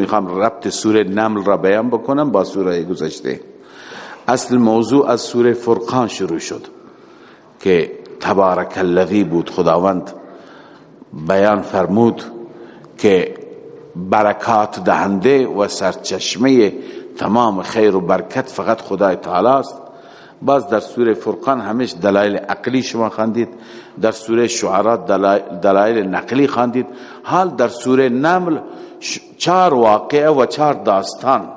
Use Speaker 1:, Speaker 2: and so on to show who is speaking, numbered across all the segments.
Speaker 1: می‌خوام ربط سوره نمل را بیان بکنم با سوره گذشته. اصل موضوع از سوره فرقان شروع شد که تبارک الذی بود خداوند بیان فرمود که برکات دهنده و سرچشمه تمام خیر و برکت فقط خدای تعالی است. باز در سوره فرقان همش دلایل عقلی شما خواندید در سوره شعراء دلایل نقلی خواندید. حال در سوره نمل چار واقعه و چار داستان.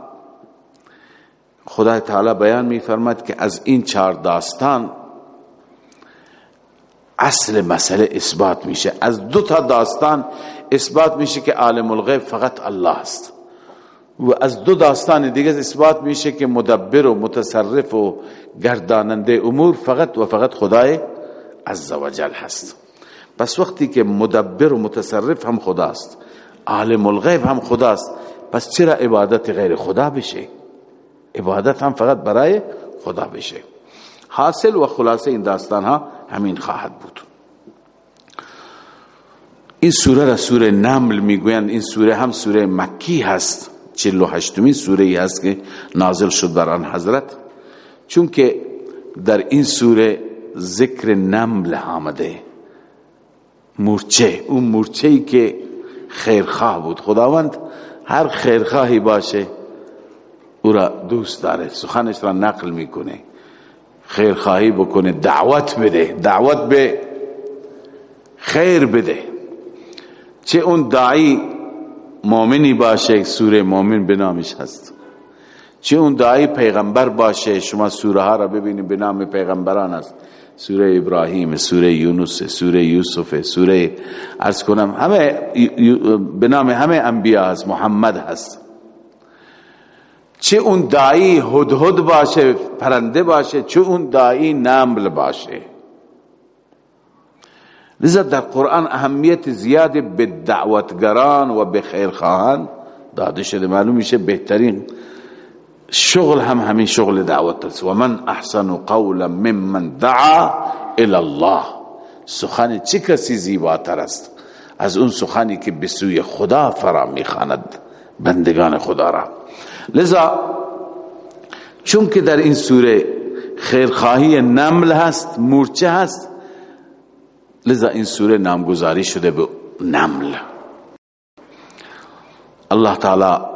Speaker 1: خدای تعالی بیان می فرمد که از این چار داستان اصل مسئله اثبات میشه. از دو تا داستان اثبات میشه که عالم الغیب فقط الله است. و از دو داستان دیگه اثبات میشه که مدبر و متصرف و گرداننده امور فقط و فقط خدای عزوجل هست. پس وقتی که مدبر و متصرف هم خداست عالم الغیب هم خداست. پس چرا عبادت غیر خدا بشه؟ عبادت هم فقط برای خدا بشه. حاصل و خلاصه این داستان ها همین خواهد بود. این سوره را سوره نمل می‌گویند. این سوره هم سوره مکی هست. چلو هشتمی سوره ای هست که نازل شد بر آن حضرت. چون که در این سوره ذکر نمل آمده. مورچه اون مورچه ای که خیرخواه بود. خداوند هر خیرخواهی باشه او را دوست داره. سخنش را نقل می‌کنه. خیرخواهی بکنه دعوت بده. دعوت به خیر بده. چه اون دعی مؤمنی باشه سوره مؤمن به نامش هست. چه اون دعی پیغمبر باشه شما سوره ها را ببینید به نام پیغمبران است سوره ابراهیم سوره یونس سوره یوسف سوره ارز کنم همه به نام همه انبیا هست محمد هست. چه اون دایی هدهد باشه پرنده باشه چه اون دایی نمل باشه. لذا در قرآن اهمیت زیاد به دعوتگران و به خیرخواهان داده شده معلوم میشه بهترین شغل هم همین شغل دعوت است. و من احسن قولا ممن دعا الى الله. سخن چه کسی زیباتر است؟ از اون سخنی که به سوی خدا فرا می‌خواند بندگان خدا را. لذا چون که در این سوره خیرخواهی نمل هست مورچه هست لذا این سوره نامگذاری شده به نمل. الله تعالی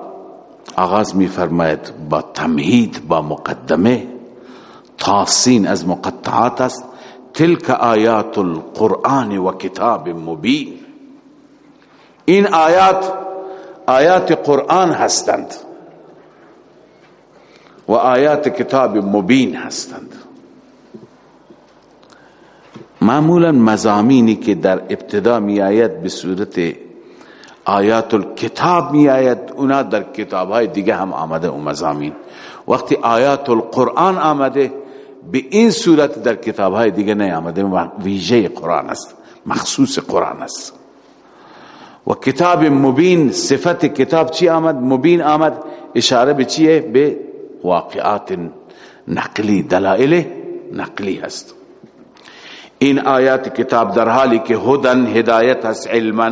Speaker 1: آغاز می فرماید با تمهید با مقدمه. تاسین از مقطعات است. تلک آیات القرآن و کتاب مبین. این آیات آیات قرآن هستند. و آیات کتاب مبین هستند. معمولا مزامینی که در ابتدا می آید به صورت آیات الکتاب می آید اونا در کتاب های دیگه هم آمده اون مزامین. وقتی آیات القرآن آمده به این صورت در کتاب های دیگه نیامده ویژه قرآن است مخصوص قرآن است. و کتاب مبین صفت کتاب چی آمد؟ مبین آمد. اشاره به چیه؟ به واقعات نقلی دلائل نقلی هست. این آیات کتاب در حالی که هدن هدایت هست علما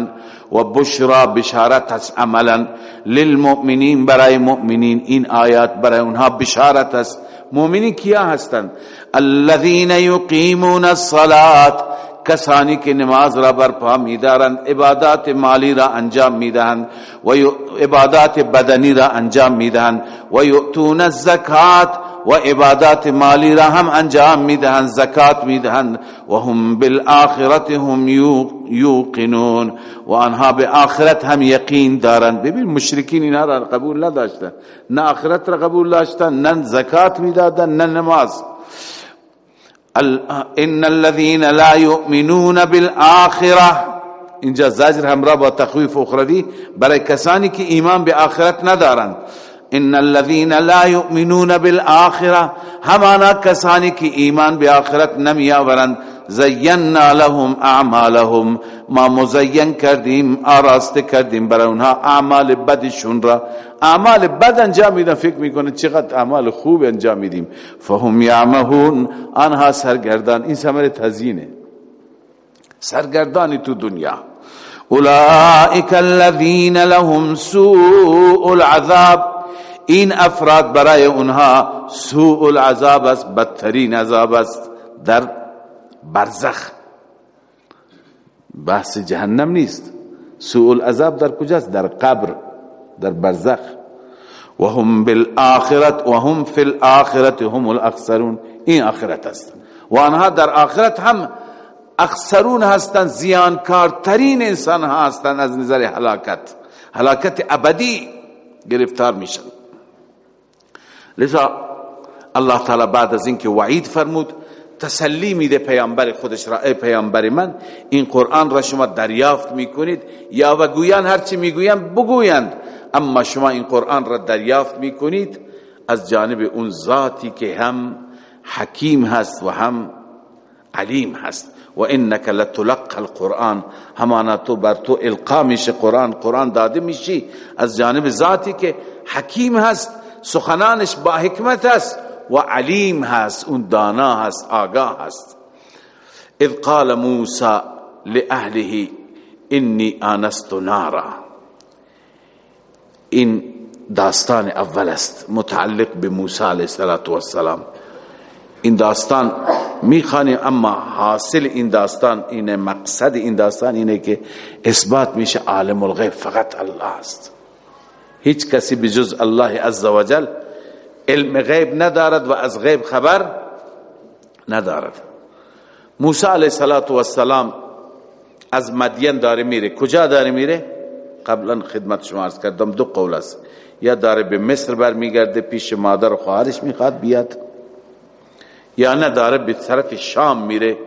Speaker 1: و بشرا بشارت هست عملا. للمؤمنین برای مؤمنین این آیات برای اونها بشارت هست مؤمنین کیا هستند الذين يقيمون الصلاة کسانی که نماز را برپا میدارند عبادات مالی را انجام میدهند و عبادات بدنی را انجام میدهند و یؤتون الزکات و عبادات مالی را هم انجام میدهند زکات میدهند. و هم بالآخرت هم یوقنون. و آنها به آخرت هم یقین دارند. ببین مشرکین اینا را قبول نداشتن. نه آخرت را قبول داشتن نه زکات میدادن نه نماز. ان الذين لا يؤمنون بالآخرة. اینجا زجر همراه با تخویف اخروی. برای کسانی که ایمان به آخرت ندارند. ان الذين لا يؤمنون بالاخره همانا کسانی که ایمان به آخرت نمی آورند زینا لهم اعمالهم ما مزین کردیم آراسته کردیم برای اونها اعمال بدشون را اعمال بد انجام میدن فکر می‌کنه چقدر اعمال خوب انجام میدیم فهم یعمهون آنها سرگردان این سمر تزینه سرگردانی تو دنیا اولئک الذین لهم سوء العذاب این افراد برای اونها سوء العذاب است بدترین عذاب است. در برزخ. بحث جهنم نیست. سوء العذاب در کجاست؟ در قبر در برزخ. و هم بالآخرت و هم فی الاخرت هم الاخسرون. این آخرت است. و آنها در آخرت هم اخسرون هستند زیانکارترین انسان ها هستند از نظر حلاکت. حلاکت ابدی گرفتار میشن. لذا الله تعالی بعد از اینکه وعید فرمود تسلی میده پیامبر خودش را ای پیامبر من این قرآن را شما دریافت می‌کنید. یا و گویان هرچی می‌گویند بگویند اما شما این قرآن را دریافت می‌کنید. از جانب اون ذاتی که هم حکیم هست و هم علیم هست. و انک لتلقى القرآن همانا تو بر تو القا میشه قرآن. قرآن داده میشی. از جانب ذاتی که حکیم هست سخنانش با حکمت است و علیم هست اون دانا هست آگاه هست. اذ قال موسى لأهله انی آنست نارا. این داستان اول است متعلق به موسی علیه السلام این داستان می‌خوانیم اما حاصل این داستان اینه مقصد این داستان اینه که اثبات میشه عالم الغیب فقط الله است. هیچ کسی بجز الله عزوجل علم غیب ندارد و از غیب خبر ندارد. موسی علیه السلام از مدین داره میره. کجا داره میره؟ قبلا خدمت شما عرض کردم دو قول است. یا داره به مصر برمیگرده پیش مادر و خواهرش می‌خواد بیاد یا نه داره به طرف شام میره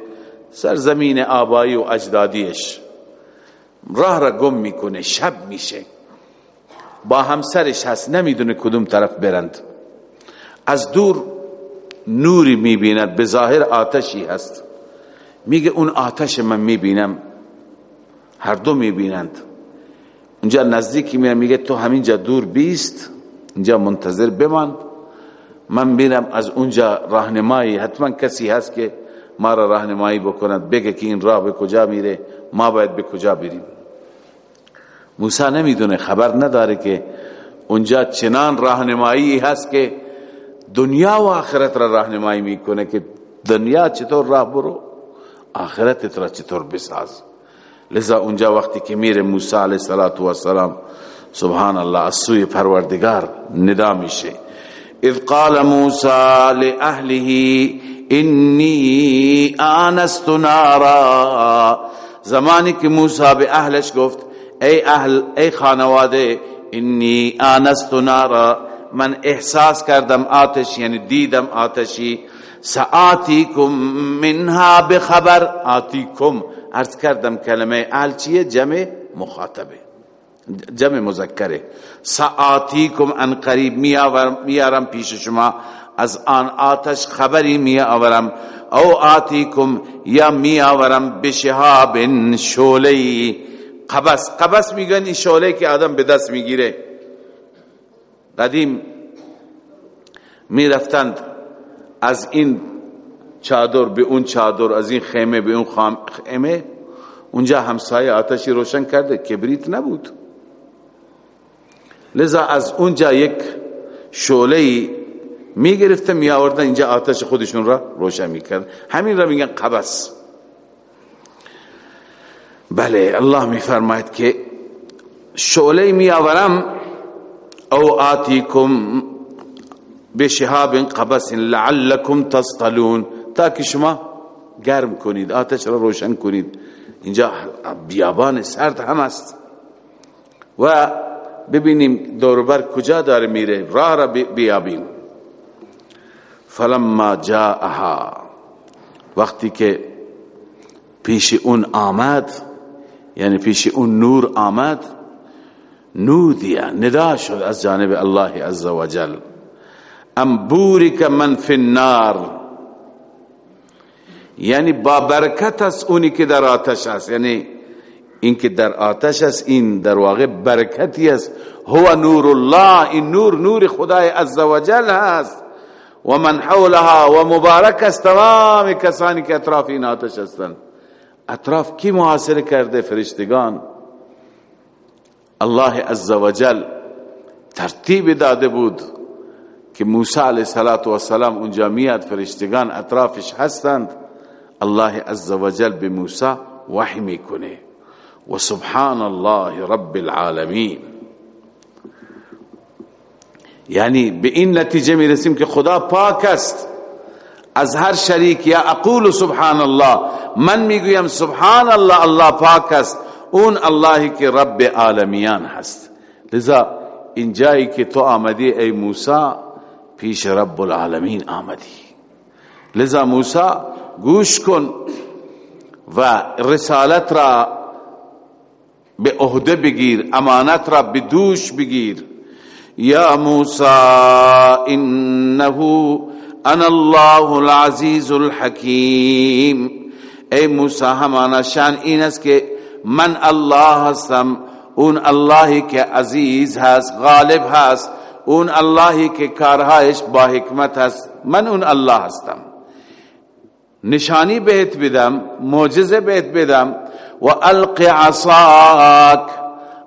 Speaker 1: سرزمین آبایی و اجدادیش. راه را گم می‌کنه شب میشه. با همسرش هست نمی‌دونه کدوم طرف برند. از دور نوری می‌بیند به ظاهر آتشی هست. میگه اون آتش من می‌بینم هر دو می‌بینند. اونجا نزدیکی میره میگه تو همینجا دور بیست اینجا منتظر بمان. من بینم از اونجا راهنمایی حتما کسی هست که ما را راهنمایی بکند بگه که این راه به کجا میره ما باید به کجا بریم. موسی نمی‌دونه خبر نداره که اونجا چنان راهنمایی هست که دنیا و آخرت را راهنمایی می‌کنه که دنیا چطور راه برو آخرت را چطور بساز. لذا اونجا وقتی که میره موسی علیه السلام سبحان الله از سوی پروردگار ندا میشه. اذ قال موسی لأهله انی آنست نارا. زمانی که موسی به اهلش گفت ای اهل ای خانواده انی آنست نارا من احساس کردم آتش یعنی دیدم آتشی. سآتیکم منها بخبر. آتیکم ارز کردم کلمه اهل چیه؟ جمع مخاطبه جمع مذکره. سآتیکم ان قریب میارم پیش شما. از آن آتش خبری میآورم. او آتیکم یا میآورم بشهاب شولی قبس. قبس میگن این شوله که آدم به دست می‌گیره. قدیم می‌رفتند از این چادر به اون چادر از این خیمه به اون خیمه. اونجا همسایه آتشی روشن کرده کبریت نبود. لذا از اونجا یک شعله می گرفته می آوردن اینجا آتش خودشون را روشن می کرد همین را میگن قبس. بله الله می فرماید که شعله می آورم او آتیکم بشهاب قبس لعلکم تصطلون. تاکه شما گرم کنید آتش را روشن کنید. اینجا بیابان سرد هم است. و ببینیم دوربر کجا داره میره. راه را بیابیم. فلما جاءها وقتی که پیش اون آمد یعنی پیش اون نور آمد نودیا ندا شد از جانب الله عز وجل ام بورک من فی النار. یعنی با برکت است اونی که در آتش است. یعنی این که در آتش است این در واقع برکتی است. هو نور الله این نور نور خدای عزوجل هست. و من حولها و مبارک است تمام کسانی که اطراف این آتش هستند. اطراف کی محاصره کرده فرشتگان؟ الله عزوجل ترتیب داده بود که موسی علیه السلام اونجا میاد فرشتگان اطرافش هستند. الله عزوجل به موسی وحی می‌کنه. و سبحان الله رب العالمین. یعنی به این نتیجه می‌رسیم که خدا پاک است. از هر شریک یا اقول سبحان الله من می‌گویم سبحان الله الله پاک است. اون اللهی که رب عالمیان هست. لذا این جایی که تو آمدی ای موسی پیش رب العالمین آمدی. لذا موسی گوش کن و رسالت را به عهده بگیر امانت را به دوش بگیر. یا موسی انه انا الله العزیز الحکیم ای موسی همانا شان این است که من الله هستم؟ اون اللهی که عزیز هست غالب هست. اون اللهی که کارهایش با حکمت هست. من اون الله هستم. نشانی بهت بدم معجزه بهت بدم. و الق عصاک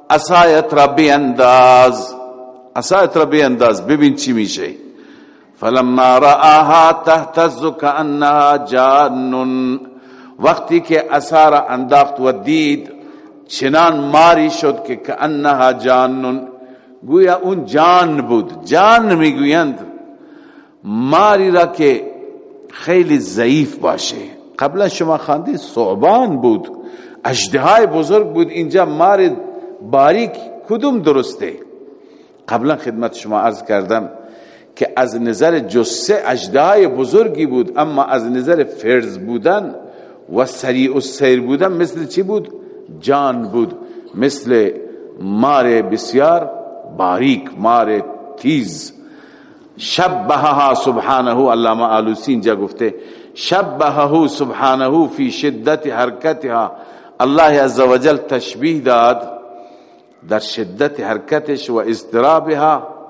Speaker 1: عصایت را بینداز عصایت را بینداز ببین چی میشه. فلما رآها تهتز كأنها جان وقتی که را انداخت و دید چنان ماری شد که کانها جان گویا اون جان بود. جان می‌گویند ماری را که خیلی ضعیف باشه. قبلا شما خاندی صعبان بود. اجدهای بزرگ بود. اینجا مار باریک کدوم درسته؟ قبلا خدمت شما عرض کردم که از نظر جسه اجدهای بزرگی بود اما از نظر فرز بودن و سریع و سیر بودن مثل چی بود؟ جان بود مثل مار بسیار باریک مار تیز. شبهها سبحانه علامه آلوسی اینجا گفته شبهه سبحانه فی شدت حرکتها. الله عزوجل تشبیه داد در شدت حرکتش و اضطرابها.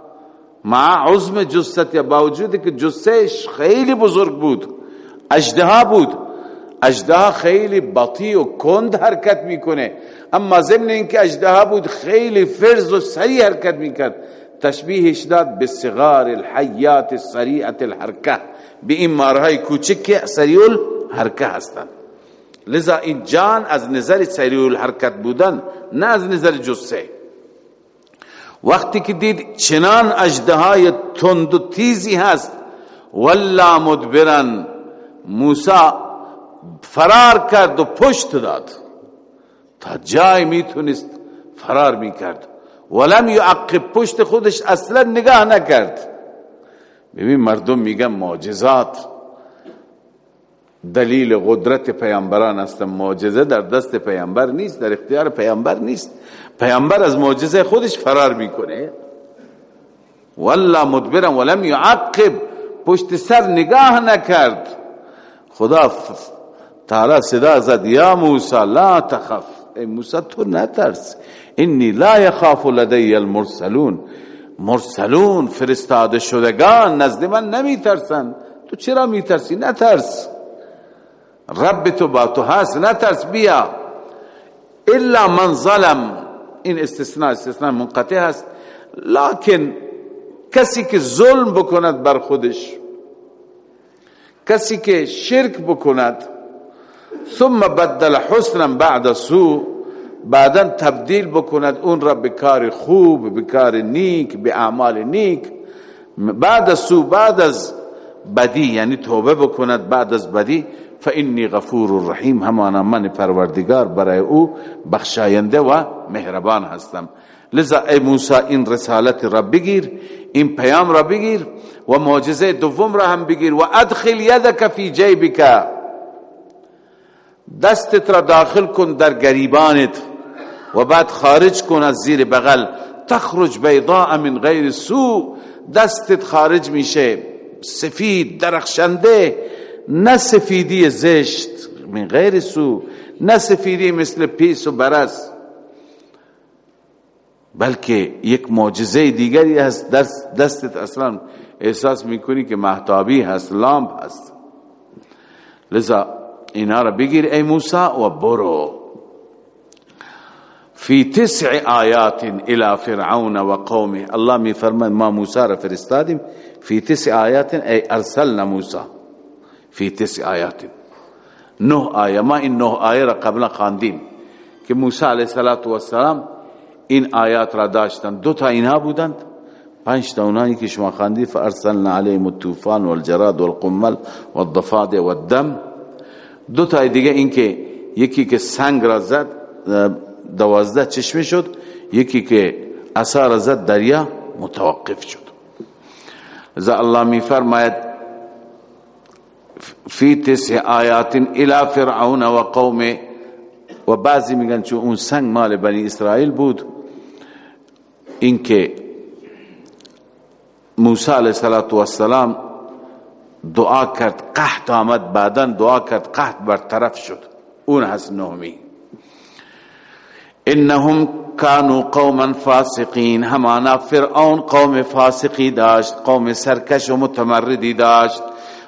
Speaker 1: مع عظم جست یا باوجود که جسش خیلی بزرگ بود اجدها بود. اجدها خیلی بطی و کند حرکت می‌کنه. اما ضمن اینکه اجدها بود خیلی فرز و سریع حرکت می‌کرد. تشبیهش داد به صغار الحیات سریعت الحرکه. به این مارهای کوچک که سریع الحرکه هستند. لذا این جان از نظر سریع الحرکت بودن نه از نظر جسه وقتی که دید چنان اجدهای تند و تیزی هست ولا مدبرن موسی فرار کرد و پشت داد. تا جای می‌تونست فرار می‌کرد. ولم یعقب پشت خودش اصلا نگاه نکرد. ببین مردم میگن معجزات. دلیل قدرت پیامبران است معجزه در دست پیامبر نیست در اختیار پیامبر نیست. پیامبر از معجزه خودش فرار می‌کنه. والله مدبرا ولم یعقب پشت سر نگاه نکرد. خدا تعالی صدا زد یا موسی لا تخف. ای موسی تو نترس. انی لا یخاف لدی المرسلون. مرسلون فرستاده شدگان نزد من نمی ترسن تو چرا می ترسی نترس. رب تو با تو هست نترس بیا الا من ظلم. این استثناء استثناء منقطع هست. لکن کسی که ظلم بکند بر خودش کسی که شرک بکند ثم بدل حسنا بعد سو بعدا تبدیل بکند اون را به کار خوب به کار نیک به اعمال نیک. بعد سو بعد از بدی یعنی توبه بکند بعد از بدی فانی غفور رحیم همانا من پروردگار برای او بخشاینده و مهربان هستم. لذا ای موسی این رسالت را بگیر این پیام را بگیر و معجزه دوم را هم بگیر و ادخل یدک فی جیبک. دستت را داخل کن در گریبانت و بعد خارج کن از زیر بغل. تخرج بیضاء من غیر سو دستت خارج میشه. سفید درخشنده. نه سفیدی زشت من غیر سو نه سفیدی مثل پیس و برس. بلکه یک معجزه دیگری هست دست دستت اصلا احساس می‌کنی که محتابی هست لامپ هست. لذا اینا را بگیر ای موسی و برو. فی تسع آیات الى فرعون و قومه. الله می فرماید ما موسی را فرستادیم. فی تسع آیات ای ارسلنا موسی فی تسع آیات نه آیه ما این نه آیه را قبلا خواندیم که موسی علیه السلام این آیات را داشتن. دو تا اینها بودند. پنج تا اونایی که شما خواندید فارسلنا علیهم الطوفان والجراد والقمل والضفادع والدم. دو تا دیگه این که یکی که سنگ را زد دوازده چشمه شد. یکی که اثار زد دریا متوقف شد. ذا الله می فرماید فی تسع آیات الى فرعون و قومه و بعضی میگن چون اون سنگ مال بنی اسرائیل بود اینکه موسی علیه السلام دعا کرد قحط آمد بعدا دعا کرد قحط برطرف شد. اون هست نهمی انهم كانوا قوما فاسقین همانا فرعون قوم فاسقی داشت قوم سرکش و متمردی داشت.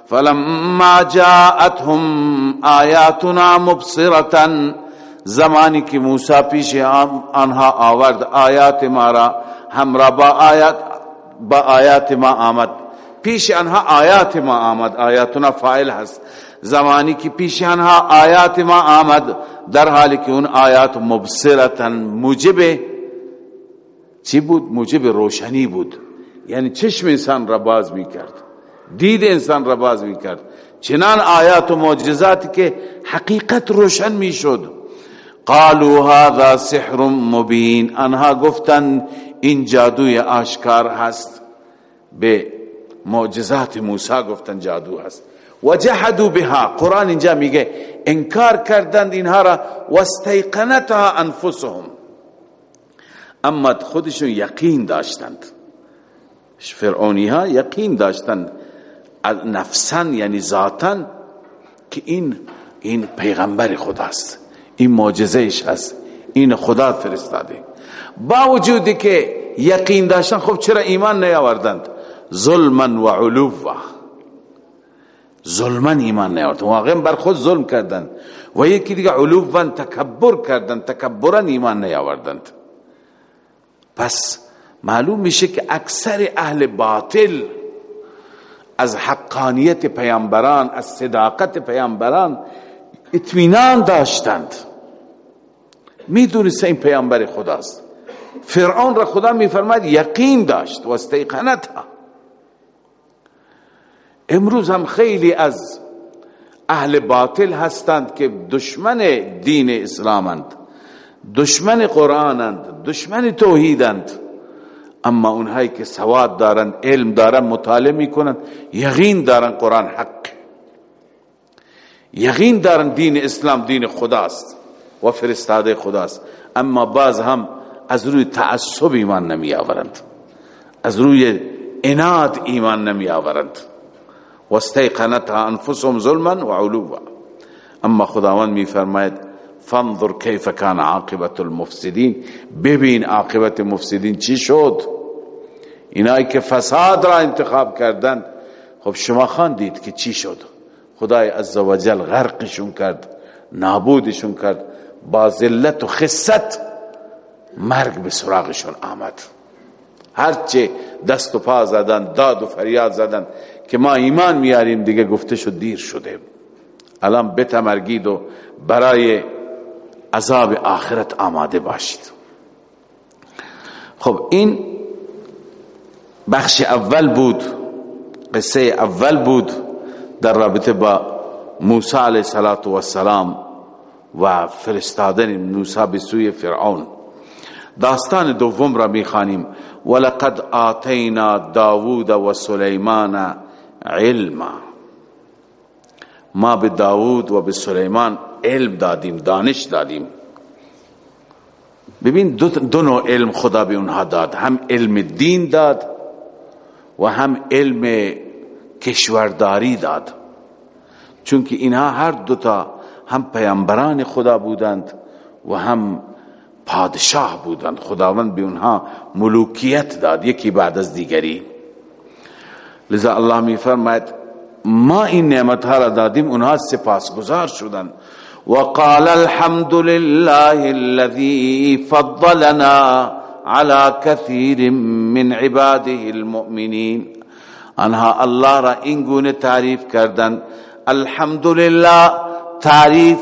Speaker 1: فلما جاءتهم آیاتنا مبصرة زمانی که موسی پیش آنها آورد آیات ما را همراه با آیات با آیات ما آمد. پیش آنها آیات ما آمد. آیاتنا فاعل هست. زمانی که پیش آنها آیات ما آمد در حالی که اون آیات مبصرتا موجب چی بود؟ موجب روشنی بود. یعنی چشم انسان را باز می کرد دید انسان را باز می کرد چنان آیات و معجزاتی که حقیقت روشن می شد قالوا هذا سحر مبین. انها گفتن این جادوی آشکار هست. به معجزات موسی گفتن جادو هست. و جحدوا بها. قرآن اینجا میگه انکار کردند اینها را واستيقنتها انفسهم. اما خودشون یقین داشتند. فرعونی ها یقین داشتند. نفسا یعنی ذاتا که این این پیغمبر خداست. این معجزهش هست. این خدا فرستاده. با وجودی که یقین داشتن خب چرا ایمان نیاوردند؟ ظلما و علوا ظلما ایمان نیاوردند واقعا بر خود ظلم کردند. و یکی دیگه علوا تکبر کردند. تکبرا ایمان نیاوردند. پس معلوم میشه که اکثر اهل باطل از حقانیت پیامبران از صداقت پیامبران اطمینان داشتند. می‌دونست این پیامبر خداست. فرعون را خدا میفرماید یقین داشت. و استیقنتها امروز هم خیلی از اهل باطل هستند که دشمن دین اسلامند. دشمن قرآنند. دشمن توحیدند. اما اونهایی که سواد دارند علم دارند مطالعه می‌کنند یقین دارند قرآن حق. یقین دارند دین اسلام دین خداست و فرستاده خداست. اما بعض هم از روی تعصب ایمان نمی آورند از روی اناد ایمان نمی آورند و استيقنتها انفسهم ظلما و علوا. اما خداوند می فرماید فانظر کیف کان عاقبت المفسدین ببین عاقبت مفسدین چی شد؟ اینایی که فساد را انتخاب کردند. خب شما خواندید که چی شد؟ خدای عزوجل غرقشون کرد نابودشون کرد. با ذلت و خست مرگ به سراغشون آمد. هرچه دست و پا زدن داد و فریاد زدن که ما ایمان میاریم دیگه گفته شد دیر شده. الان بتمرگید و برای عذاب آخرت آماده باشید. خب این بخش اول بود قصه اول بود در رابطه با موسی علیه السلام و فرستادن موسی به سوی فرعون. داستان دوم را می‌خوانیم. ولقد آتینا داوود و سلیمان علما. ما به داوود و به سلیمان علم دادیم دانش دادیم. ببین دو, دو نوع علم خدا به اونها داد. هم علم دین داد و هم علم کشورداری داد. چونکه اینها هر دوتا هم پیامبران خدا بودند و هم پادشاه بودند. خداوند به اونها ملوکیت داد یکی بعد از دیگری. لذا الله می فرماید ما این نعمت ها را دادیم اونها سپاسگزار شدند. وقال الحمد لله الذي فضلنا على كثير من عباده المؤمنين انها الله را این گونه تعریف کردند. الحمدلله تعریف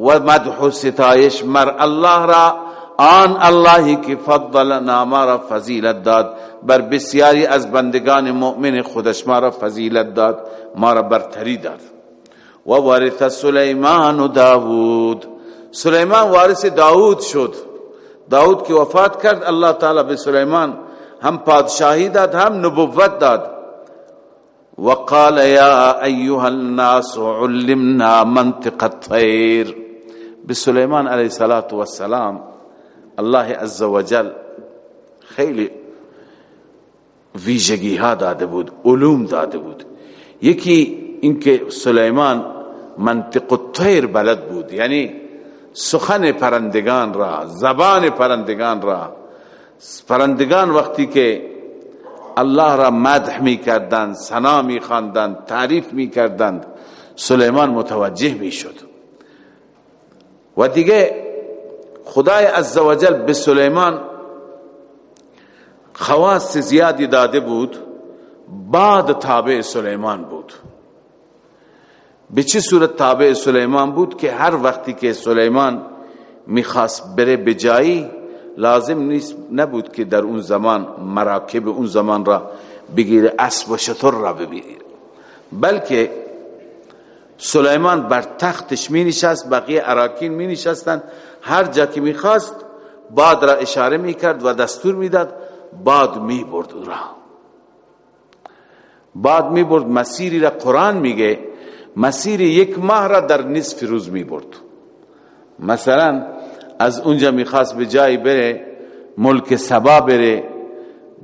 Speaker 1: و مدح و ستایش مر الله را آن اللهی که فضلنا ما را فضیلت داد بر بسیاری از بندگان مؤمن خودش ما را فضیلت داد ما را برتری داد. و وارث سلیمان و داود. سلیمان وارث داود شد. داود که وفات کرد الله تعالی به سلیمان هم پادشاهی داد هم نبوت داد. وقال يا ايها الناس علمنا منطق الطير بسليمان عليه الصلاة والسلام الله عز وجل خیلی ویژگی ها داده بود علوم داده بود. یکی اینکه سلیمان منطق الطیر بلد بود یعنی سخن پرندگان را زبان پرندگان را. پرندگان وقتی که الله را مدح می کردند سنا می خواندند تعریف می کردند سلیمان متوجه می شد و دیگه خدای عزوجل به سلیمان خواست زیادی داده بود بعد تابع سلیمان بود. به چه صورت تابع سلیمان بود که هر وقتی که سلیمان می‌خواست بره به جایی لازم نیست نبود که در اون زمان مراکب اون زمان را بگیره اسب و شطر را بگیره بلکه سلیمان بر تختش می نشست بقیه اراکین می نشستن هر جا که می خواست باد را اشاره می کرد و دستور می داد باد می برد او را. باد می برد مسیری را قرآن میگه. مسیر یک ماه را در نصف روز می برد مثلا از اونجا می‌خواست به جایی بره ملک سبا بره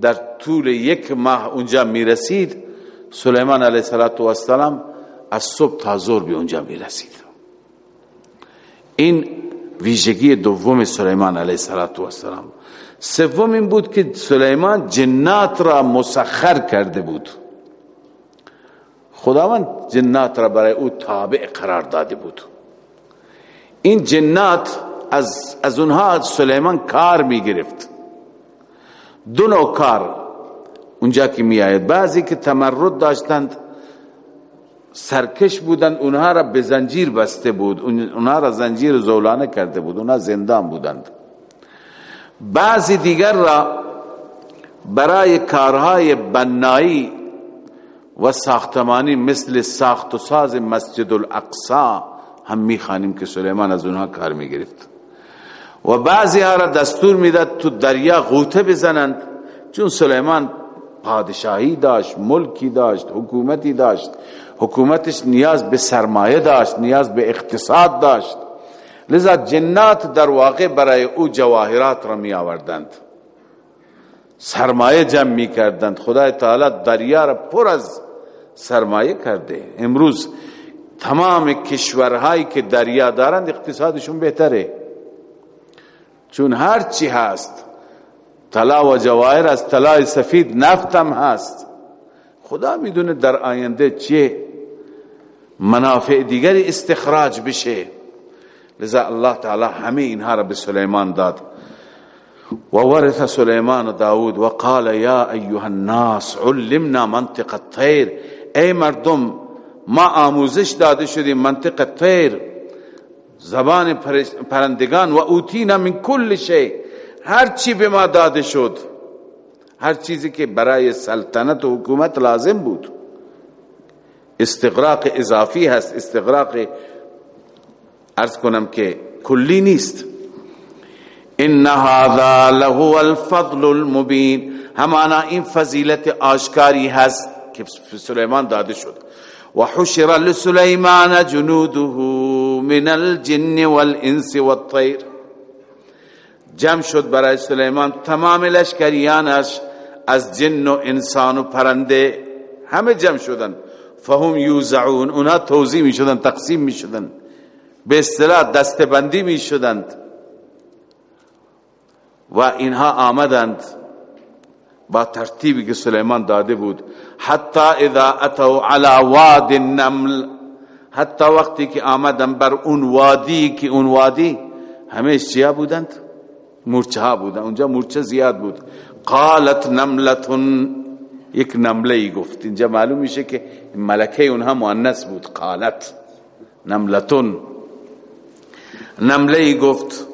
Speaker 1: در طول یک ماه اونجا می‌رسید. سلیمان علیه السلام از صبح تا ظهر به اونجا می‌رسید. این ویژگی دوم سلیمان علیه السلام سوم این بود که سلیمان جنات را مسخر کرده بود. خداوند جنات را برای او تابع قرار داده بود. این جنات از, از اونها سلیمان کار می گرفت دو نوع کار اونجا که می آید بعضی که تمرد داشتند سرکش بودند اونها را به زنجیر بسته بود. اونها را زنجیر زولانه کرده بود. اونها زندان بودند. بعضی دیگر را برای کارهای بنایی و ساختمانی مثل ساخت و ساز مسجد الاقصا هم می‌خوانیم که سلیمان از اونها کار می‌گرفت. و بعضی ها را دستور می‌داد تو دریا غوطه بزنند. چون سلیمان پادشاهی داشت ملکی داشت حکومتی داشت. حکومتش نیاز به سرمایه داشت نیاز به اقتصاد داشت. لذا جنات در واقع برای او جواهرات را می آوردند سرمایه جمع می کردند خدای تعالی دریا را پر از سرمایه کرده. امروز تمام کشورهایی که دریا دارند اقتصادشون بهتره. چون هر چی هست طلا و جواهر از طلای سفید نفتم هست. خدا می‌دونه در آینده چه منافع دیگری استخراج بشه. لذا الله تعالی همه اینها را به سلیمان داد. و ورث سلیمان داود و قال یا ایها الناس علمنا منطق الطیر. ای مردم ما آموزش داده شدیم منطق الطیر. زبان پرندگان و اوتینا من کل شی. هر چی به ما داده شد. هر چیزی که برای سلطنت و حکومت لازم بود. استغراق اضافی هست. استغراق ارز کنم که کلی نیست. ان هذا له الفضل المبین. همانا این فضیلت آشکاری هست که سلیمان داده شد. و حشر لسلیمان جنوده من الجن والانس والطیر. جمع شد برای سلیمان تمام لشکریانش از جن و انسان و پرنده. همه جمع شدن. فهم یوزعون. اونا توضیح می شدن تقسیم می شدن به اصطلاح دستبندی می شدند و اینها آمدند. با ترتیبی که سلیمان داده بود. حتی اذا اتوا على واد النمل حتی وقتی که آمدن بر اون وادی که اون وادی همه چیا بودند؟ مورچه ها بودند اونجا مورچه زیاد بود. قالت نملتون یک نمله ای گفت. اینجا معلوم میشه که ملکه اونها مؤنث بود. قالت. نملتون. نمله ای گفت.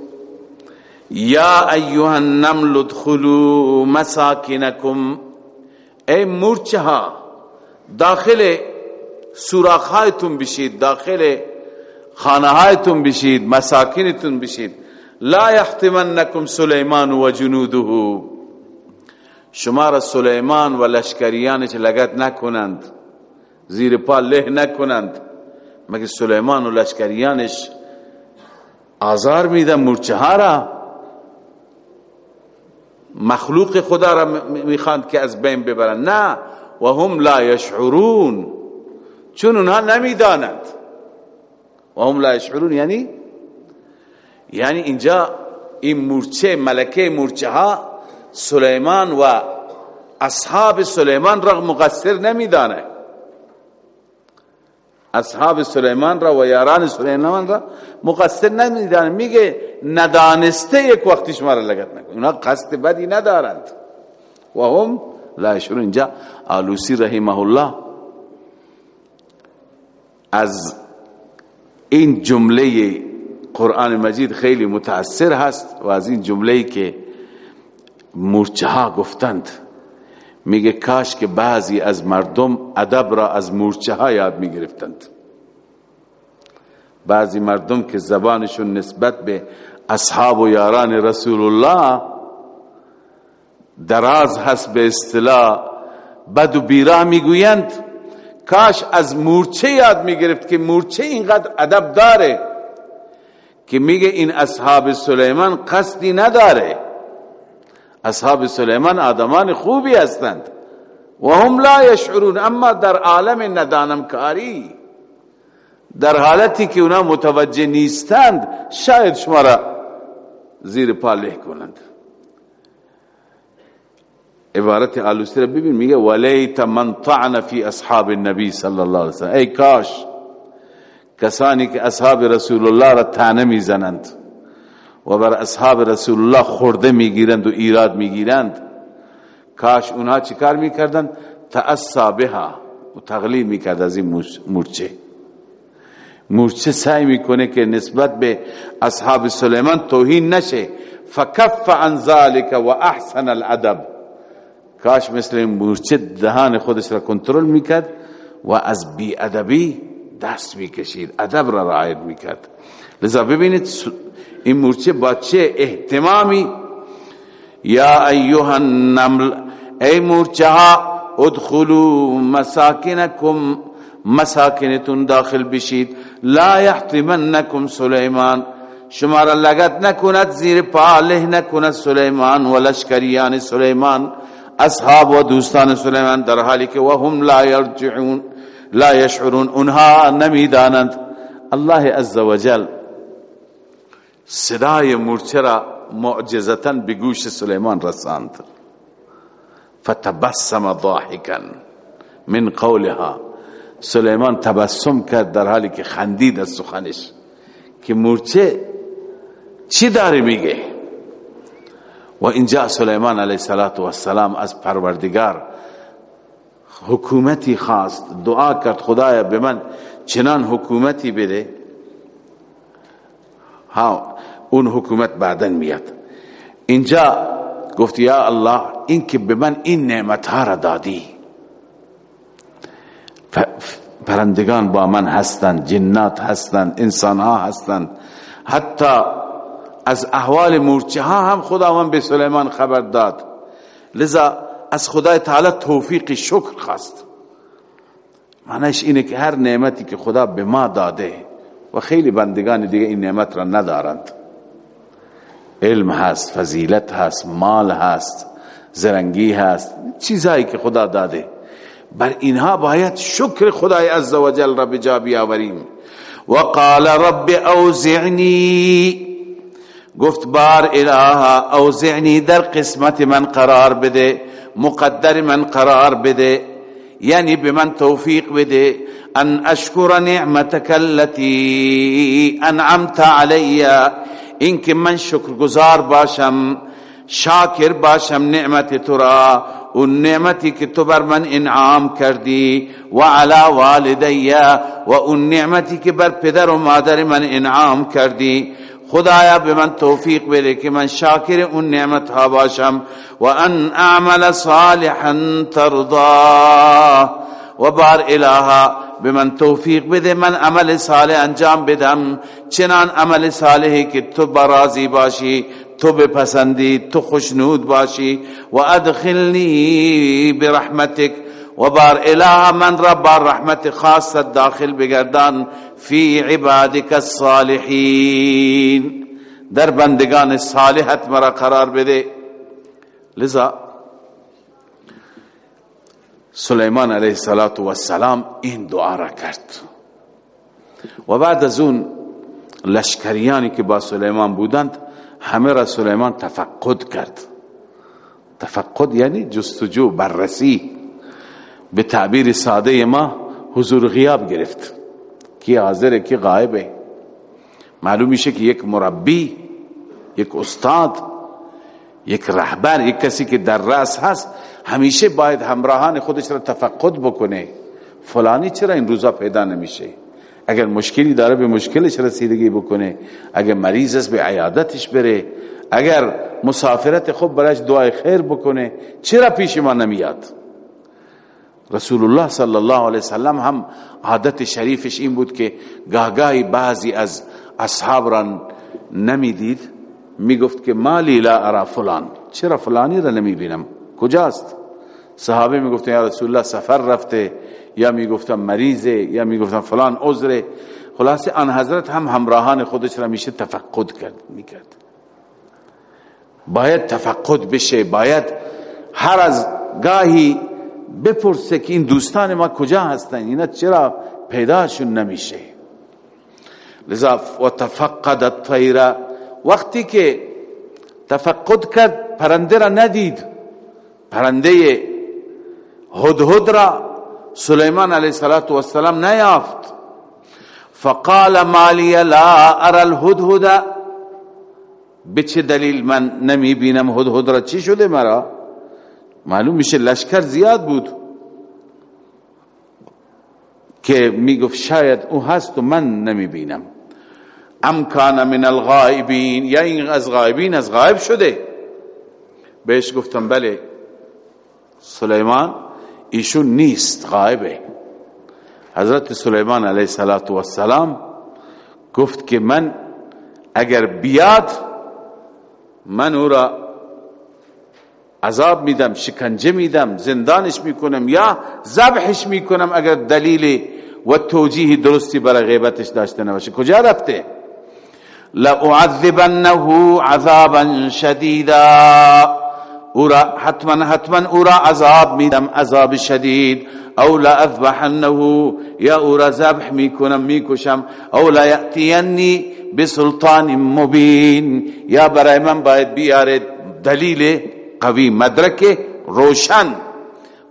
Speaker 1: یا ایها النمل ادخلوا مساکنکم. ای مورچه ها داخل سوراخایتون بشید داخل خانه هایتون بشید مساکنتون بشید. لا یحتمنکم سلیمان و جنوده. شما را سلیمان و لشکریانش لگت نکنند. زیر پا له نکنند. مگه سلیمان و لشکریانش آزار میدن مرچه ها را؟ مخلوق خدا را می‌خواند که از بین ببرند. نه. و هم لا یشعرون. چون اونها نمی‌دانند. و هم لا یشعرون. یعنی؟ یعنی اینجا این مورچه ملکه مورچه ها سلیمان و اصحاب سلیمان را مقصر نمیدانه. اصحاب سلیمان را و یاران سلیمان را مقصر نمیدانه. میگه ندانسته یک وقتی شما را لگت نکن. اونا قصد بدی ندارند. و هم لا یشعرون. اینجا آلوسی رحمه الله از این جمله قرآن مجید خیلی متاثر هست و از این جمله که مورچه ها گفتند. میگه کاش که بعضی از مردم ادب را از مورچه ها یاد می‌گرفتند. بعضی مردم که زبانشون نسبت به اصحاب و یاران رسول الله دراز هست به اصطلاح بد و بیرا می‌گویند کاش از مورچه یاد می‌گرفت که مورچه اینقدر ادب داره که میگه این اصحاب سلیمان قصدی نداره. اصحاب سلیمان آدمان خوبی هستند. و هم لا یشعرون اما در عالم ندانمکاری در حالتی که اونا متوجه نیستند شاید شما را زیر پا کنند. عبارت آلوسی را ببین میگه ولیت من طعن فی اصحاب النبی صلی الله علیه وسلم. ای کاش کسانی که اصحاب رسول الله را تانه می‌زنند. و بر اصحاب رسول الله خورده می‌گیرند و ایراد می‌گیرند. کاش اونها چیکار می‌کردند؟ تأسا بها و تغلیب می‌کرد از این مورچه. مورچه. سعی می‌کنه که نسبت به اصحاب سلیمان توهین نشه. فکف عن ذلك و احسن الادب. کاش مثل این مورچه دهان خودش را کنترل می‌کرد و از بی ادبی دست می‌کشید. ادب را رعایت می‌کرد. لذا ببینید این مورچه با چه احتمامی؟ یا ایها النمل ای مورچه ها ادخلوا مساکنکم مساکنتون داخل بشید. لا یحتمنکم سلیمان. شما را لگت نکند زیر پا له نکند سلیمان و لشکریان سلیمان. اصحاب و دوستان سلیمان در حالی که وهم لا یرجعون لا یشعرون اونها نمی‌دانند. الله عزوجل صدای مرچه را معجزتا به گوش سلیمان رساند. فتبسم ضاحکا من قولها. سلیمان تبسم کرد در حالی که خندید از سخنش که مرچه چی داره میگه؟ و اینجا سلیمان علیه السلام از پروردگار حکومتی خواست. دعا کرد خدایا به من چنان حکومتی بده. ها اون حکومت بعدن میاد. اینجا گفت یا الله این که به من این نعمت ها را دادی. پرندگان با من هستند جنات هستند انسان ها هستند. حتی از احوال مورچه ها هم خداوند به سلیمان خبر داد. لذا از خدای تعالی توفیق شکر خواست. معنیش اینه که هر نعمتی که خدا به ما داده و خیلی بندگان دیگه این نعمت را ندارند. علم هست فضیلت هست مال هست زرنگی هست چیزهایی که خدا داده. بر اینها باید شکر خدای عزوجل را بجا بیاوریم. و قال رب اوزعنی. گفت بار اله اوزعنی در قسمت من قرار بده مقدر من قرار بده یعنی به من توفیق بده. ان اشکر نعمتک التي انعمت علی اینکه من شکرگزار باشم شاکر باشم نعمت تو را اون نعمتی که تو بر من انعام کردی و علی والدی و اون نعمتی که بر پدر و مادر من انعام کردی. خدایا به من توفیق بده که من شاکر اون نعمت ها باشم و ان اعمل صالحا ترضا. و بار الها به من توفیق بده من عمل صالح انجام بدم. چنان عمل صالحی که تو برازی باشی تو بپسندی تو خوشنود باشی. و ادخلنی برحمتک و بار اله من را بار رحمت خاص داخل بگردان فی عبادك الصالحین. در بندگان صالحت مرا قرار بده. لذا سلیمان علیه السلام این دعا را کرد. و بعد از اون لشکریانی که با سلیمان بودند همه را سلیمان تفقد کرد. تفقد یعنی جستجو بررسی. به تعبیر ساده ما حضور غیاب گرفت. کی حاضر کی غایبه معلوم میشه که یک مربی یک استاد یک رهبر یک کسی که در رأس هست همیشه باید همراهان خودش را تفقد بکنه. فلانی چرا این روزا پیدا نمیشه؟ اگر مشکلی داره به مشکلش رسیدگی بکنه. اگر مریض است به عیادتش بره. اگر مسافرت خوب برایش دعای خیر بکنه چرا پیش ما نمیاد؟ رسول الله صلی الله علیه وسلم هم عادت شریفش این بود که گاهگاهی بعضی از اصحاب را نمی‌دید. می‌گفت که مالی لا ارا فلان. چرا فلانی را نمی‌بینم؟ کجاست؟ صحابه می‌گفتن یا رسول الله سفر رفته. یا می‌گفتن مریضه. یا می‌گفتن فلان عذره. خلاصه آن حضرت هم همراهان خودش را میشه تفقد کرد می‌کرد. باید تفقد بشه باید هر از گاهی بپرسه که این دوستان ما کجا هستن اینا چرا پیداشون نمیشه. لذا و تفقد الطیر وقتی که تفقد کرد پرنده را ندید. پرنده هدهد را سلیمان علیه السلام نیافت. فقال مالی لا ارى الهدهد. به دلیل من نمی بینم هدهد را؟ چی شده مرا؟ معلوم میشه لشکر زیاد بود. که می‌گفت شاید او هست و من نمی بینم ام کان من الغائبین یا این از غائبین از غائب شده. بهش گفتم بله سلیمان ایشون نیست غائبه. حضرت سلیمان علیه السلام گفت که من اگر بیاد من او را عذاب میدم شکنجه میدم زندانش می‌کنم یا ذبحش می‌کنم اگر دلیل و توجیه درستی برای غیبتش داشته نباشه. کجا رفته؟ لأعذبنه عذابا شدیدا او حتما حتما او عذاب میدم عذاب شدید. او لا اذبحنه یا او را ذبح می‌کنم می‌کشم. او لا یأتینی بسلطان مبین. یا برای من باید بیاره دلیل قوی مدرک روشن.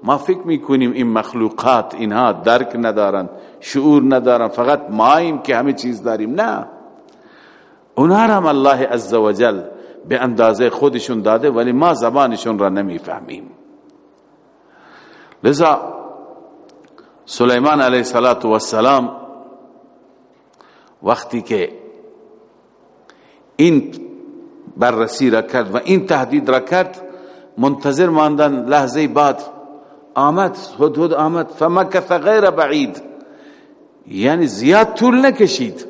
Speaker 1: ما فکر می‌کنیم این مخلوقات اینها درک ندارن شعور ندارن فقط ماییم که همه چیز داریم. نه. اونها هم الله عزوجل به اندازه خودشون داده ولی ما زبانشون را نمی‌فهمیم. لذا سلیمان علیه السلام وقتی که این بررسی را کرد و این تهدید را کرد منتظر ماندن لحظه بعد آمد هدهد آمد فمکث غیر بعید. یعنی زیاد طول نکشید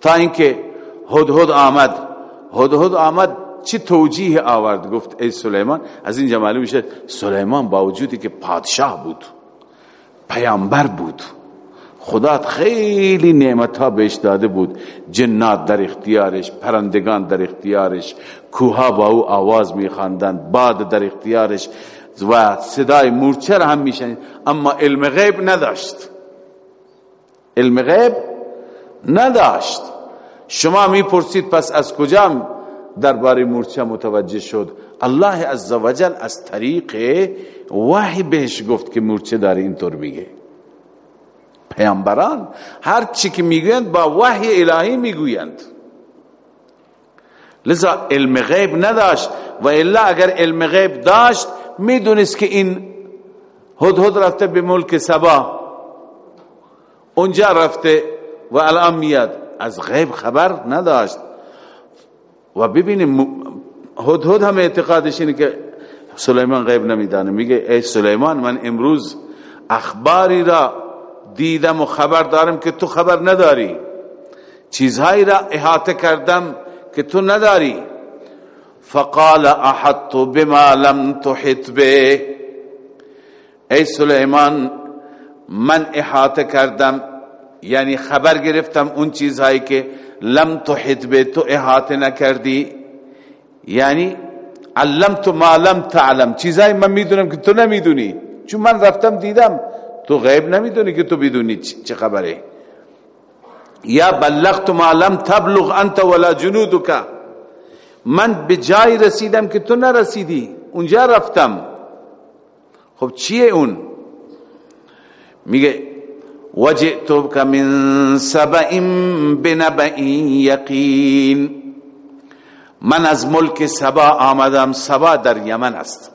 Speaker 1: تا اینکه هدهد آمد. هدهد آمد. چی توجیه آورد؟ گفت ای سلیمان از این معلوم میشه سلیمان با وجودی که پادشاه بود پیامبر بود. خدا خیلی نعمت ها بهش داده بود. جنات در اختیارش پرندگان در اختیارش کوها با او آواز میخواندند باد در اختیارش و صدای مورچه هم میشنید. اما علم غیب نداشت. علم غیب نداشت. شما می‌پرسید پس از کجا درباره مورچه متوجه شد؟ الله عزوجل از طریق وحی بهش گفت که مورچه داره اینطور میگه. پیامبران هر چی که می‌گویند با وحی الهی می‌گویند. لذا علم غیب نداشت و الا اگر علم غیب داشت می‌دونست که این هدهد رفته به ملک سبا. اونجا رفته و الان میاد. از غیب خبر نداشت. و ببینیم هدهد هم اعتقادش اینه که سلیمان غیب نمیدانه. میگه ای سلیمان من امروز اخباری را دیدم و خبر دارم که تو خبر نداری. چیزهایی را احاطه کردم که تو نداری. فقال احط بما لم تحط به. ای سلیمان من احاطه کردم یعنی خبر گرفتم اون چیزهایی که لم تحط به تو احاطه نکردی. یعنی علمت ما لم تعلم. چیزهایی من می‌دونم که تو نمی‌دونی. چون من رفتم دیدم تو غیب نمی‌دونی که تو بدونی چه خبره. یا بلغت ما لم تبلغ انت ولا جنودك من به جای رسیدم که تو نرسیدی. اونجا رفتم. خب چیه اون؟ میگه وجئتك من سبع بنبع یقین من از ملک سبا آمدم سبا در یمن است.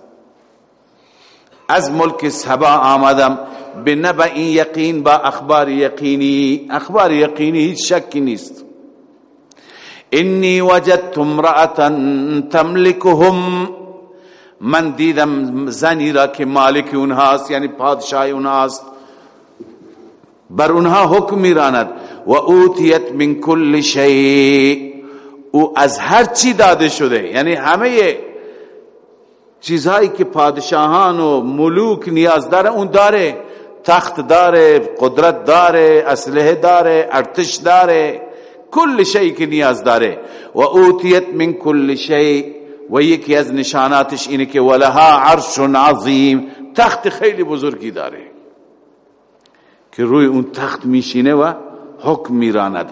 Speaker 1: از ملک سبا آمدم به یقین با اخبار یقینی. اخبار یقینی هیچ شکی نیست. انی وجدت امرأتا تملکهم. من دیدم زنی را که مالک اونهاست یعنی پادشاه اونهاست. بر اونها حکم میراند. و اوتیت من کل شیء. او از هر چی داده شده. یعنی همه چیزهایی که پادشاهان و ملوک نیاز داره اون داره. تخت داره قدرت داره اسلحه داره ارتش داره. کل شی که نیاز داره. و اوتیت من کل شی و یکی از نشاناتش اینه که ولها عرش عظیم. تخت خیلی بزرگی داره. که روی اون تخت میشینه و حکم میراند.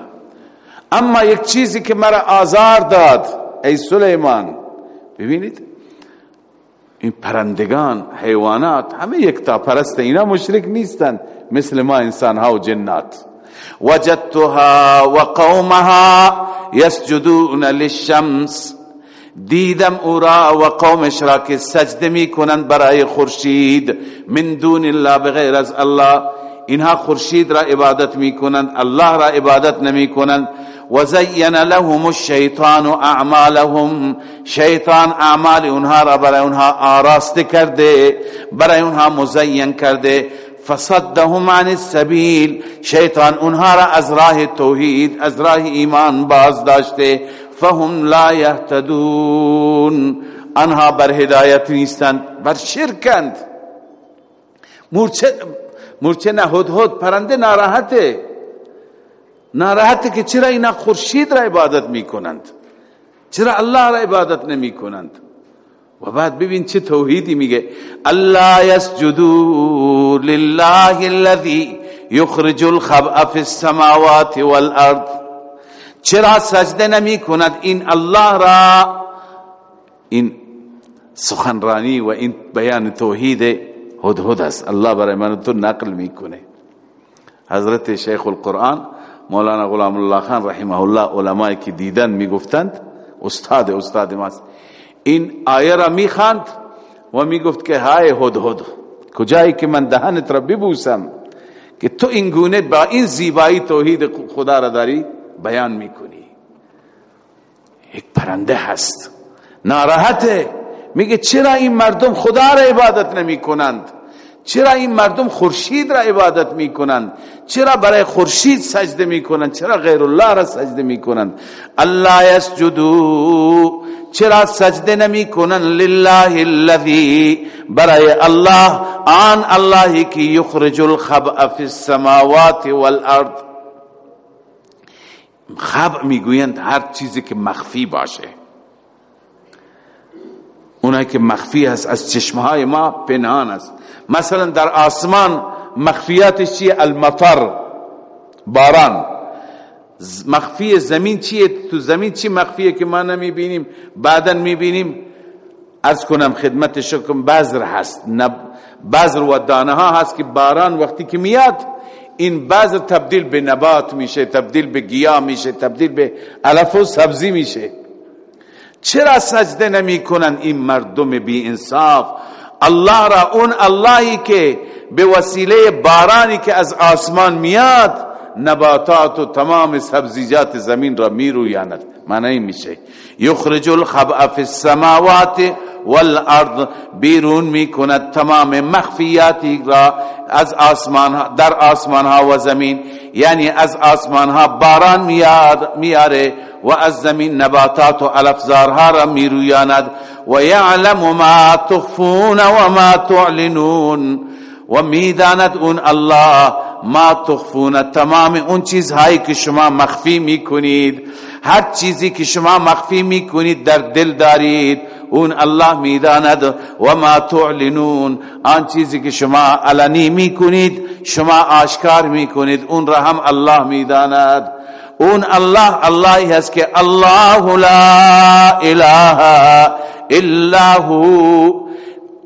Speaker 1: اما یک چیزی که مرا آزار داد ای سلیمان ببینید این پرندگان حیوانات همه یک تا پرست اینا مشرک نیستن مثل ما انسان ها و جنات. وجدتها و قومها یسجدون للشمس. دیدم او را و قومش را که سجده می کنند برای خورشید من دون الله بغیر از الله. اینها خورشید را عبادت می کنند الله را عبادت نمی کنند و زین لهم الشیطان اعمالهم شیطان اعمال اونها را برای اونها آراسته کرده برای اونها مزین کرده. فصدهم عن السبیل شیطان اونها را از راه توحید از راه ایمان باز داشته. فهم لا یهتدون انها بر هدایت نیستند بر شرکند مورچه مورچه نه هد پرنده ناراحته. ناراحته که چرا اینا خورشید را عبادت می‌کنند؟ چرا الله را عبادت نمی کنند و بعد ببین چه توحیدی میگه. الله یسجدو لله الذي یخرج الخبأ في السماوات والارض. چرا سجده نمی کند این الله را. این سخنرانی و این بیان توحید هدهد است. الله برای من تو نقل می‌کنه. حضرت شیخ القرآن مولانا غلام الله خان رحمه الله علماء که دیدن می‌گفتند استاد استاد ماست. این آیه را می‌خواند و می‌گفت که های هدهد کجایی که من دهنت را ببوسم که تو این گونه با این زیبایی توحید خدا را داری بیان می‌کنی. یک پرنده هست. ناراحته. میگه چرا این مردم خدا را عبادت نمی کنند چرا این مردم خورشید را عبادت می کنند چرا برای خورشید سجده می کنند چرا غیر الله را سجده می کنند الله یسجدو. چرا سجده نمی کنند لله الذی. برای الله آن اللهی که یخرج الخبأ فی السماوات والارض. خبع می‌گویند هر چیزی که مخفی باشه. اونایی که مخفی هست از چشمهای ما پنهان است. مثلا در آسمان مخفیاتش چیه المطر باران. مخفی زمین چیه؟ تو زمین چی مخفیه که ما نمی‌بینیم؟ بعدا می‌بینیم. از کنم خدمت شکم بذر هست. بذر و دانه ها هست که باران وقتی که میاد این بذر تبدیل به نبات میشه تبدیل به گیاه میشه تبدیل به علف و سبزی میشه. چرا سجده نمی کنن این مردم بی انصاف الله را اون اللهی که به وسیله بارانی که از آسمان میاد نباتات و تمام سبزیجات زمین را میرویاند. معنی میشه. یخرج الخبع فی السماوات والارض. بیرون می‌کند تمام مخفیاتی را از آسمان در آسمان ها و زمین. یعنی از آسمان ها باران میاره و از زمین نباتات و الافزارها را میرویاند. و یعلم ما تخفون و ما تعلنون. و می‌داند اون الله ما تخفون تمام اون چیزهایی که شما مخفی می‌کنید. هر چیزی که شما مخفی می‌کنید در دل دارید اون الله می‌داند. و ما تعلنون آن چیزی که شما علنی می‌کنید شما آشکار می‌کنید اون را هم الله می‌داند. اون الله اللهی هست که الله لا اله الا هو.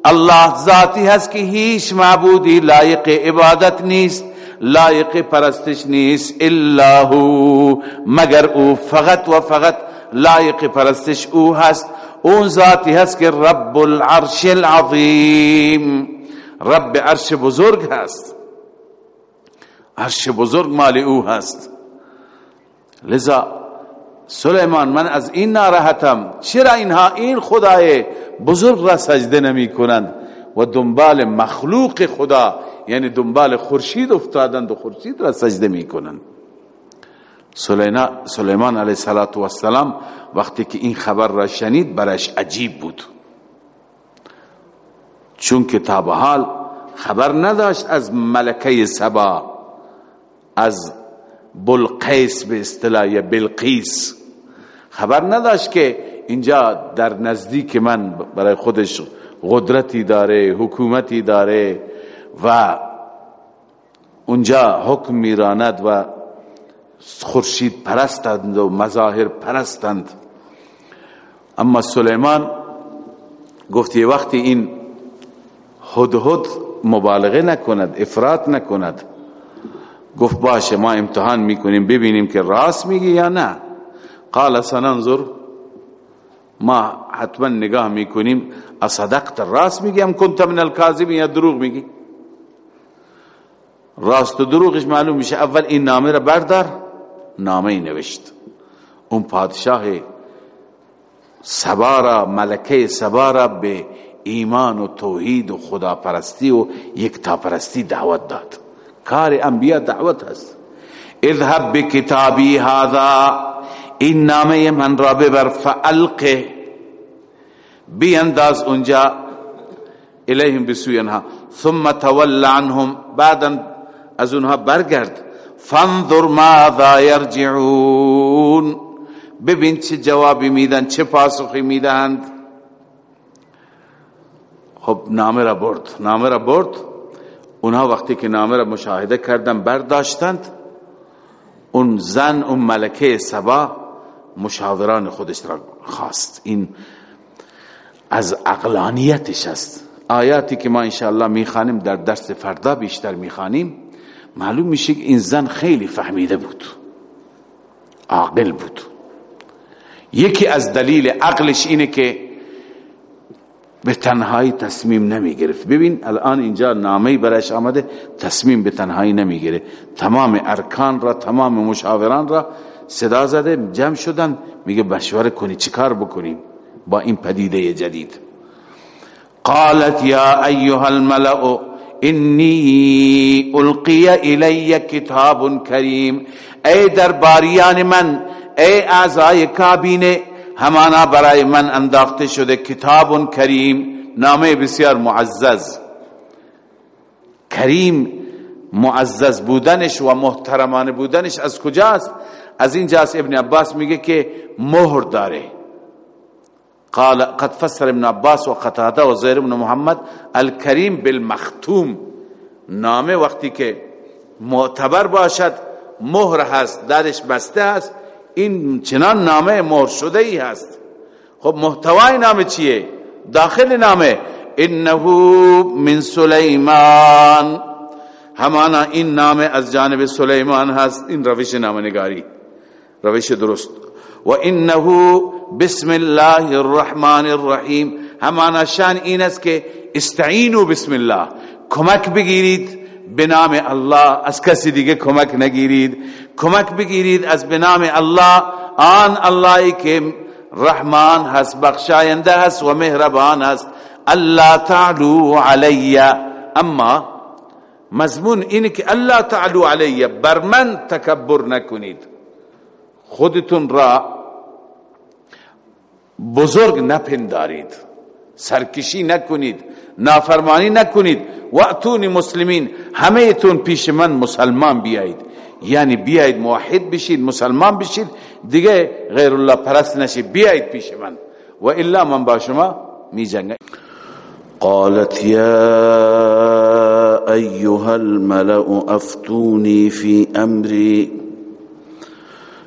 Speaker 1: الله ذاتی هست که هیچ معبودی لایق عبادت نیست لایق پرستش نیست الا هو مگر او فقط و فقط لایق پرستش او هست. اون ذاتی هست که رب العرش العظیم. رب عرش بزرگ هست. عرش بزرگ مال او هست. لذا سلیمان من از این ناراحتم چرا اینها؟ این خدای بزرگ را سجده نمی کنند. و دنبال مخلوق خدا یعنی دنبال خورشید افتادند و خورشید را سجده می کنند. سلیمان علیه السلام وقتی که این خبر را شنید برش عجیب بود. چون که تا حال خبر نداشت از ملکه سبا از بلقیس به اصطلاح بلقیس. خبر نداشت که اینجا در نزدیک من برای خودش قدرتی داره حکومتی داره و اونجا حکم میراند و خورشید پرستند و مظاهر پرستند. اما سلیمان گفت یه وقتی این هدهد مبالغه نکند افراد نکند گفت باشه ما امتحان می‌کنیم ببینیم که راست میگی یا نه. قال سننظر ما حتما نگاه می‌کنیم. اصدقت راست میگی هم کنت من الكاذبین یا دروغ میگی؟ راست و دروغش معلوم میشه. اول این نامه را بردار نامه نوشت. اون پادشاه سبارا ملکه سبارا به ایمان و توحید و خداپرستی و یکتاپرستی دعوت داد. کار انبیاء دعوت هست. اذهب بکتابی هذا. این نامه من را ببر فالقه بینداز اونجا الیهم بسوی انها ثم تول عنهم بعدا از اونها برگرد فانظر ماذا یرجعون ببین چه جوابی میدن چه پاسخی می‌دهند خب نامه را برد نامه را برد اونها وقتی که نامه را مشاهده کردن برداشتند اون زن اون ملکه سبا مشاوران خودش را خواست. این از اقلانیتش است. آیاتی که ما انشاءالله می‌خوانیم در درس فردا بیشتر می‌خوانیم. معلوم میشه که این زن خیلی فهمیده بود. عاقل بود. یکی از دلیل عقلش اینه که به تنهایی تصمیم نمی گرفت ببین الان اینجا نامه برش آمده تصمیم به تنهایی نمی گرفت تمام ارکان را تمام مشاوران را صدا زده جمع شدن. میگه بشوره کنی چیکار بکنیم؟ با این پدیده جدید. قالت یا ایها الملأ انی القی الی کتاب کریم. ای درباریان من ای اعضای کابینه همانا برای من انداخته شده کتاب کریم نامه بسیار معزز. کریم معزز بودنش و محترمان بودنش از کجاست؟ از این جاست ابن عباس میگه که مهر داره. قال قد فسر ابن عباس و قتاده و زیر ابن محمد الکریم بالمختوم. نامه وقتی که معتبر باشد مهر هست درش بسته هست این چنان نامه مهر شده ای هست. خب محتوای نامه چیه؟ داخل نامه انه من سلیمان. همانا این نامه از جانب سلیمان هست این روش نامنگاری روش درست. و انه بسم الله الرحمن الرحیم. همانا شان این است که استعینوا بسم الله. کمک بگیرید به نام الله. از کسی دیگه کمک نگیرید. کمک بگیرید از به نام الله. آن اللهی که رحمان هست بخشاینده هست و مهربان هست. الله تعلو علی اما مضمون اینه که الله تعلو علی بر من تکبر نکنید. خودتون را بزرگ نپندارید. سرکشی نکنید. نافرمانی نکنید. وقتونی مسلمین. همه تون پیش من مسلمان بیایید. یعنی بیایید موحد بشید مسلمان بشید. دیگه غیر الله پرست نشید. بیایید پیش من. و الا من با شما می جنگه
Speaker 2: قالت يا ايها الملأ افتوني في امري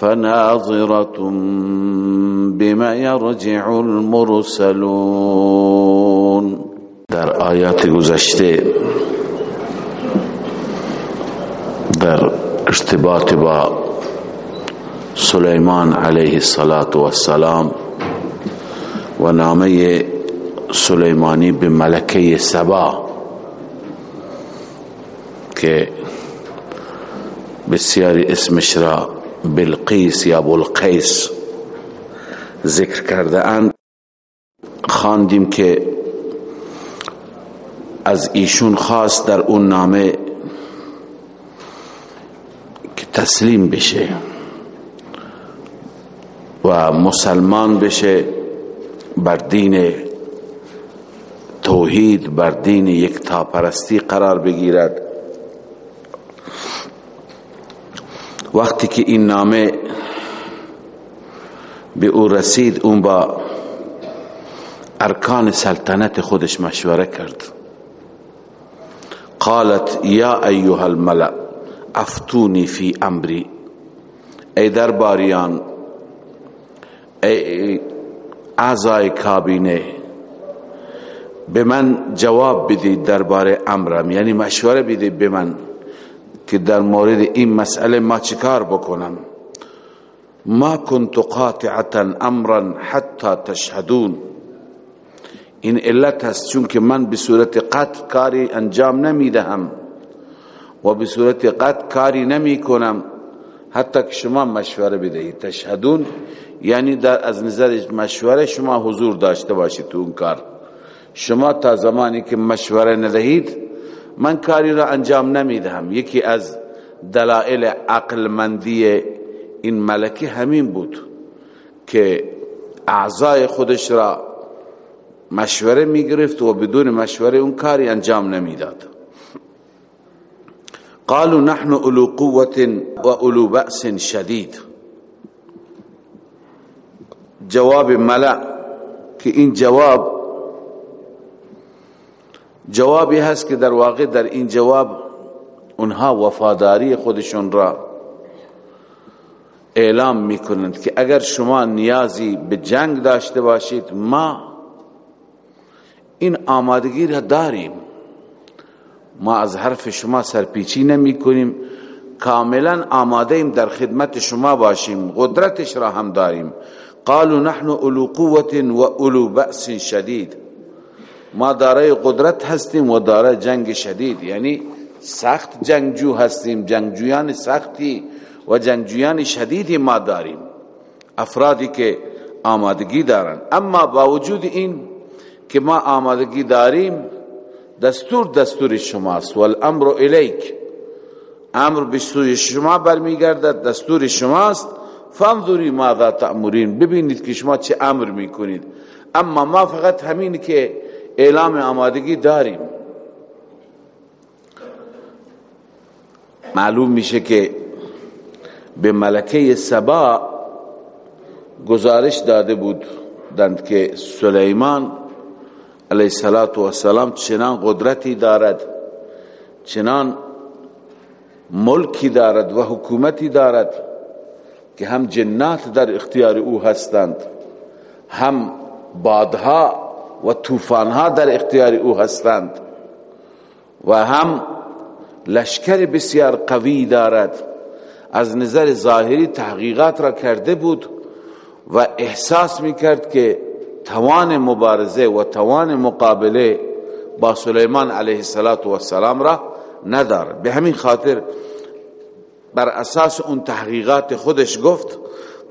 Speaker 2: فناظره بما يرجع المرسلون.
Speaker 1: در آیات گذشته در ارتباط با سلیمان علیه السلام و نامه سلیمانی به ملکه سبا که بسیاری اسمش را بلقیس یا بلقیس ذکر کرده اند. خواندیم که از ایشون خواست در اون نامه که تسلیم بشه و مسلمان بشه بر دین توحید بر دین یک تاپرستی قرار بگیرد. وقتی که این نامه به او رسید اون با ارکان سلطنت خودش مشوره کرد. قالت یا ایها الملأ افتونی فی امری. ای درباریان ای اعضای کابینه به من جواب بدید درباره امرم. یعنی مشوره بدید به من. که در مورد این مسئله ما چیکار بکنم؟ ما كنت قاطعتا امرا حتی تشهدون. این علت هست چون که من به صورت قطع کاری انجام نمی‌دهم و به صورت قطع کاری نمی کنم حتی که شما مشوره بدهید. تشهدون یعنی در از نظر مشوره شما حضور داشته باشید تو اون کار. شما تا زمانی که مشوره ندهید من کاری را انجام نمی‌دهم. یکی از دلائل عقل مندی این ملکه همین بود که اعضای خودش را مشوره می‌گرفت و بدون مشوره اون کاری انجام نمی‌داد. قالوا نحن اولو قوة و اولو بأس شدید. جواب ملع که این جواب جوابی هست که در واقع در این جواب اونها وفاداری خودشون را اعلام می‌کنند که اگر شما نیازی به جنگ داشته باشید ما این آمادگی را داریم. ما از حرف شما سرپیچی نمی کنیم کاملا آماده ایم در خدمت شما باشیم. قدرتش را هم داریم. قالوا نحن اولو قوة و اولو بأس شدید. ما دارای قدرت هستیم و دارای جنگ شدید. یعنی سخت جنگجو هستیم. جنگجویان سختی و جنگجویان شدیدی ما داریم. افرادی که آمادگی دارن. اما با وجود این که ما آمادگی داریم دستور دستور شماست. والامر الیک. امر به سوی شما برمیگردد دستور شماست. فانظری ماذا تأمرین. ببینید که شما چه امر می‌کنید. اما ما فقط همین که اعلام آمادگی داریم. معلوم میشه که به ملکه سبا گزارش داده بود دند که سلیمان علیه السلام چنان قدرتی دارد چنان ملکی دارد و حکومتی دارد که هم جنات در اختیار او هستند هم بادها و طوفانها در اختیار او هستند. و هم لشکر بسیار قوی دارد. از نظر ظاهری تحقیقات را کرده بود و احساس می‌کرد که توان مبارزه و توان مقابله با سلیمان علیه السلام را ندارد. به همین خاطر بر اساس اون تحقیقات خودش گفت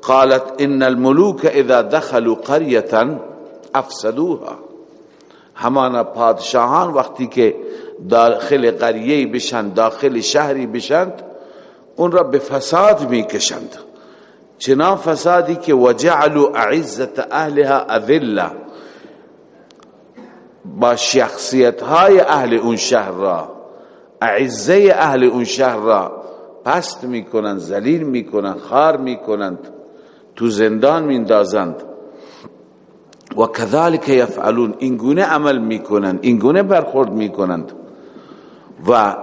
Speaker 1: قالت ان الملوک اذا دخلوا قريه افسدوها. همانا پادشاهان وقتی که داخل قریه بشند داخل شهری بشند اون را به فساد می‌کشند. چنان فسادی که وجعلوا اعزت اهلها اذله با شخصیت های اهل اون شهر را اعزه اهل اون شهر را پست می‌کنند ذلیل می‌کنند خار می‌کنند تو زندان میندازند و کذالک یفعلون اینگونه عمل می‌کنند اینگونه برخورد می‌کنند. و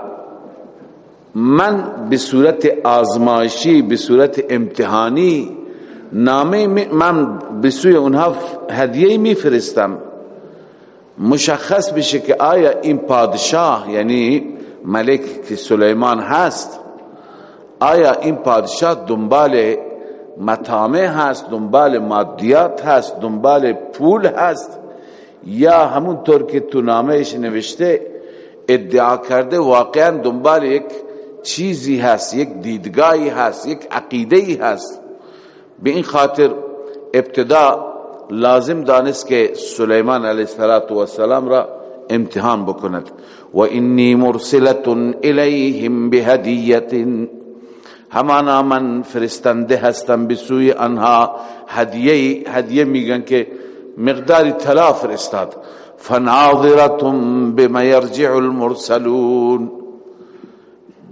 Speaker 1: من به صورت آزمایشی به صورت امتحانی نامه من به سوی اونها هدیه میفرستم. مشخص بشه که آیا این پادشاه یعنی ملک سلیمان هست آیا این پادشاه دنبال مطامع هست دنبال مادیات هست دنبال پول هست. یا همون طور که تو نامهش نوشته ادعا کرده واقعا دنبال یک چیزی هست یک دیدگاهی هست یک عقیده هست. به این خاطر ابتدا لازم دانست که سلیمان علیه السلام را امتحان بکند. و انی مرسلت الیهم بهدیت همانا من فرستنده هستم به سوی آنها هدیه هدیه میگن که مقداری طلا فرستاد. فناظرتم بما یرجع المرسلون.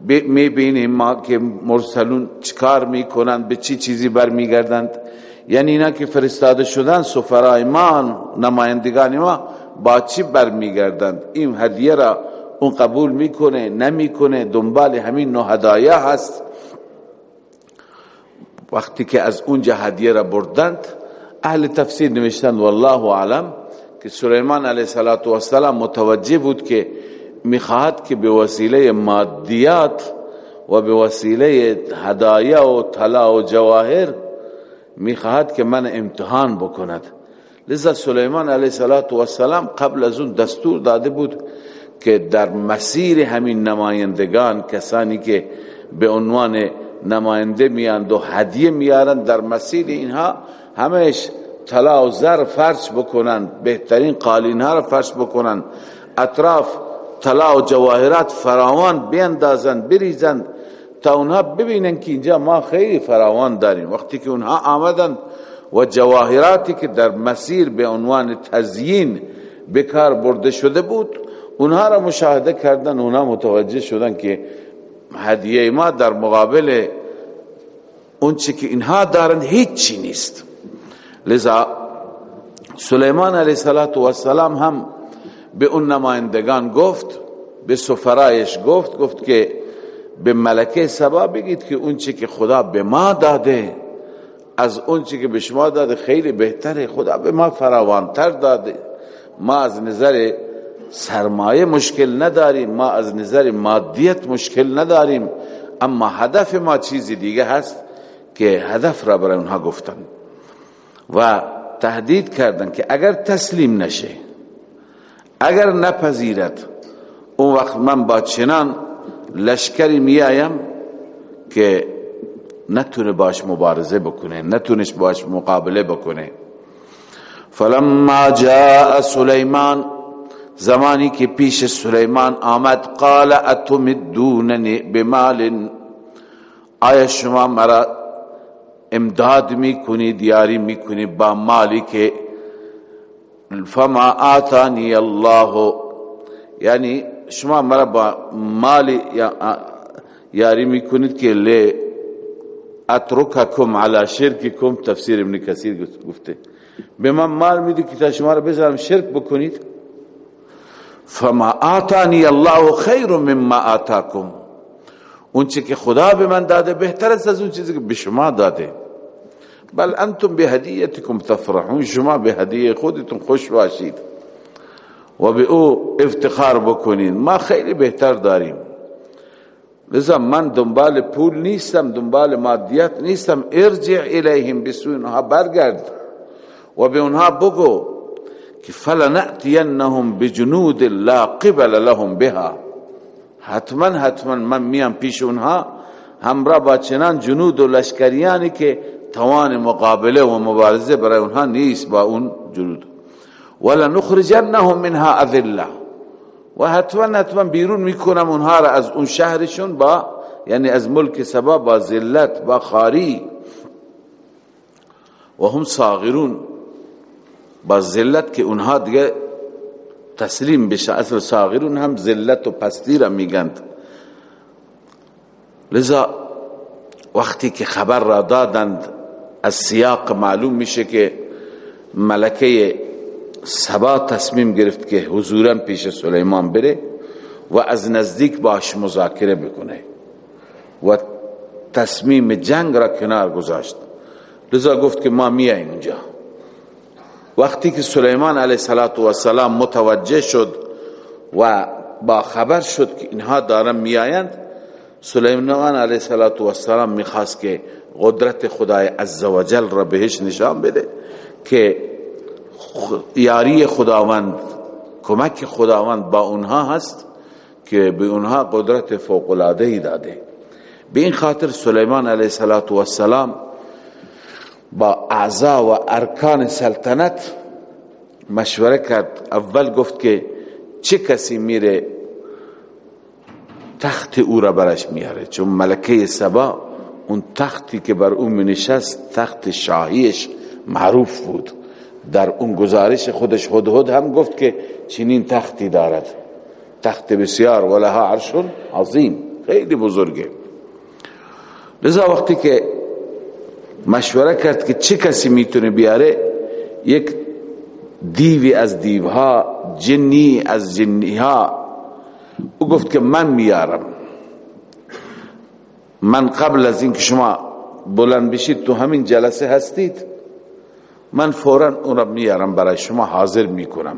Speaker 1: می‌بینیم ما که مرسلون چکار می‌کنند به چی چیزی برمیگردند. یعنی اینا که فرستاده شدن سفرای ما نمایندگان ما با چی برمیگردند؟ این هدیه را اون قبول می‌کنه نمی‌کنه دنبال همین نوع هدایا هست. وقتی که از اونجا هدیه را بردند اهل تفسیر نوشتند والله اعلم که سلیمان علیه السلام متوجه بود که می‌خواهد که به وسیله مادیات و به وسیله هدایا و طلا و جواهر می‌خواهد که من امتحان بکند. لذا سلیمان علیه السلام قبل از اون دستور داده بود که در مسیر همین نمایندگان کسانی که به عنوان نماینده میاند و هدیه میارند در مسیر اینها همش طلا و زر فرش بکنند بهترین قالین ها را فرش بکنند. اطراف طلا و جواهرات فراوان بیندازند بریزند تا اونها ببینن که اینجا ما خیلی فراوان داریم. وقتی که اونها آمدند و جواهراتی که در مسیر به عنوان تزیین بکار برده شده بود اونها را مشاهده کردن اونها متوجه شدن که هدیه ما در مقابل اون چی که اینها دارن هیچی نیست. لذا سلیمان علیه السلام هم به اون نمایندگان گفت به سفرایش گفت گفت که به ملکه سبا بگید که اون چی که خدا به ما داده از اون چی که به شما داده خیلی بهتره خدا به ما فراوانتر داده. ما از نظر سرمایه مشکل نداریم ما از نظر مادیت مشکل نداریم. اما هدف ما چیزی دیگه هست که هدف را برای اونها گفتن و تهدید کردن که اگر تسلیم نشه اگر نپذیرد اون وقت من با چنان لشکری میایم که نتونه باش مبارزه بکنه نتونش باش مقابله بکنه. فلما جاء سلیمان زمانی که پیش سلیمان آمد قال اتمدوننی بمال؟ آیا شما مرا امداد می‌کنی دیاری می‌کنی با مالی که فما آتانی الله؟ یعنی شما مرا با مالی یاری می‌کنید که لی اترککم علی شرککم تفسیر ابن کثیر گفته. به من مال میدی که تا شما را بذارم شرک بکنید؟ فما آتانی الله خیر مما آتاکم اون چی که خدا به من داده بهتر است از اون چیزی که به شما داده. بل انتم به هدیتکم تفرحون شما به هدیه خودتون خوش باشید. و به او افتخار بکنید ما خیلی بهتر داریم. لذا من دنبال پول نیستم دنبال مادیت نیستم. ارجع الیهم بسو اونها برگرد. و به اونها بگو که فلنأتینهم بجنود لا قبل لهم بها۔ حتما حتما من میام پیش اونها همراه با چنان جنود و لشکریانی که توان مقابله و مبارزه برای اونها نیست با اون جنود۔ ولا نخرجنهم منها اذله و حتما حتما بیرون می‌کنم اونها را از اون شهرشون با یعنی از ملک سبا با ذلت با خاری۔ و هم صاغرون۔ با ذلت که اونها دیگه تسلیم بشه. اصل صاغرون هم ذلت و پستی را میگند. لذا وقتی که خبر را دادند از سیاق معلوم میشه که ملکه سبا تصمیم گرفت که حضورا پیش سلیمان بره و از نزدیک باش مذاکره بکنه و تصمیم جنگ را کنار گذاشت. لذا گفت که ما میاییم اونجا. وقتی که سلیمان علیه السلام متوجه شد و با خبر شد که اینها دارن میآیند سلیمان علیه السلام می‌خواست که قدرت خدای عزوجل را بهش نشان بده که یاری خداوند کمک خداوند با اونها هست که به اونها قدرت فوق العاده داده. به این خاطر سلیمان علیه السلام با اعضا و ارکان سلطنت مشوره کرد. اول گفت که چه کسی میره تخت او را برش میاره؟ چون ملکه سبا اون تختی که بر اون منشست تخت شاهیش معروف بود. در اون گزارش خودش هدهد هم گفت که چنین تختی دارد. تخت بسیار ولها عرش عظیم خیلی بزرگه. لذا وقتی که مشوره کرد که چه کسی می‌تونه بیاره؟ یک دیوی از دیوها جنی از جنیها. او گفت که من میارم. من قبل از اینکه شما بلند بشید تو همین جلسه هستید من فورا اون را میارم برای شما حاضر می‌کنم.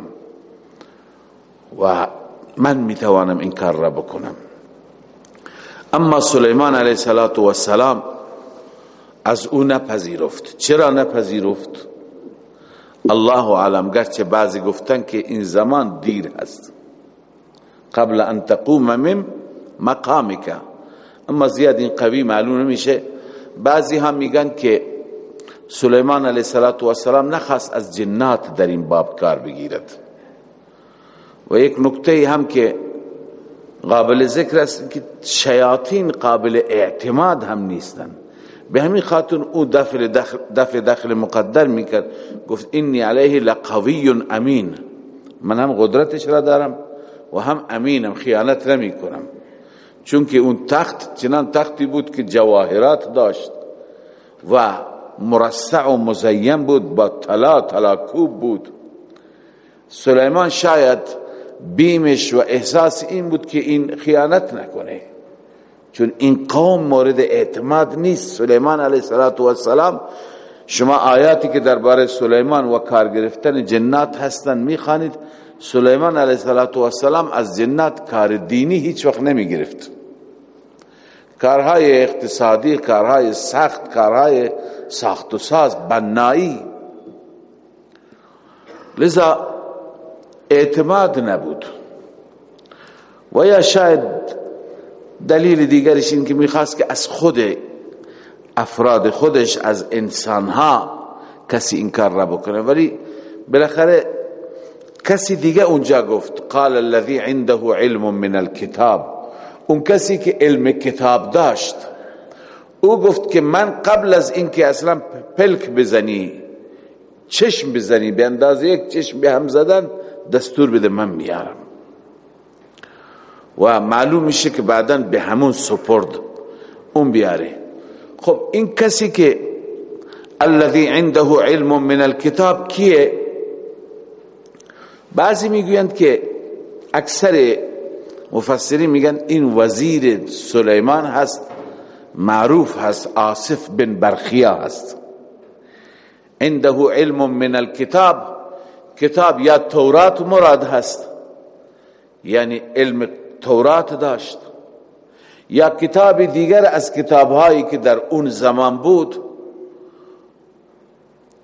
Speaker 1: و من می‌توانم این کار را بکنم. اما سلیمان علیه السلام از او نپذیرفت. چرا نپذیرفت؟ الله علم گرچه بعضی گفتن که این زمان دیر هست. قبل ان تقوم من مقامک. اما زیاد این قوی معلوم نمیشه. بعضی هم میگن که سلیمان علیه السلام نخواست از جنات در این باب کار بگیرد. و یک نکته هم که قابل ذکر است که شیاطین قابل اعتماد هم نیستن. به همین خاطر او دفع دخل, دفع دخل مقدر می‌کرد. گفت اینی علیه لقوی امین. من هم قدرتش را دارم و هم امینم خیانت نمی کنم. چون که اون تخت چنان تختی بود که جواهرات داشت و مرصع و مزین بود با طلا طلا کوب بود. سلیمان شاید بیمش و احساس این بود که این خیانت نکنه. چون این قوم مورد اعتماد نیست. سلیمان علیه السلام شما آیاتی که درباره سلیمان و کار گرفتن جنات هستن می‌خوانید. سلیمان علیه السلام از جنات کار دینی هیچ وقت نمی گرفت کارهای اقتصادی کارهای سخت کارهای ساخت و ساز بنایی. لذا اعتماد نبود. و یا شاید دلیل دیگرش این که می‌خواست که از خود افراد خودش از انسانها کسی این کار را بکنه. ولی بالاخره کسی دیگه اونجا گفت قال الذي عنده علم من الكتاب اون کسی که علم کتاب داشت او گفت که من قبل از اینکه اصلا پلک بزنی چشم بزنی به اندازه یک چشم به هم زدن دستور بده من میارم. و معلوم میشه که بعدا به همون سپرد اون بیاره. خب این کسی که الذي عنده علم من الكتاب کیه؟ بعضی می‌گویند که اکثر مفسرین میگن این وزیر سلیمان هست معروف هست آصف بن برخیا هست. عنده علم من الكتاب کتاب یا تورات مراد هست. یعنی علم تورات داشت. یا کتاب دیگر از کتابهایی که در اون زمان بود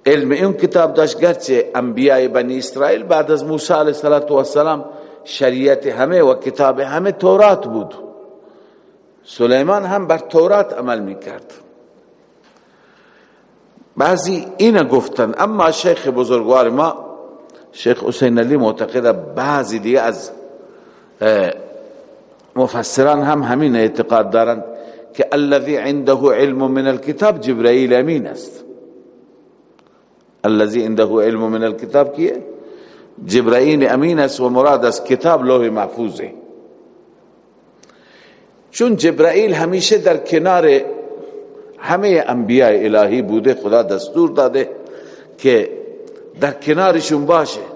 Speaker 1: علم اون کتاب داشت گرچه انبیاء بنی اسرائیل بعد از موسی علیه السلام شریعت همه و کتاب همه تورات بود. سلیمان هم بر تورات عمل می‌کرد. بعضی این گفتن اما شیخ بزرگوار ما شیخ حسین علی معتقد بعضی دیگه از مفسران هم همین اعتقاد دارند که الذي عنده علم من الكتاب جبرائیل امین است. الذي عنده علم من الكتاب کیه؟ جبرائیل امین است و مراد از کتاب لوح محفوظه. چون جبرائیل همیشه در کنار همه انبیاء الهی بوده خدا دستور داده که در کنارشون باشه.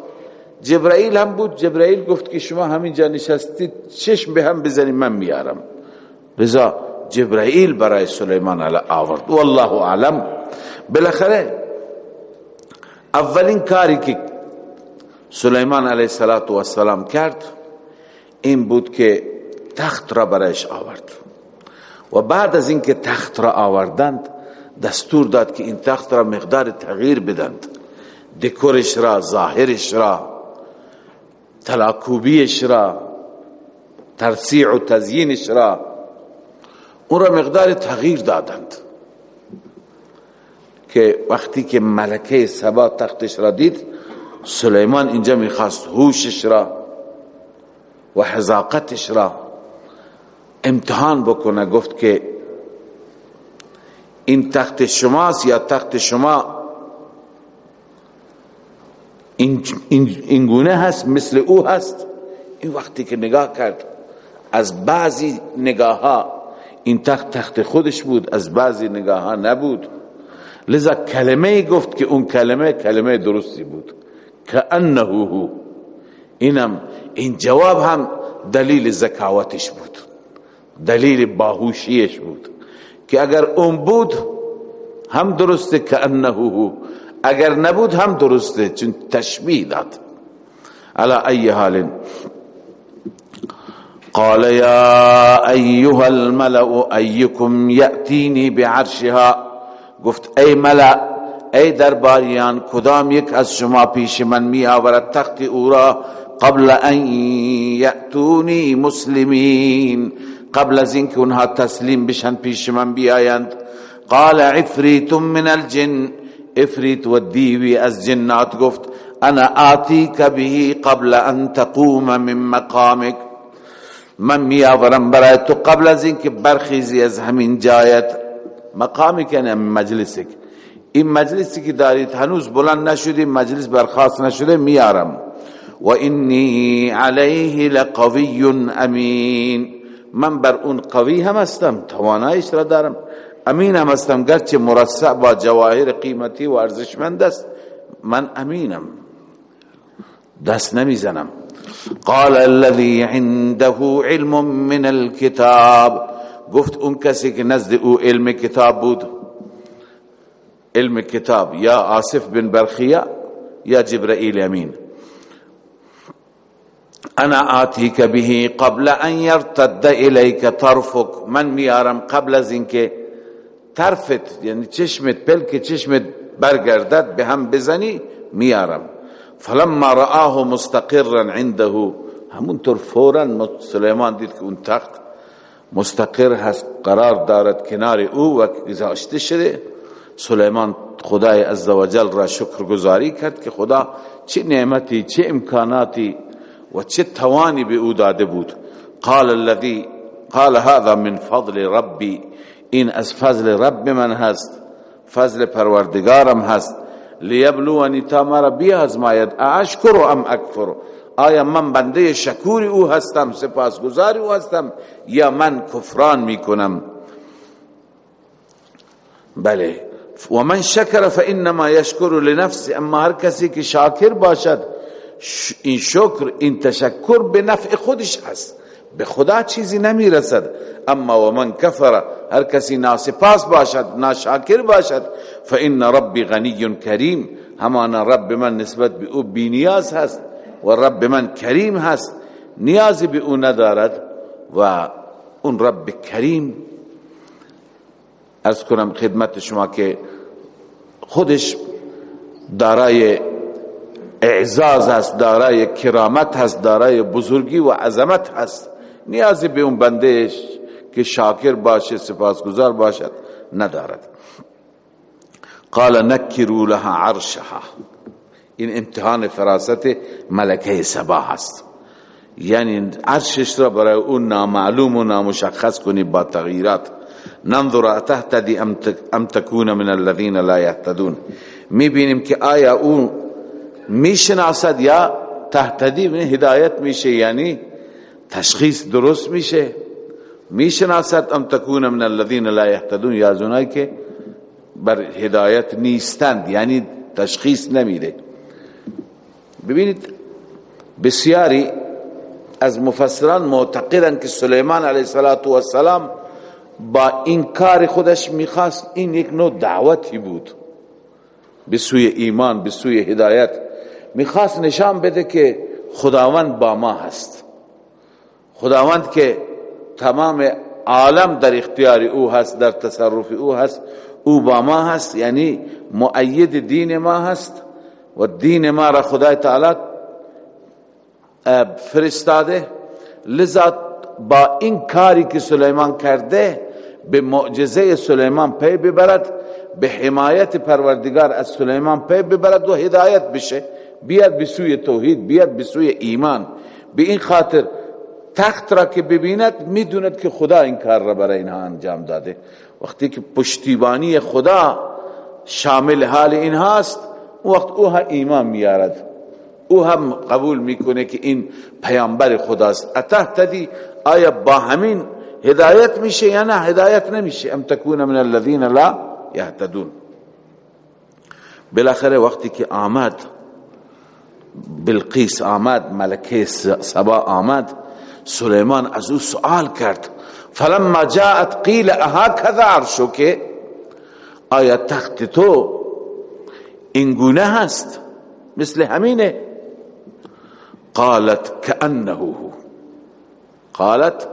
Speaker 1: جبرائیل هم بود. جبرائیل گفت که شما همینجا نشستید چشم به هم بزنید من میارم. لذا جبرائیل برای سلیمان علی آورد. والله اعلم. بالاخره اولین کاری که سلیمان علیه السلام کرد این بود که تخت را برایش آورد. و بعد از اینکه تخت را آوردند دستور داد که این تخت را مقدار تغییر بدند. دکورش را ظاهرش را. تلاکوبیش را ترسیع و تزیینش را اون را مقدار تغییر دادند. که وقتی که ملکه سبا تختش را دید سلیمان اینجا می‌خواست هوشش را و حذاقتش را امتحان بکنه گفت که این تخت شماست یا تخت شما این گونه هست مثل او هست. این وقتی که نگاه کرد از بعضی نگاه ها این تخت تخت خودش بود از بعضی نگاه ها نبود. لذا کلمه گفت که اون کلمه کلمه درستی بود. که انه هو. اینم این جواب هم دلیل زکاوتش بود. دلیل باهوشیش بود. که اگر اون بود هم درسته که انه هو. اگر نبود هم درسته چون تشبیه داد. على ای حال. قال يا ايها الملأ ايكم يأتيني بعرشها. گفت ای ملأ ای درباریان کدام یک از شما پیش من می آورد تخت او را قبل ان یأتونی مسلمین؟ قبل از اینکه اونها تسلیم بشن پیش من بیایند. قال عفریت من الجن. افریت و دیوی از جنات گفت انا آتی به قبل ان تقوم من مقامک. من میآورم برای تو قبل از اینکه برخیزی از همین جایت. مقامی که یعنی مجلسک این مجلسی که دارید هنوز بلند نشدی مجلس برخواست نشده میارم و اینی علیه لقوی امین. من بر اون قوی هم هستم توانایش را دارم. امین هم هستم گرچه مرصع با جواهر قیمتی و ارزشمند است من امینم دست نمیزنم قال الذي عنده علم من الكتاب. گفت اون کسی که نزد أو علم کتاب بود. علم کتاب یا آصف بن برخیا یا جبرائیل امین أنا آتیک به قبل أن يرتد الیک طرفک من میارم قبل از اینکه طرفت یعنی چشمت پلک چشمت برگردد به هم بزنی میارم. فلما رآه مستقرا عنده. همونطور فورا سلیمان دید که اون تخت مستقر هست قرار دارد کنار او و گذاشته شده. سلیمان خدای عزوجل را شکر گزاری کرد که خدا چه نعمتی چه امکاناتی و چه توانی به او داده بود. قال الذي قال هذا من فضل ربي این از فضل رب من هست فضل پروردگارم هست. لیبلونی تا مرا بیازماید اشکر ام اکفر. آیا من بنده شکور او هستم سپاسگزار او هستم یا من کفران می‌کنم؟ بله. و من شکر فانما یشکر لنفس اما هر کسی که شاکر باشد این شکر این تشکر به نفع خودش هست. به خدا چیزی نمی‌رسد. اما و من کفر هر کسی ناسپاس باشد ناشاکر باشد فان ربی غنی کریم همانا رب من نسبت به او بینیاز هست و رب من کریم هست نیازی به او ندارد و اون رب کریم. از کنم خدمت شما که خودش دارای اعزاز هست دارای کرامت هست دارای بزرگی و عظمت هست. نیازی به اون بندهش که شاکر باشه سپاسگزار باشد ندارد. قال نکروا لها عرشها. این امتحان فراست ملکه سبا هست. یعنی عرشش را برای اون نامعلوم و نامشخص کنی با تغییرات. ننظر اتهتدی ام تکون من الذین لا یهتدون. می‌بینیم که آیا او می‌شناسد یا تهتدی؟ من هدایت میشه یعنی تشخیص درست میشه. می‌شناسد ام تکون من الذین لا یهتدون. یا زنایی که بر هدایت نیستند یعنی تشخیص نمیده. ببینید بسیاری از مفسران معتقدند که سلیمان علیه السلام با این کار خودش می‌خواست. این یک نوع دعوتی بود. به سوی ایمان به سوی هدایت می‌خواست نشان بده که خداوند با ما هست. خداوند که تمام عالم در اختیار او هست در تصرف او هست او با ما هست یعنی مؤید دین ما هست و دین ما را خدای تعالی فرستاده. لذا با این کاری که سلیمان کرده به معجزه سلیمان پی ببرد به حمایت پروردگار از سلیمان پی ببرد و هدایت بشه. بیاد به سوی توحید بیاد به سوی ایمان. به این خاطر تخت را که ببیند می‌دوند که خدا این کار را برای اینها انجام داده. وقتی که پشتیبانی خدا شامل حال این هاست وقت او هم ایمان میارد او هم قبول می‌کنه که این پیامبر خداست. اتهتدی؟ آیا با همین هدایت میشه یا نه؟ هدایت نمیشه. ام تکون من الذین لا یهتدون. بالاخره وقتی که آمد بلقیس آمد ملکه سبا آمد سلیمان از او سوال کرد. فلما جاءت قیل اها کذا عرشو که آیا تخت تو اینگونه هست؟ مثل همینه. قالت كأنه هو قالت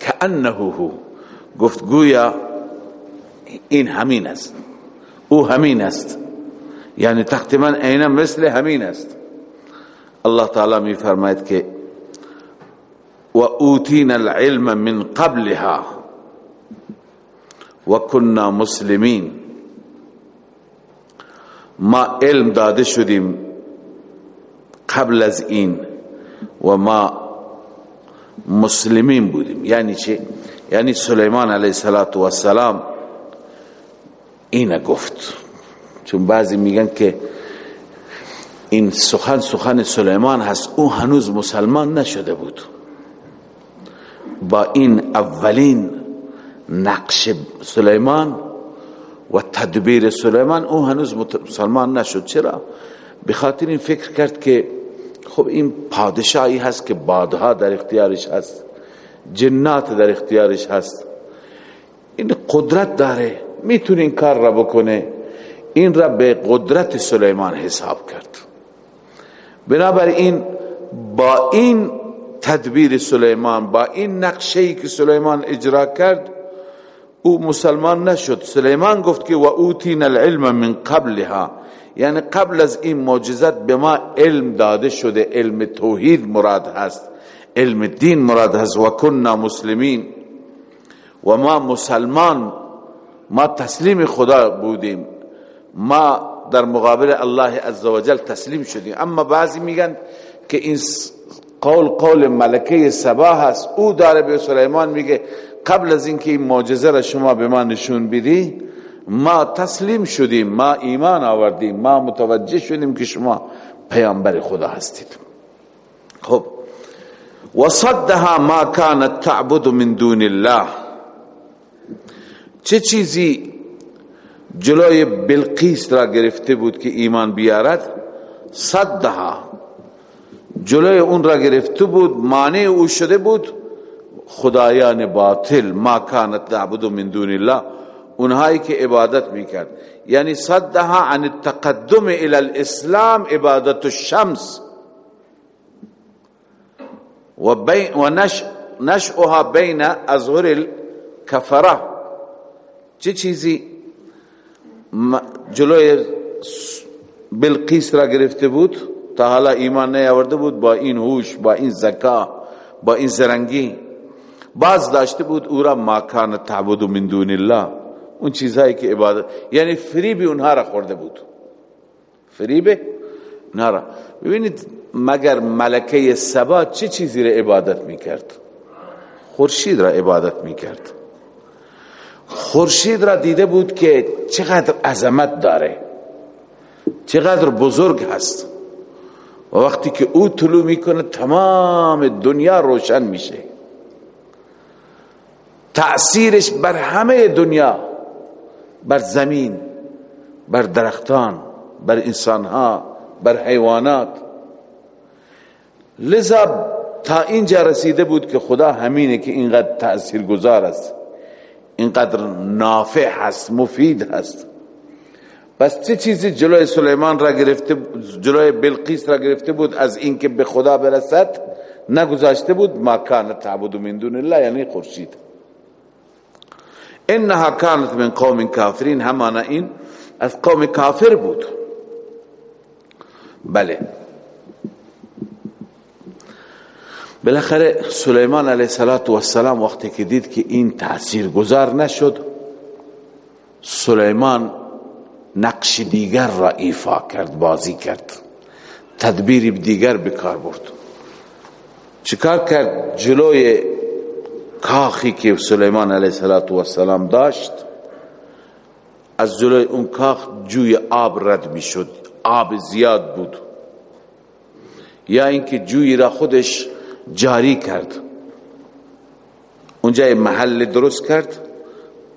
Speaker 1: كأنه هو گفت گویا این همین است. او همین است. یعنی تخت من عینا مثل همین است. الله تعالی می فرماید که و اوتینا العلم من قبلها و كنا مسلمین ما علم داده شدیم قبل از این و ما مسلمین بودیم. یعنی چه یعنی سلیمان علیه السلام این گفت. چون بعضی میگن که این سخن سخن سلیمان هست. او هنوز مسلمان نشده بود. با این اولین نقش سلیمان و تدبیر سلیمان او هنوز مسلمان نشد. چرا؟ بخاطر این فکر کرد که خب این پادشاهی هست که بادها در اختیارش هست جنات در اختیارش هست. این قدرت داره می‌تونه این کار را بکنه. این را به قدرت سلیمان حساب کرد. بنابراین با این تدبیر سلیمان با این نقشه که سلیمان اجرا کرد او مسلمان نشد. سلیمان گفت که و اوتین العلم من قبلها. یعنی قبل از این معجزت به ما علم داده شده علم توحید مراد هست علم دین مراد هست. و کننا مسلمین. و ما مسلمان ما تسلیم خدا بودیم. ما در مقابل الله عزوجل تسلیم شدیم. اما بعضی میگن که این قول قول ملکه سبا هست او داره به سلیمان میگه قبل از اینکه این معجزه را شما به ما نشون بدی ما تسلیم شدیم ما ایمان آوردیم ما متوجه شدیم که شما پیامبر خدا هستید. خب. وصدها ما كانت تعبد من دون الله. چه چیزی جلوی بلقیس را گرفته بود که ایمان بیارد؟ صدها. جلوی اون را گرفته بود مانع او شده بود خدایان باطل ما کانت تعبد من دون الله. اونهایی که عبادت می‌کرد. یعنی صدها عن التقدم الى الاسلام عبادت الشمس. و, بین نش بین ازهر الكفره چه چیزی؟ جلوی بلقیس را گرفته بود. تا حالا ایمان نیاورده بود با این هوش با این زکا با این زرنگی. باز داشته بود او را ما کان تعبد من دون الله. اون چیزهایی که عبادت یعنی فریب اونها را خورده بود. فریب نارا ببینید مگر ملکه سبا چه چیزی را عبادت می‌کرد؟ خورشید را عبادت می‌کرد. خورشید را دیده بود که چقدر عظمت داره. چقدر بزرگ هست. و وقتی که او طلوع می‌کنه تمام دنیا روشن میشه. تأثیرش بر همه دنیا بر زمین بر درختان بر انسانها بر حیوانات. لذا تا اینجا رسیده بود که خدا همینه که اینقدر تأثیر گذار است. اینقدر نافع هست مفید هست. پس چه چیزی جلوی سلیمان را گرفته جلوی بلقیس را گرفته بود از اینکه به خدا برسد؟ نگذاشته بود؟ ما کانت تعبد من دون الله یعنی خورشید. انها کانت من قوم کافرین همانا این از قوم کافر بود. بله. بالاخره سلیمان علیه السلام وقتی که دید که این تأثیر گذار نشد سلیمان نقش دیگر را ایفا کرد بازی کرد. تدبیری دیگر بکار برد. چیکار کرد؟ جلوی کاخی که سلیمان علیه السلام داشت از جلوی اون کاخ جوی آب رد می شد. آب زیاد بود. یا اینکه جوی را خودش جاری کرد. اونجا محل درست کرد.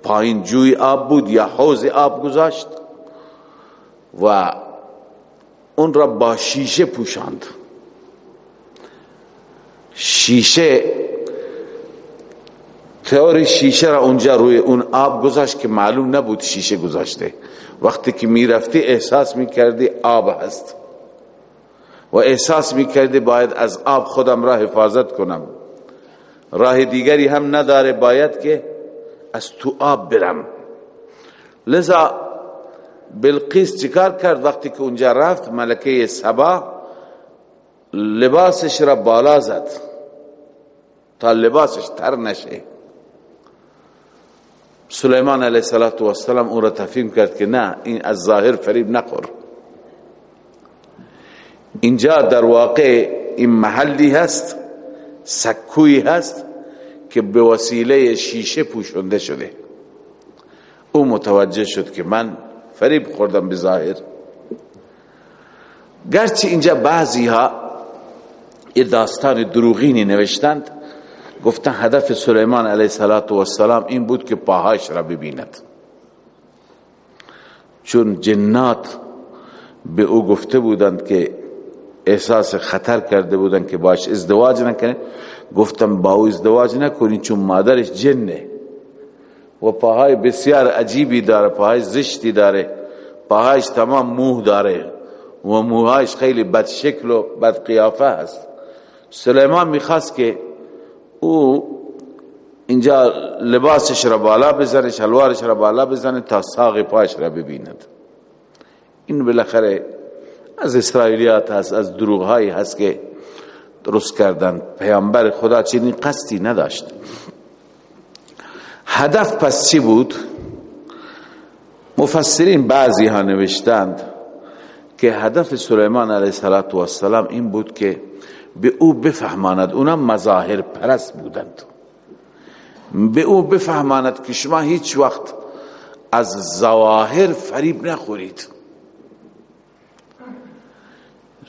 Speaker 1: پایین جوی آب بود یا حوز آب گذاشت. و اون را با شیشه پوشاند. شیشه تئوری شیشه را اونجا روی اون آب گذاشت که معلوم نبود شیشه گذاشته. وقتی که می‌رفتی احساس می‌کردی آب هست. و احساس می‌کردی باید از آب خودم را حفاظت کنم. راه دیگری هم نداره باید که از تو آب برم. لذا بلقیس چیکار کرد وقتی که اونجا رفت؟ ملکه سبا لباسش را بالا زد. تا لباسش تر نشه. سلیمان علیه السلام اون را تفهیم کرد که نه این از ظاهر فریب نخور. اینجا در واقع این محلی هست سکوی هست که به وسیله شیشه پوشنده شده. او متوجه شد که من فریب خوردم به ظاهر. گرچه اینجا بعضی ها یه داستان دروغینی نوشتند گفتن هدف سلیمان علیه السلام این بود که پاهاش را ببیند. چون جنات به او گفته بودند که احساس خطر کرده بودند که باش ازدواج نکنه گفتم با او ازدواج نکنی چون مادرش جنه. و پاهای بسیار عجیبی داره پاهای زشتی داره پاهایش تمام موه داره و موهایش خیلی بد شکل و بد قیافه هست. سلیمان می‌خواست که او اینجا لباسش را بالا بزنه شلوارش را بالا بزنه تا ساق پاش را ببیند. این بالاخره از اسرائیلیات هست از دروغ هایی هست که درست کردن. پیامبر خدا چنین قصدی نداشت. هدف پس چی بود؟ مفسرین بعضی ها نوشتند که هدف سلیمان علیه السلام این بود که به او بفهماند. اونا مظاهر پرست بودند. به او بفهماند که شما هیچ وقت از ظواهر فریب نخورید.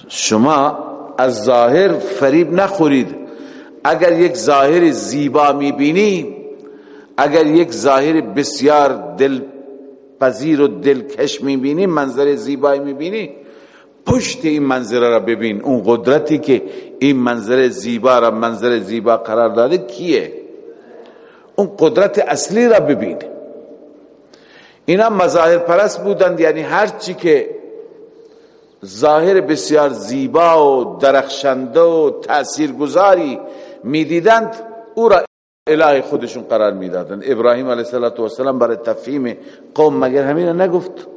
Speaker 1: شما از ظاهر فریب نخورید. اگر یک ظاهر زیبا می‌بینی اگر یک ظاهر بسیار دل پذیر و دلکش می‌بینی منظر زیبایی می‌بینی پشت این منظره را ببین. اون قدرتی که این منظر زیبا را منظر زیبا قرار داده کیه؟ اون قدرت اصلی را ببین. اینا مظاهر پرست بودند یعنی هر چی که ظاهر بسیار زیبا و درخشنده و تاثیرگذاری می‌دیدند او را اله خودشون قرار می‌دادند ابراهیم علیه السلام برای تفهیم قوم مگر همین نگفت.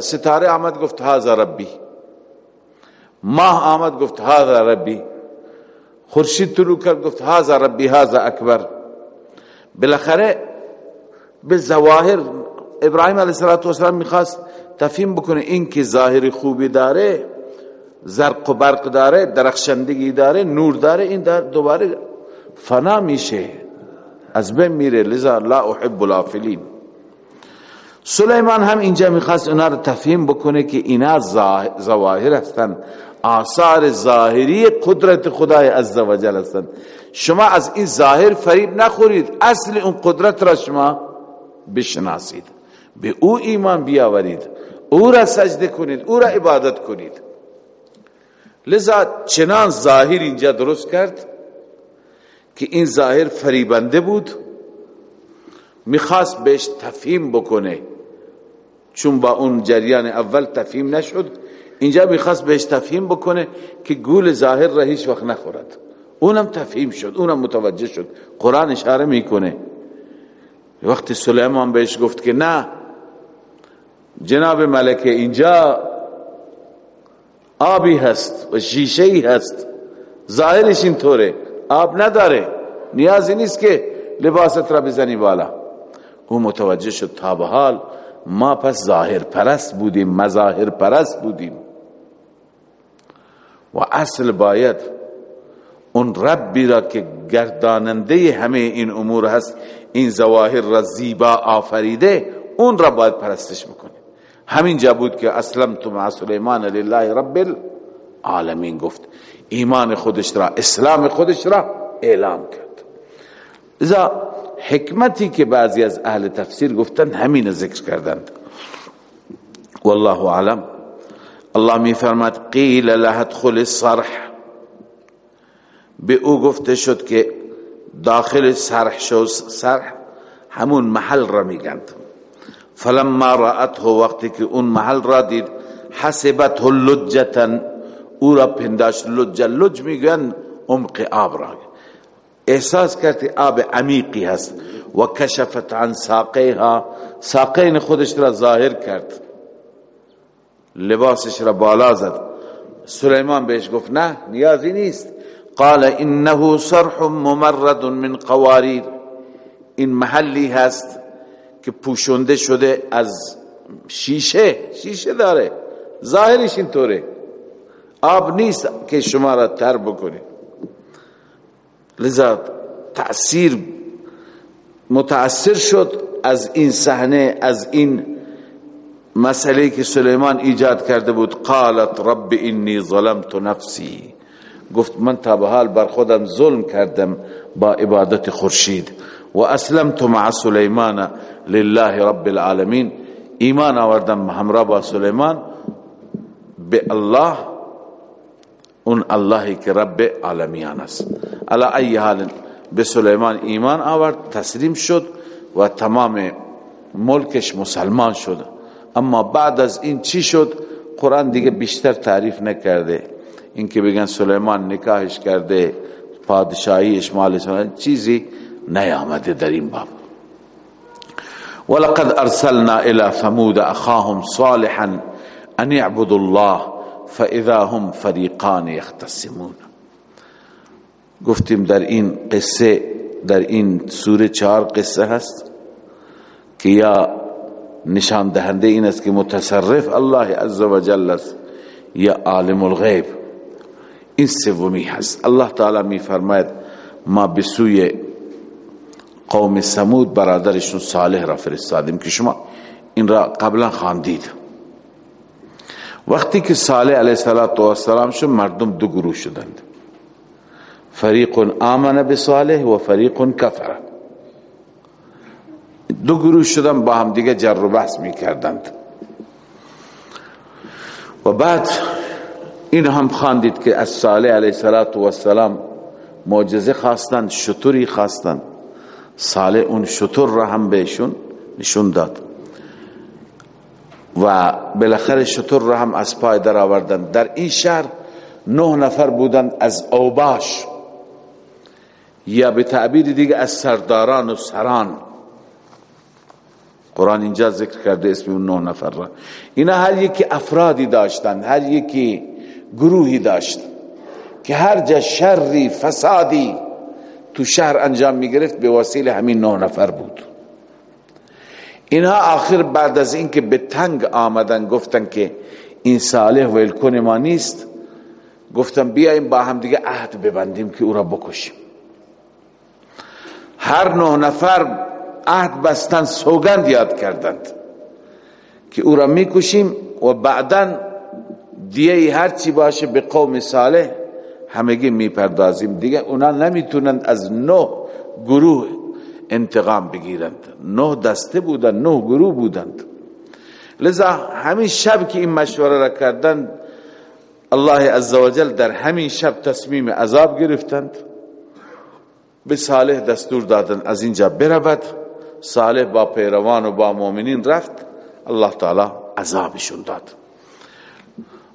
Speaker 1: ستاره آمد گفت هذا ربی. ماه آمد گفت هذا ربی. خورشید طلوع کرد گفت هذا ربی هذا اکبر. بالاخره به ظواهر ابراهیم علیه السلام می‌خواست تفهیم بکنه این که ظاهر خوبی داره زرق و برق داره درخشندگی داره نور داره این در دوباره فنا میشه. از بین میره. لذا لا احب الافلین. سلیمان هم اینجا می‌خواست اونا رو تفهیم بکنه که اینا ظواهر هستن. آثار ظاهری قدرت خدای عزوجل هستن. شما از این ظاهر فریب نخورید. اصل اون قدرت را شما بشناسید. به او ایمان بیاورید. او را سجده کنید. او را عبادت کنید. لذا چنان ظاهر اینجا درست کرد. که این ظاهر فریبنده بود می‌خواست بهش تفهیم بکنه. چون با اون جریان اول تفهیم نشد اینجا می‌خواست بهش تفهیم بکنه که گول ظاهر را هیچ وقت نخورد. اونم تفهیم شد اونم متوجه شد. قرآن اشاره می‌کنه. وقتی سلیمان بهش گفت که نه جناب ملکه اینجا آبی هست و شیشه هست. ظاهرش اینطوره. آب نداره. نیازی نیست که لباست را بزنی بالا. او متوجه شد تا به حال ما پس ظاهر پرست بودیم مظاهر پرست بودیم. و اصل باید اون ربی را که گرداننده همه این امور هست این زواهر را زیبا آفریده اون را باید پرستش بکنیم همین جا بود که اسلمت مع سلیمان لله رب العالمین گفت ایمان خودش را اسلام خودش را اعلام کرد. ازا حکمتی که بعضی از اهل تفسیر گفتن همین ذکر کردند. والله اعلم. الله می فرماد قیل له ادخل الصرح. به او گفته شد که داخل صرح شو صرح همون محل را میگند. فلما رأته وقتی که اون محل را دید حسبته لجتا او را پنداش لج لج میگن عمق آب را. احساس کرد آب عمیقی هست و کشفت عن ساقیها. ساقین خودش را ظاهر کرد. لباسش را بالا زد. سلیمان بهش گفت نه نیازی نیست. قال انه صرح ممرد من قواریر. این محلی هست که پوشنده شده از شیشه. شیشه داره. ظاهرش اینطوره. آب نیست که شما را تر بکنه. لذا تأثیر متأثر شد از این صحنه از این مسئله که سلیمان ایجاد کرده بود. قالت رب انی ظلمت نفسی. گفت من تا به حال بر خودم ظلم کردم با عبادت خورشید. و اسلمت مع سلیمان لله رب العالمین. ایمان آوردم همراه با سلیمان. به الله اون اللهی که رب عالمیان است. علا ای حال به سلیمان ایمان آورد تسلیم شد و تمام ملکش مسلمان شد. اما بعد از این چی شد؟ قرآن دیگه بیشتر تعریف نکرده. این که بگن سلیمان نکاحش کرده پادشاهی اشمال چیزی نیامده در این باب. ولقد ارسلنا الى ثمود اخاهم صالحا ان يعبدوا الله فاذا هم فریقان يختصمون گفتیم در این قصه در این سوره چهار قصه هست که یا نشان دهنده این است که متصرف الله عز و جل است یا عالم الغیب. این سومی هست. الله تعالی می فرماید ما به سوی قوم سمود برادرشون صالح را فرستادیم که شما این را قبلا خواندید. وقتی که صالح علیه السلام شد مردم دو گروه شدند. فریق آمن بصالح و فریق کفر. دو گروه شدن با هم دیگه جر و بحث می کردند و بعد این هم خواندید که از صالح علیه السلام معجزه خواستند شطوری خواستند. صالح اون شطور را هم بهشون نشون داد. و بالاخره شطور را هم از پای در آوردن در این شهر نه نفر بودند از اوباش. یا به تعبیر دیگه از سرداران و سران. قرآن اینجا ذکر کرده اسم اون نه نفر را. اینا هر یکی افرادی داشتند هر یکی گروهی داشت که هر جا شری فسادی تو شهر انجام می گرفت به وسیله همین نه نفر بود. اینها آخر بعد از اینکه به تنگ آمدن گفتن که این صالح ویلکون ما نیست گفتن بیایم با هم دیگه عهد ببندیم که او را بکشیم. هر نه نفر عهد بستن سوگند یاد کردند که او را می‌کشیم و بعدا دیه هرچی باشه به قوم صالح همگی می‌پردازیم. دیگه اونا نمی‌تونند از نه گروه انتقام بگیرند. نه دسته بودند نه گروه بودند. لذا همین شب که این مشوره را کردند الله عزوجل در همین شب تصمیم عذاب گرفتند. به صالح دستور دادن از اینجا برود. صالح با پیروان و با مؤمنین رفت. الله تعالی عذابشون داد.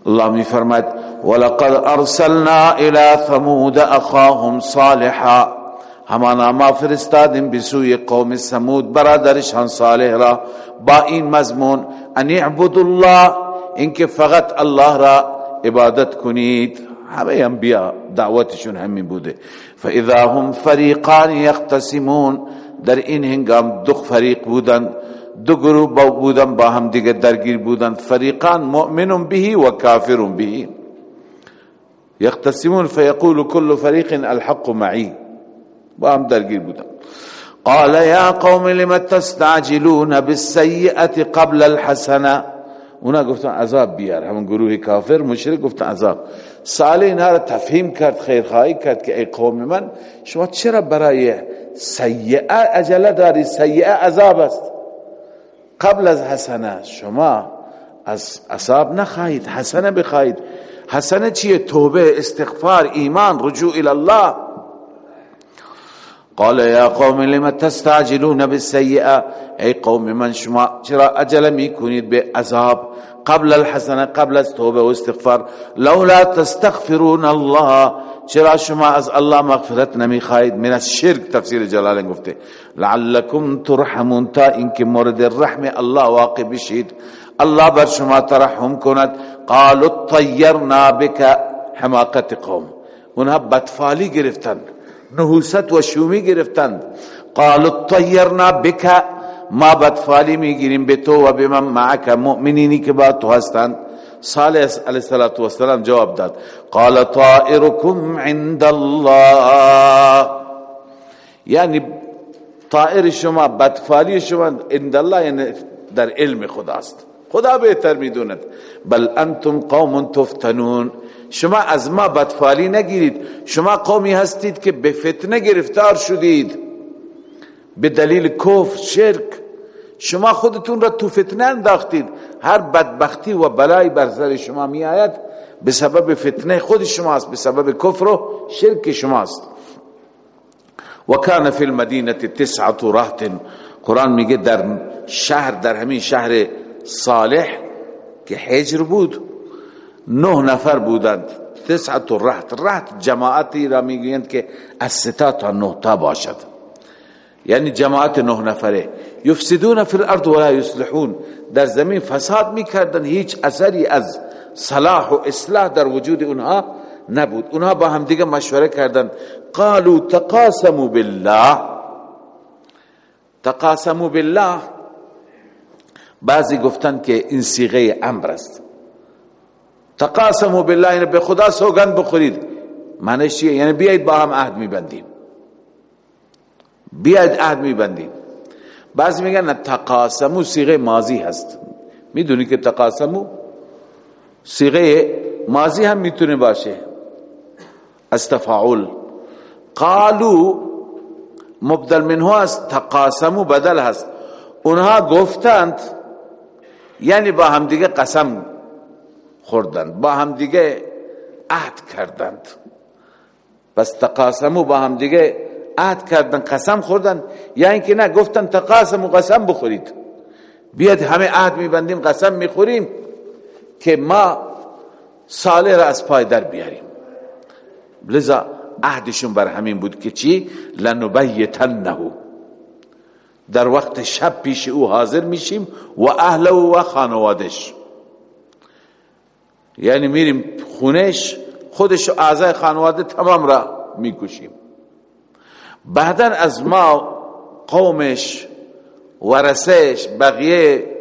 Speaker 1: الله می فرماید ولقد ارسلنا الى ثمود اخاهم صالحا. همانا ما فرستادیم بسوی قوم سمود برادرشان صالح را با این مضمون ان اعبدوا الله اینکه فقط الله را عبادت کنید. همه انبیاء دعوتشون همین بوده. فاذا هم فریقان یختصمون در این هنگام دو فریق بودن دو گروه بودن با هم دیگه درگیر بودن. فریقان مؤمن به و کافر به یختصمون فیقول كل فریق الحق معی. با هم درگیر بودن قال یا قوم لم تستعجلون بالسیئه قبل الحسنه اونا گفتن عذاب بیار. همون گروه کافر مشرک گفتن عذاب. سال اینا را تفهیم کرد خیرخواهی کرد که ای قوم من شما چرا برای سیئه عجله داری؟ سیئه عذاب است. قبل از حسنه شما از عذاب نخواهید حسنه بخواهید. حسنه چیه؟ توبه استغفار ایمان رجوع الله. قال یا قوم لما تستعجلون بالسیئه ای قوم من شما چرا عجله می‌کنید به عذاب؟ قبل الحسنه قبل از توبه و استغفار. لولا تستغفرون الله. چرا شما از الله مغفرت نمی‌خواهید؟ من الشرك تفسیر جلالین گفته. ترحمون. تا اینکه مورد رحم الله واقع بشید. الله بر شما ترحم کند. قالوا طيرنا بك حماقت قوم. اونها بدفالی گرفتند. نحوست و شومی گرفتند. قالوا طيرنا بك ما بدفالی می‌گیریم به تو و به من معک مؤمنینی که با تو هستند. صالح علیه السلام جواب داد. قال طائركم عند الله. یعنی طائر شما بدفالی شما عند الله یعنی در علم خداست. خدا بهتر می‌دوند. بل انتم قوم تفتنون. شما از ما بدفالی نگیرید. شما قومی هستید که به فتنه گرفتار شدید. به دلیل کفر شرک. شما خودتون را تو فتنه انداختید. هر بدبختی و بلای بر سر شما می آید به سبب فتنه خود شماست. به سبب کفر و شرک شماست. و کان فی المدینه تسعت رهط. قرآن میگه در شهر در همین شهر صالح که حجر بود. نه نفر بودند. تسعت رهت رهت جماعتی را می‌گویند که از ستا تا نه تا باشد. یعنی جماعت نه نفره. یفسدون فی الارض ولا یصلحون. در زمین فساد می‌کردن. هیچ اثری از صلاح و اصلاح در وجود اونها نبود. اونها با هم دیگه مشوره کردن قالوا تقاسموا بالله. تقاسموا بالله. بعضی گفتن که این صیغه امر است. تقاسموا بالله یعنی به خدا سوگند بخورید. معنیش چیه؟ یعنی بیایید با هم عهد میبندیم. بیاید عهد میبندیم. بعضی میگن تقاسمو صیغه ماضی هست. می‌دونی که تقاسمو صیغه ماضی هم می‌تونه باشه. از قالو مبدل منه از تقاسمو بدل هست. اونها گفتند یعنی با هم دیگه قسم خوردند با هم دیگه عهد کردند. بس تقاسمو با هم دیگه عهد کردن قسم خوردن. یا اینکه نه گفتن تقاسم و قسم بخورید. بیاد همه عهد میبندیم قسم می‌خوریم که ما صالح را از پای در بیاریم. لذا عهدشون بر همین بود که چی؟ لنبیتنه. در وقت شب پیش او حاضر میشیم و اهل و خانوادش. یعنی میریم خونش خودش اعضای خانواده تمام را می‌کشیم بعدا از ما قومش ورسش بقیه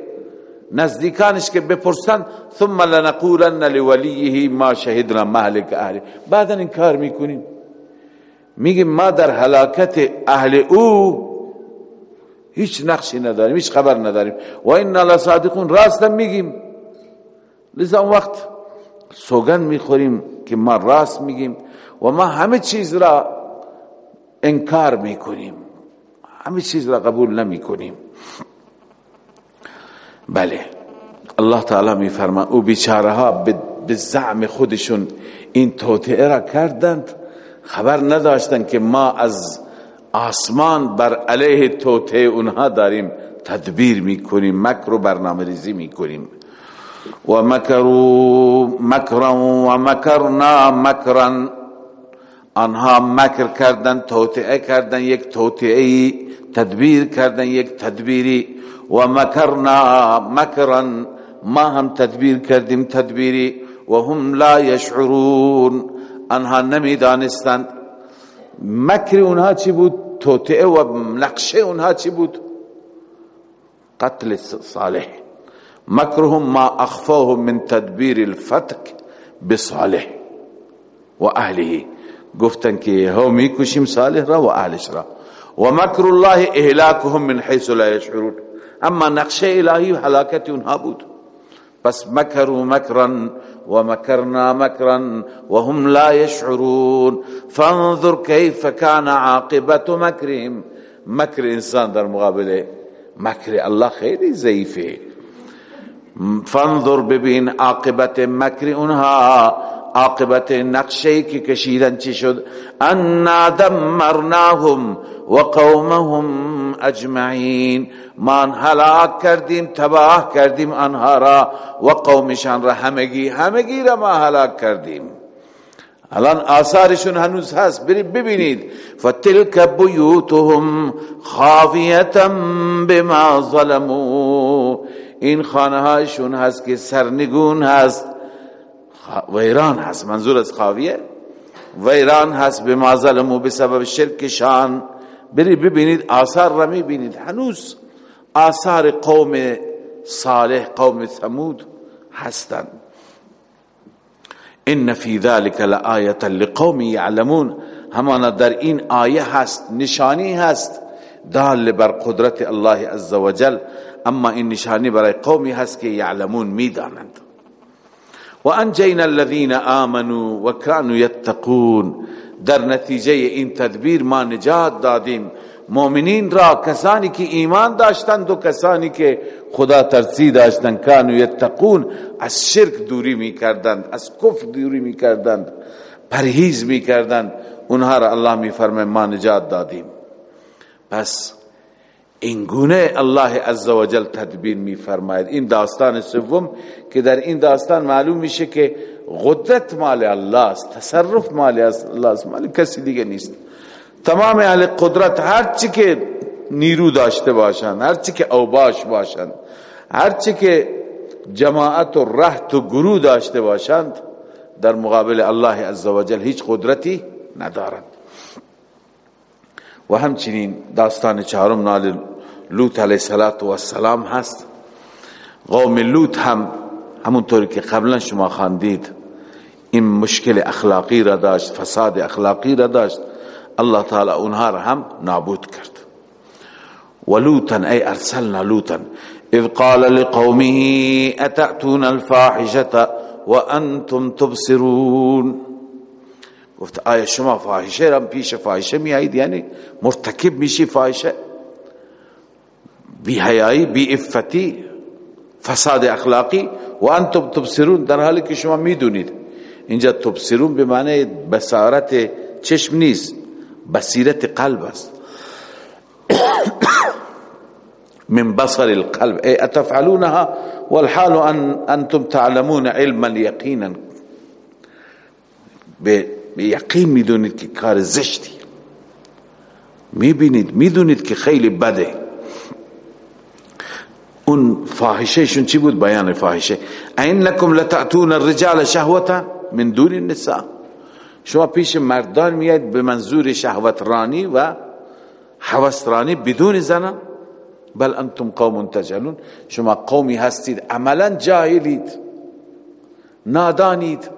Speaker 1: نزدیکانش که بپرسن ثم لنقولن لولیه ما شهدنا مهلک اهل بعدا این کار می‌کنیم. میگیم ما در هلاکت اهل او هیچ نقشی نداریم هیچ خبر نداریم. و این لصادقون. راستم میگیم. لذا وقت سوگن می‌خوریم که ما راست میگیم و ما همه چیز را انکار می‌کنیم. همه چیز را قبول نمی‌کنیم. بله. الله تعالی میفرما او بیچاره ها به زعم خودشون این توطئه را کردند. خبر نداشتند که ما از آسمان بر علیه توطئه اونها داریم تدبیر می‌کنیم مکر و برنامه ریزی می‌کنیم. و مکروا مکرا و مکرنا مکرا آنها مکر کردن توطئه کردن یک توطئه تدبیر کردن یک تدبیری. و مکرنا مکرا ما هم تدبیر کردیم تدبیری. و هم لا یشعرون. آنها نمی‌دانستند مکر اونها چی بود توطئه و نقشه اونها چی بود؟ قتل صالح. مکرهم ما اخفاه من تدبیر الفتك بصالح و اهله گفتن که ها میکشیم صالح را و اهلش را. و مکر الله اهلاکهم من حیث لا یشعرون أما نقشه الهی حلاکت اونها بود پس مکروا مکرا و مکرنا مکرا و هم لا یشعرون فانظر کیف کان عاقبت مکرهم مکر إنسان در مقابل مکر الله خیلی ضعیفه فانظر ببین عاقبت مکر اونها. عاقبت نقشه که کشیدن چی شد؟ انا دمرناهم و قومهم اجمعین. ما هلاک کردیم تباه کردیم آنها را و قومشان را همگی همگی را ما هلاک کردیم. الان آثارشون هنوز هست برید ببینید. فتلك بیوتهم خاویتا بما ظلمو این خانه هاشون هست که سرنگون هست. ویران هست. منظور از خاویه. ویران هست به ما ظلمو به سبب شرکشان. بری ببینید آثار را می‌بینید. هنوز آثار قوم صالح قوم ثمود هستند. ان فی ذلك لآیه لقوم یعلمون. همانا در این آیه هست نشانی هست دال بر قدرت الله عزوجل اما این نشانی برای قومی هست که یعلمون می‌دانند. و انجینا الذین آمنوا و كانوا یتقون. در نتیجه این تدبیر ما نجات دادیم. مؤمنین را کسانی که ایمان داشتند و کسانی که خدا ترسی داشتند کانو یتقون. از شرک دوری می کردند از کفر دوری می کردند پرهیز می کردند اونها را الله می فرمه ما نجات دادیم. پس اینگونه الله عزوجل تدبیر می فرماید این داستان سوم که در این داستان معلوم میشه که قدرت مال الله است تصرف مال الله است مال کسی دیگه نیست. تمام اهل قدرت هر چی که نیرو داشته باشند هر چی که اوباش باشند هر چی که جماعت و رهت و گروه داشته باشند در مقابل الله عزوجل هیچ قدرتی ندارند. و همچنین داستان چهارم نال لوط علیه السلام هست. قوم لوط هم همونطوری که قبلا شما خاندید این مشکل اخلاقی را داشت فساد اخلاقی را داشت. الله تعالی اونها را هم نابود کرد. ولوطا ای ارسلنا لوطا اذ قال لقومه اتأتون الفاحشة وانتم تبصرون؟ گفت آیا شما فاحشه را پیش فاحشه می آیید یعنی مرتکب میشی فاحشه. بی حیایی بی افتی فساد اخلاقی. و انتم تبصرون در حالی که شما می‌دونید. اینجا تبصرون به معنی بصارت چشم نیست بصیرت قلب است. من بصر القلب. ای اتفعلونها؟ والحال ان انتم تعلمون علما یقینا به یقین می‌دونید که کار زشتی. می‌بینید می‌دونید که خیلی بده. اون فاحشهشون چی بود؟ بیان فاحشه. اینکم لتعتون الرجال شهوتا من دون النساء. شما پیش مردان میاد به منظور شهوت رانی و حوست رانی بدون زنان بل انتم قوم تجهلون. شما قومی هستید عملا جاهلید. نادانید.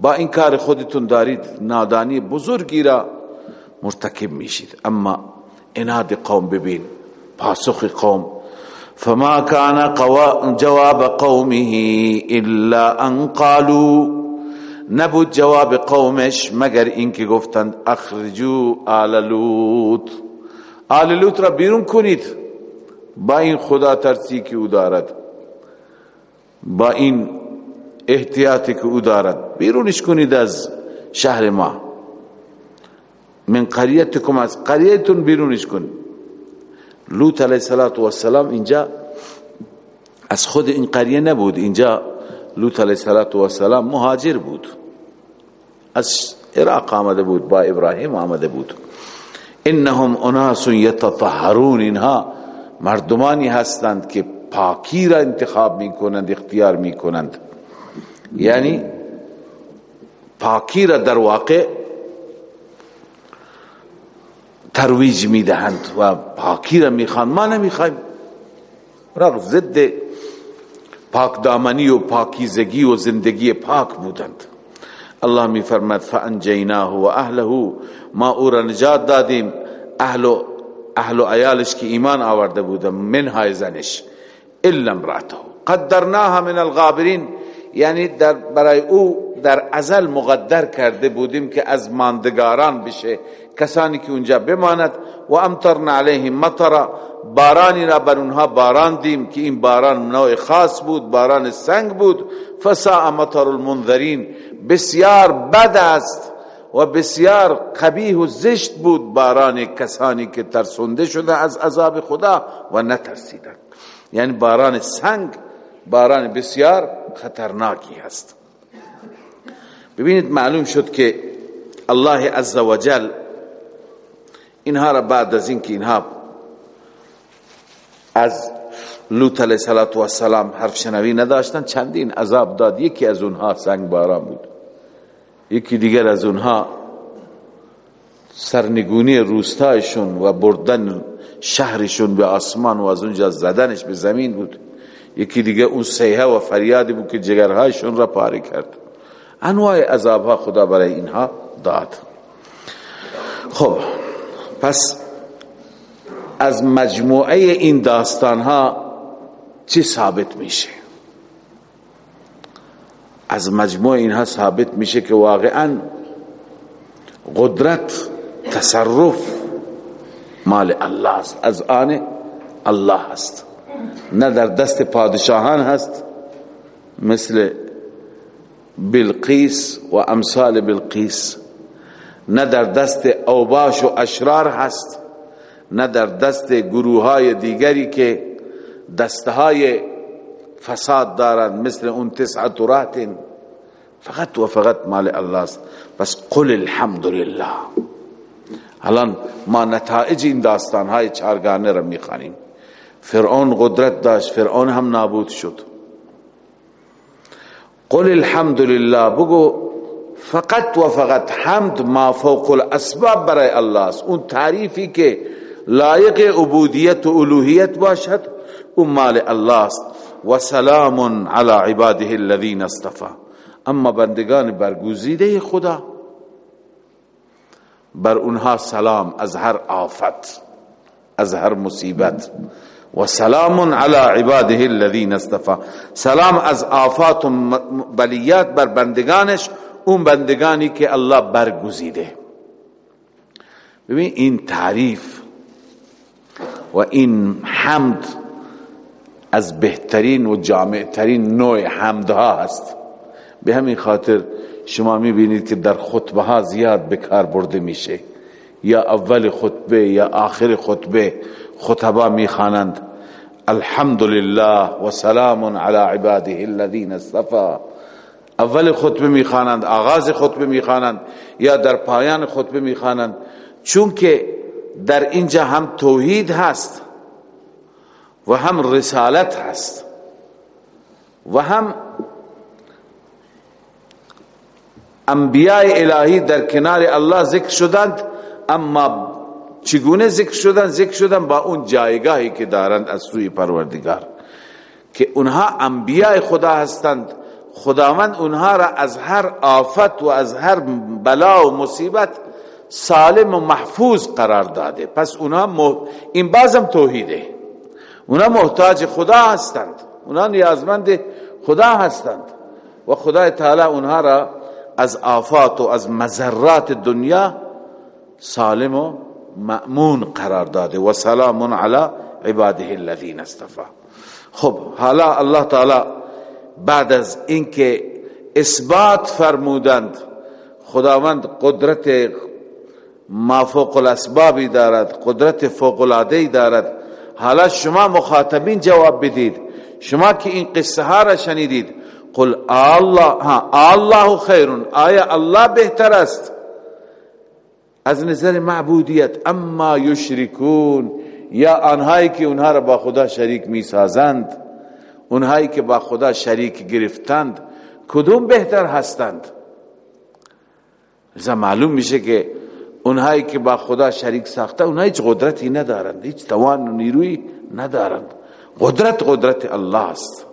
Speaker 1: با این کار خودتون دارید نادانی بزرگی را مرتکب میشید. اما اناد قوم ببین پاسخ قوم. فما كان جواب قومه الا ان قالوا. نبود جواب قومش مگر اینکه گفتند اخرجو آل لوط. آل لوط را بیرون کنید. با این خدا ترسی که او دارد. با این احتیاطی که او دارد. بیرونش کنید از شهر ما. من قریتکم از قریتون بیرونش کنید لوط علیه السلام اینجا از خود این قریه نبود. اینجا لوط علیه السلام مهاجر بود. از عراق آمده بود با ابراهیم آمده بود. انهم اناس یتطهرون. اینها مردمانی هستند که پاکی را انتخاب می کنند اختیار می کنند یعنی پاکی را در واقع ترویج می دهند و پاکی را می خوان ما نمی خواهیم را ضد پاک دامنی و پاکیزگی و زندگی پاک بودند. الله می فرمد فانجیناه و اهله ما او را نجات دادیم. اهل و اهل و عیالش که ایمان آورده بودن منهای زنش. الا امراته قدرناها من الغابرین. یعنی در برای او در ازل مقدر کرده بودیم که از ماندگاران بشه. کسانی که اونجا بماند و امطرنا علیهم مطرا. بارانی را بر اونها باران دیم که این باران نوع خاص بود باران سنگ بود. فساء مطر المنذرین. بسیار بد است و بسیار قبیح و زشت بود باران کسانی که ترسونده شده از عذاب خدا و نترسیدند. یعنی باران سنگ باران بسیار خطرناکی هست. ببینید معلوم شد که الله عزوجل اینها را بعد از اینکه اینها از لوط علیه السلام حرف شنوی نداشتن چندین عذاب داد. یکی از اونها سنگ باران بود. یکی دیگر از اونها سرنگونی روستایشون و بردن شهرشون به آسمان و از اونجا زدنش به زمین بود. یکی دیگه اون سیحه و فریادی بود که جگرهایشون را پاره کرد. انواع عذابها خدا برای اینها داد. خب پس از مجموعه این داستان ها چی ثابت میشه؟ از مجموعه اینها ثابت میشه که واقعا قدرت تصرف مال الله است. از آن الله است. نه در دست پادشاهان هست مثل بلقیس و امثال بلقیس. نه در دست اوباش و اشرار هست نه در دست گروه های دیگری که دستهای فساد دارند مثل اون رات فقط و فقط مال الله است. پس قل الحمد لله الان ما نتایج این داستان های چارگانه را می‌خوانیم. فرعون قدرت داشت فرعون هم نابود شد. قل الحمد لله بگو فقط و فقط حمد ما فوق الاسباب برای الله است. اون تعریفی که لایق عبودیت و الوهیت باشد اون مال الله است. و سلام علی عباده الذین اصطفى اما بندگان برگزیده خدا بر اونها سلام از هر آفت از هر مصیبت. و سلام علی عباده الذین اصطفى سلام از آفات و بلیات بر بندگانش اون بندگانی که الله برگزیده. ببین این تعریف و این حمد از بهترین و جامعترین نوع حمدها هست. به همین خاطر شما می‌بینید که در خطبه ها زیاد به کار برده میشه. یا اول خطبه یا آخر خطبه. خطبا می‌خوانند. الحمد لله و سلام علی عباده الذین اصطفى اول خطبه می‌خوانند آغاز خطبه می‌خوانند یا در پایان خطبه می‌خوانند. چون که در اینجا هم توحید هست و هم رسالت هست و هم انبیاء الهی در کنار الله ذکر شدند اما چگونه ذکر شدن؟ ذکر شدن با اون جایگاهی که دارند از سوی پروردگار که اونها انبیاء خدا هستند. خداوند اونها را از هر آفت و از هر بلا و مصیبت سالم و محفوظ قرار داده. پس اونها این بازم توحیده. اونها محتاج خدا هستند. اونها نیازمند خدا هستند. و خدا تعالی اونها را از آفات و از مذرات دنیا سالم و مأمون قرار داده و سلام علی عباده الذین اصطفى خب حالا الله تعالی بعد از اینکه اثبات فرمودند خداوند قدرت ما فوق الاسبابی دارد قدرت فوق العاده دارد. حالا شما مخاطبین جواب بدید. شما که این قصه ها را شنیدید قل الله ها الله خیر آیا الله بهتر است؟ از نظر معبودیت اما یشرکون یا آنهایی که اونها را با خدا شریک می سازند اونهایی که با خدا شریک گرفتند کدوم بهتر هستند؟ لذا معلوم میشه که اونهایی که با خدا شریک ساخته اونها هیچ قدرتی ندارند هیچ توان و نیروی ندارند. قدرت قدرت الله است.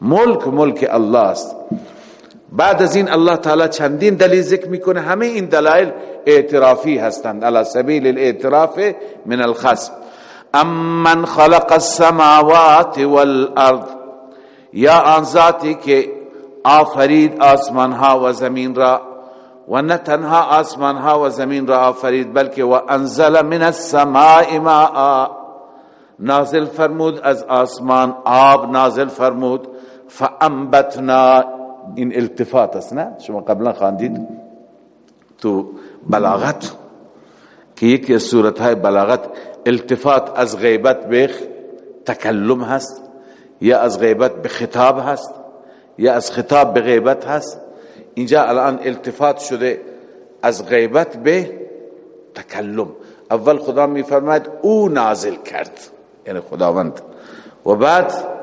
Speaker 1: ملک ملک الله است. بعد از این الله تعالی چندین دلیل ذکر می‌کنه. همه این دلایل اعترافی هستند. علی سبیل الاعتراف من الخصم. امن خلق السماوات والارض. یا آن ذاتی که آفرید آسمان ها و زمین را و نه تنها آسمان ها و زمین را آفرید بلکه و انزل من السماء ماء. نازل فرمود از آسمان آب نازل فرمود. فانبتنا این التفات است نه شما قبلا خواندید تو بلاغت که یکی از صورت های بلاغت التفات از غیبت به تکلم هست یا از غیبت به خطاب هست یا از خطاب به غیبت هست اینجا الان التفات شده از غیبت به تکلم اول خدا می فرماید او نازل کرد یعنی خداوند و بعد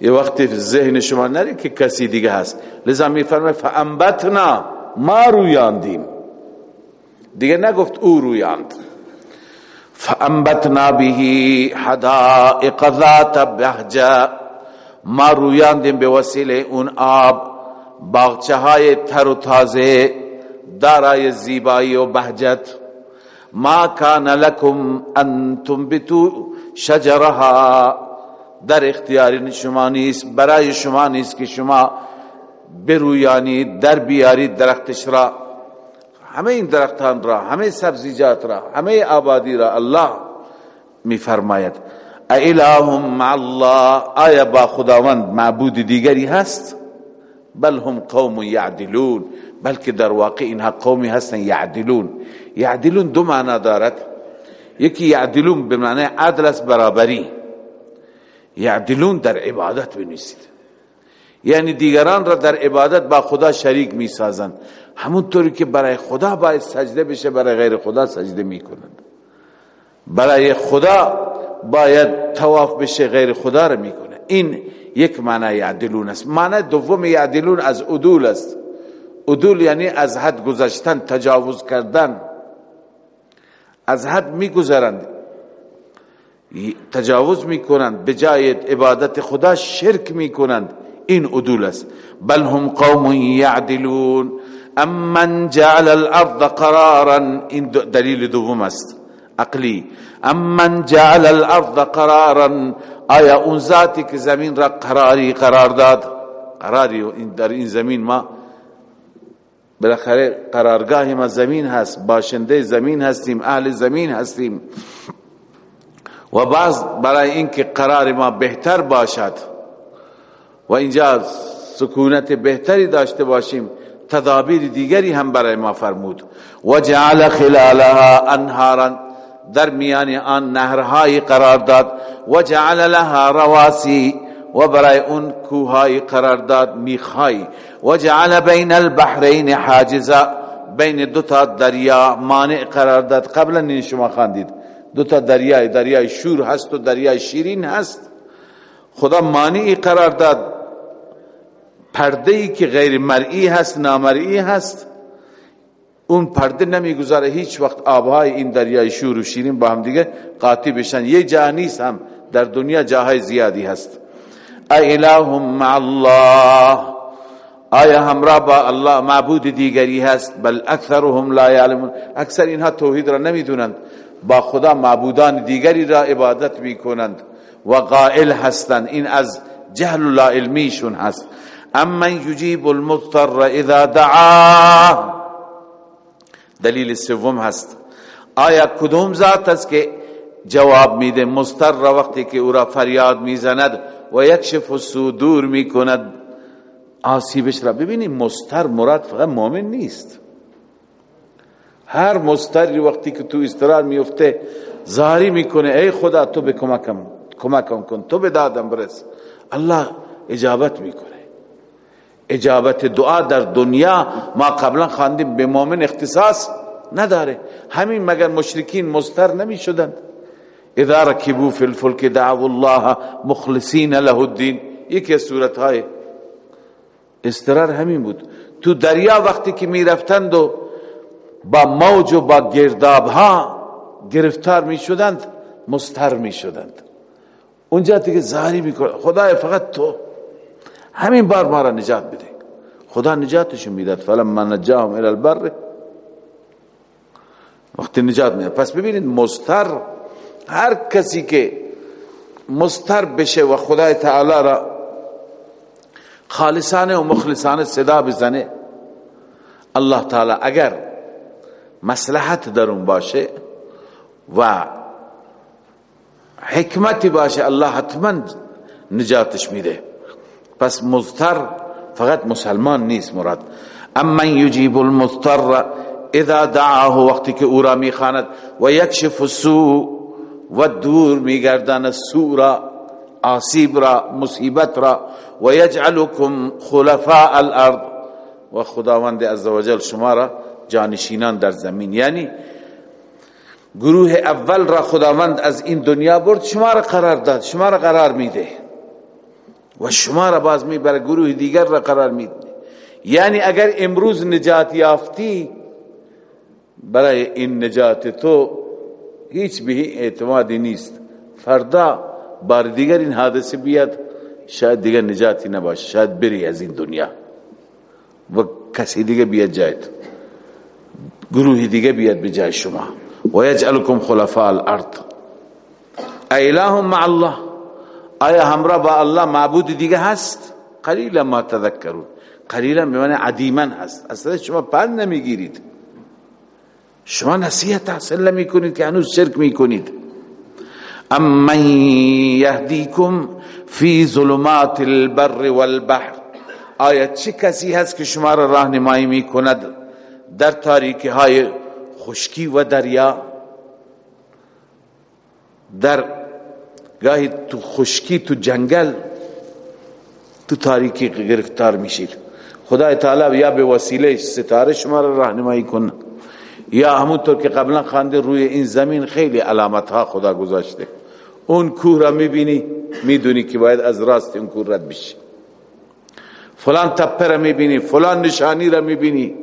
Speaker 1: یه وقتی ذهن شما نری که کسی دیگه هست. لذا می فرماید فانبتنا ما رویاندیم. دیگه نگفت او رویاند. فانبتنا به حدائق ذات بهجه ما رویاندیم به وسیله اون آب. باغچه های تر و تازه دارای زیبایی و بهجت. ما کان لکم ان تنبتو شجرها. در اختیار شما نیست برای شما نیست که شما برویانی در بیارید درختش را همه این درختان را همه سبزیجات را همه آبادی را الله می فرماید ایلهم مع الله آیا با خداوند معبود دیگری هست؟ بل هم قوم یعدلون بلکه در واقع اینها قومی هستن یعدلون. یعدلون دو معنا دارد. یکی یعدلون به معنی عدل است برابری. یعدلون در عبادت بنویسید. یعنی دیگران را در عبادت با خدا شریک می سازند همونطوری که برای خدا باید سجده بشه برای غیر خدا سجده می کنند برای خدا باید تواف بشه غیر خدا را می‌کنه. این یک معنی یعدلون است. معنی دوم یعدلون از عدول است. عدول یعنی از حد گذشتن تجاوز کردن. از حد میگذرند. تجاوز می‌کنند به جای عبادت خدا شرک می‌کنند. این عدول است. بل هم قوم یعدلون. امن جعل الارض قرارا. این دلیل دوم است. عقلی. امن جعل الارض قرارا. آیا اون ذاتی که زمین را قراری قرار داد؟ قراری در این زمین ما بالاخره قرارگاه ما زمین هست. باشنده زمین هستیم. اهل زمین هستیم. و بعض برای اینکه قرار ما بهتر باشد و اینجا سکونت بهتری داشته باشیم تدابیر دیگری هم برای ما فرمود. و جعل خلالها انهارا در میان آن نهرهای قرار داد. و جعل لها رواسی و برای اون کوههای قرار داد میخهای و جعل بین البحرین حاجزا بین دو تا دریا مانع قرار داد. قبلا این شما خواندید دو تا دریای دریای شور هست و دریای شیرین هست. خدا مانعی قرار داد پرده ای که غیر مرئی هست نامرئی هست. اون پرده نمی‌گذاره هیچ وقت آبهای این دریای شور و شیرین با هم دیگه قاطی بشن. یه جا نیست هم در دنیا جاهای زیادی هست. ایلهم مع الله. آیا همراه با الله معبود دیگری هست؟ بل اکثرهم لا یعلمون. اکثر اینها توحید را نمی‌دونند. با خدا معبودان دیگری را عبادت می‌کنند و قائل هستند. این از جهل و لا علمیشون هست. اما یجیب المضطر اذا دعاه دلیل سوم هست. آیا کدوم ذات است که جواب میده؟ مستر وقتی که او را فریاد می‌زند و یکشف السو دور می‌کند. آسیبش را. ببینید مستر مراد فقط مؤمن نیست. هر مستری وقتی که تو استرار میفته زاری می‌کنه ای خدا تو به کمکم کمکم کن تو به دادم برس. الله اجابت می‌کنه. اجابت دعا در دنیا ما قبلا خواندیم به مؤمن اختصاص نداره. همین مگر مشرکین مستر نمی شدند اذا رکبوا فی الفلک دعوا الله مخلصین له الدین. یکی از صورت های استرار همین بود. تو دریا وقتی که می رفتند و با موج و با گرداب ها گرفتار می شدند مستر می شدند اونجا دیگه زاری می خدای فقط تو. همین بار ما را نجات بده. خدا نجاتشون می‌داد. فلما نجاهم الى البر. وقتی نجات میده پس ببینید مستر هر کسی که مستر بشه و خدای تعالی را خالصانه و مخلصانه صدا بزنه الله تعالی اگر مصلحت در اون باشه و حکمتی باشه الله حتما نجاتش میده. پس مضطر فقط مسلمان نیست مراد. اما یجیب المضطر اذا دعاه وقتی که او را می‌خواند و یکشف السوء و دور میگردان سوء را آسیب را مصیبت را و یجعلکم خلفاء الارض. و خداوند عزوجل شما را جانشینان در زمین. یعنی گروه اول را خداوند از این دنیا برد شما را قرار داد شما را قرار میده. و شما را باز می بر گروه دیگر را قرار می یعنی اگر امروز نجات یافتی برای این نجات تو هیچ به اعتمادی نیست. فردا بار دیگر این حادثه بیاد شاید دیگر نجاتی نباشه شاید بری از این دنیا. و کسی دیگه بیاد جایت گروه دیگه بیاد به جای شما. و یجعلکم خلفاء الارض. ایلهم مع الله. آیا همراه با الله معبود دیگه هست؟ قلیلا ما تذکرون. قلیلا به معنی عدیما هست. اصلا شما پند نمی‌گیرید. شما نصیحت حاصل نمی کنید که هنوز شرک می کنید امن یهدیکم فی ظلمات البر والبحر. آیا چه کسی هست که شما را راهنمایی می کند در تاریکی های خشکی و دریا در گاهی تو خشکی تو جنگل تو تاریکی گرفتار میشید. خدا تعالی یا به وسیله ستاره شما را راهنمایی کنه یا همونطور که قبلا خانده روی این زمین خیلی علامت ها خدا گذاشته. اون کوه را می‌بینی می‌دونی که باید از راست اون کوه رد بشی. فلان تپه را می‌بینی فلان نشانی را می‌بینی.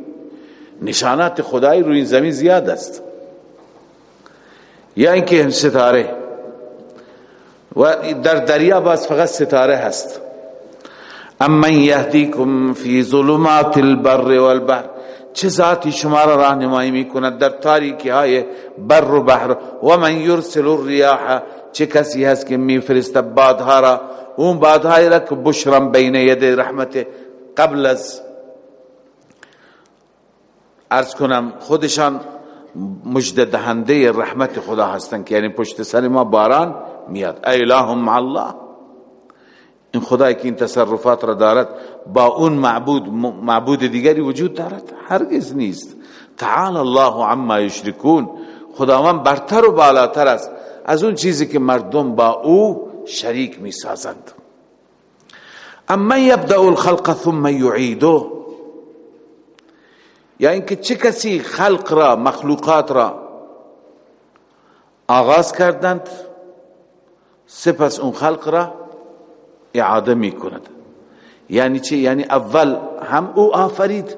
Speaker 1: نشانات خدایی روی این زمین زیاد است. یا اینکه ستاره. و در دریا باز فقط ستاره هست. اما یهدیکم فی ظلمات البر والبحر. چه ذاتی شما را راهنمایی می‌کند در تاریکی های بر و بحر؟ و من یرسل الریاح. چه کسی هست که میفرست بادها را؟ اون بادهای را که بشرم بین ید رحمت قبل از ارز کنم خودشان مجد دهنده رحمت خدا هستند که یعنی پشت سر ما باران میاد. ایله مع الله. این خدایی که این تصرفات را دارد با اون معبود معبود دیگری وجود دارد؟ هرگز نیست. تعال الله عما یشرکون. خداوند برتر و بالاتر است. از اون چیزی که مردم با او شریک می سازند اما یبدأ الخلق ثم یعیده. یا اینکه چه کسی خلق را مخلوقات را آغاز کردند سپس اون خلق را اعاده می کند یعنی چی؟ یعنی اول هم او آفرید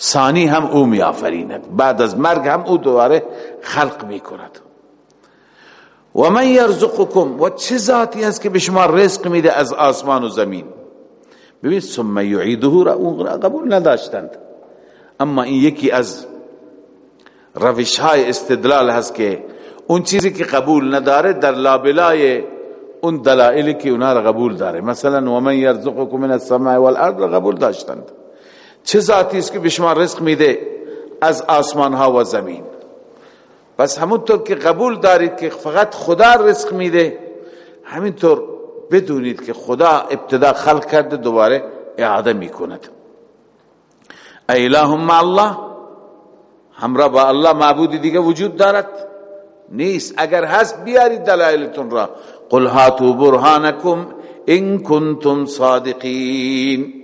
Speaker 1: ثانی هم او می آفریند بعد از مرگ هم او دوباره خلق می کند و من یرزقکم و چه ذاتی است که به شما رزق میده از آسمان و زمین؟ ببین ثم یعیده را اون قبول نداشتند. اما این یکی از روش های استدلال هست که اون چیزی که قبول نداره در لابلای اون دلائلی که اونا را قبول داره. مثلا و من یرزقکم من السماء والارض را قبول داشتند. چه ذاتی است که به رزق میده از آسمان ها و زمین؟ پس همونطور که قبول دارید که فقط خدا رزق میده همینطور بدونید که خدا ابتدا خلق کرده دوباره اعاده می‌کند. ایله مع الله. همراه با الله معبودی دیگه وجود دارد. نیست. اگر هست بیارید دلائلتون را. قل هاتو برهانکم ان کنتم صادقین.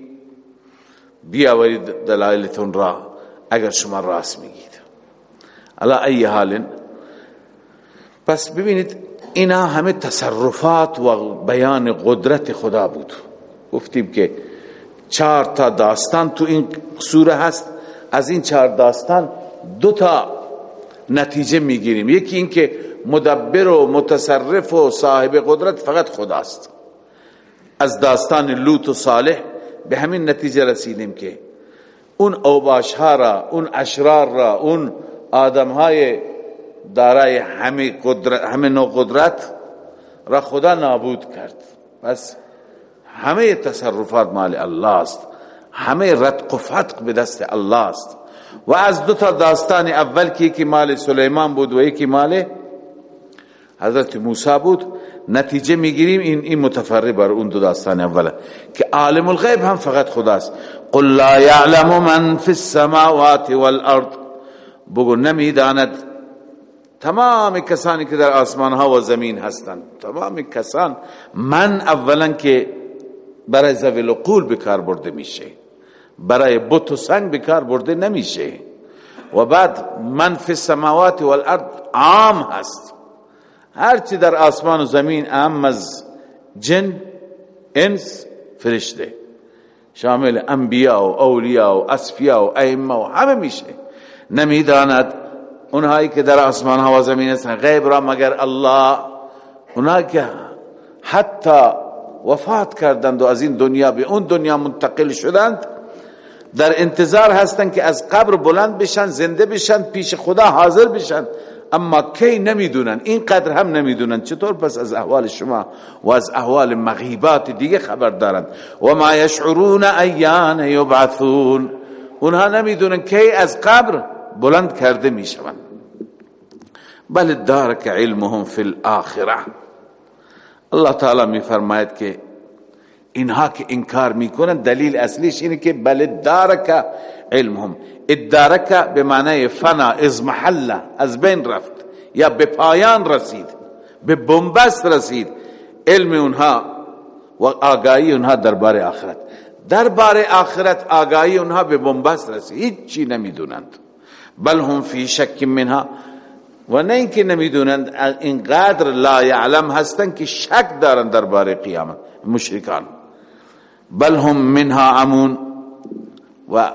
Speaker 1: بیاورید دلائلتون را. اگر شما راست میگید. علا ای حال پس ببینید اینا همه تصرفات و بیان قدرت خدا بود. گفتیم که چهار تا داستان تو این سوره هست. از این چهار داستان دو تا نتیجه می‌گیریم. یکی این که مدبر و متصرف و صاحب قدرت فقط خداست. از داستان لوط و صالح به همین نتیجه رسیدیم که اون اوباش ها را اون اشرار را اون آدم های دارای همه, قدرت همه نوع قدرت را خدا نابود کرد. پس همه تصرفات مال الله است همه رتق و فتق به دست الله است و از دو تا داستان اول که یکی مال سلیمان بود و یکی مال حضرت موسی بود نتیجه می‌گیریم این این متفرع بر اون دو داستان اوله. که عالم الغیب هم فقط خداست. قل لا يعلم من في السماوات والارض. بگو نمی‌داند. تمام کسانی که در آسمان ها و زمین هستند. تمام کسان. من اولا که برای زویل قول بکار برده میشه. برای بت و سنگ بکار برده نمیشه. و بعد من فی السماوات والارض عام هست. هرچی در آسمان و زمین عام از جن انس فرشته. شامل انبیاء و اولیاء و اصفیاء و ائمه و همه میشه. نمی‌داند اونهایی که در آسمان ها و زمین هستند غیب را مگر الله. اونهایی که حتی وفات کردند و از این دنیا به اون دنیا منتقل شدند. در انتظار هستند که از قبر بلند بشن زنده بشن پیش خدا حاضر بشن. اما کی نمی‌دونن؟ این قدر هم نمی‌دونن. چطور پس از احوال شما و از احوال مغیبات دیگه خبر دارند؟ و ما یشعرون ایان یبعثون. اونها نمی‌دونن کی از قبر بلند کرده می‌شوند. بل دارک علمهم فی الاخره الله تعالی میفرماید که اینها که انکار می‌کنن دلیل اصلیش اینه که بل دارک علمهم. ادارک به معنی فنا از محله از بین رفت یا به پایان رسید به بنبست رسید. علم اونها و آگاهی اونها درباره آخرت. درباره آخرت آگاهی اونها به بنبست رسید. هیچ چی نمی‌دونند. بل هم فی شک منها. و نه اینکه نمی‌دونند اینقدر لا یعلم هستن که شک دارن درباره قیامت. مشرکان. بل هم منها عمون و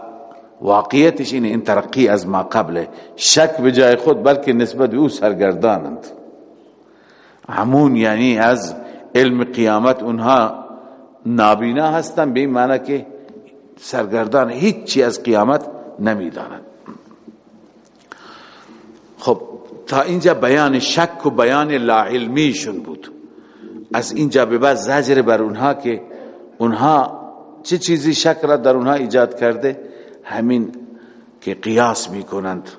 Speaker 1: واقعیتش اینه این ترقی از ما قبله شک به جای خود بلکه نسبت به او سرگردانند. عمون یعنی از علم قیامت اونها نابینا هستن به این معنی که سرگردان هیچی از قیامت نمی‌دانند. خب تا اینجا بیان شک و بیان لا علمیشون بود. از اینجا به بعد زجر بر اونها که اونها چه چیزی شک را در اونها ایجاد کرده؟ همین که قیاس می‌کنند.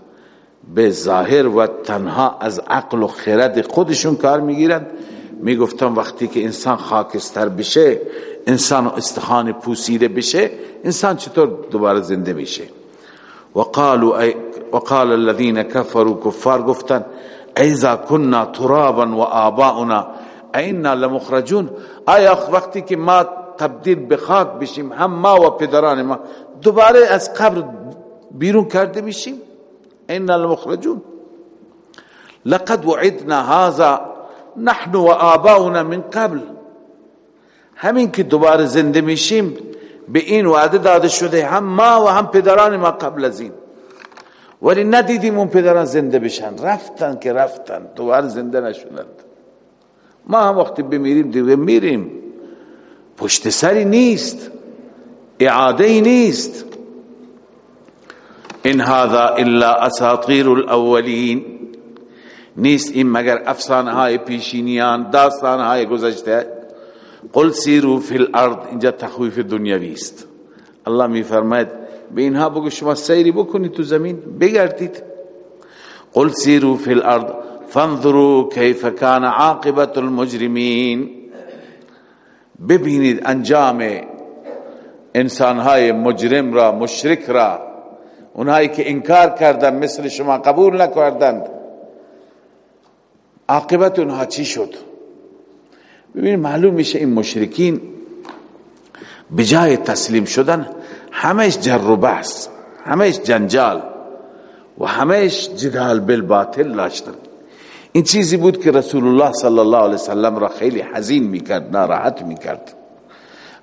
Speaker 1: به ظاهر و تنها از عقل و خرد خودشون کار می‌گیرند. می‌گفتم وقتی که انسان خاکستر بشه انسان استخان پوسیده بشه انسان چطور دوباره زنده میشه وقالوا ای وقال الذين كفروا كفار گفتن ایزا كنا ترابا و آباؤنا اینا لمخرجون؟ آیا وقتی که ما تبدیل به خاک بشیم هم ما و پدران ما دوباره از قبر بیرون کرده میشیم؟ اینا لمخرجون. لقد وعدنا هذا نحن و آباؤنا من قبل. همین که دوباره زنده میشیم به این وعده داده شده هم ما و هم پدران ما قبل از این. ولی ندیدیم اون پدران زنده بشن. رفتن که رفتن. دوباره زنده نشدند ما هم وقتی بمیریم دیگه میریم. پشت سری نیست. اعاده ای نیست. این هذا الا اساطیر الاولین. نیست این مگر افسانه های پیشینیان داستان های گذشته. قل سیرو فی الارض. اینجا تخویف دنیاوی است. الله می فرماید به اینها بگو شما سیری بکنید تو زمین بگردید. قل سیرو فی الارض فانظروا کیف کان عاقبت المجرمین. ببینید انجام انسانهای مجرم را مشرک را اونهایی که انکار کردن مثل شما قبول نکردند. عاقبت اونها چی شد؟ ببینید معلوم میشه این مشرکین بجای تسلیم شدن همش جر و بحث جنجال و همش جدال بالباطل داشتن. این چیزی بود که رسول الله صلی الله علیه وسلم را خیلی حزین می‌کرد ناراحت می‌کرد.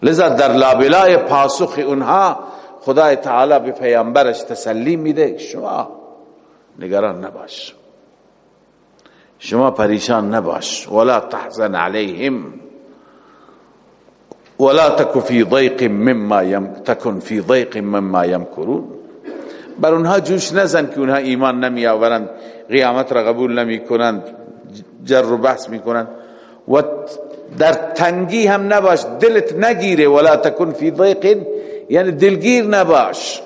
Speaker 1: لذا در لابلای پاسخ اونها خدای تعالی به پیامبرش تسلی میده شما نگران نباش. شما پریشان نباش. ولا تحزن عليهم ولا تكن في ضيق مما يم تكن في ضيق مما يمكرون. بر اونها جوش نزن که اونها ایمان نمی آورند قیامت را قبول نمی کنند جر و بحث می کنند. و در تنگی هم نباش دلت نگیره. ولا تکن فی ضیق یعنی دلگیر نباش.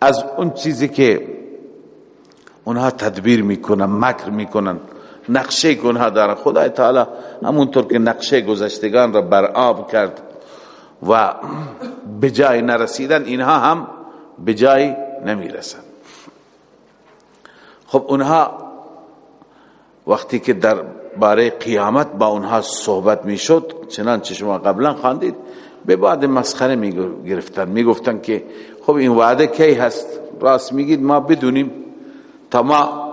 Speaker 1: از اون چیزی که اونها تدبیر میکنن مکر میکنن نقشه اونها دارن خدای تعالی همونطور که نقشه گذشتگان را بر آب کرد و به جای نرسیدن اینها هم به جای نمی‌رسن. خب اونها وقتی که در باره قیامت با اونها صحبت می‌شد چنانچه شما قبلا خواندید به بعد مسخره می گرفتن می گفتن که خب این وعده کی هست؟ راست میگید ما بدونیم. تا ما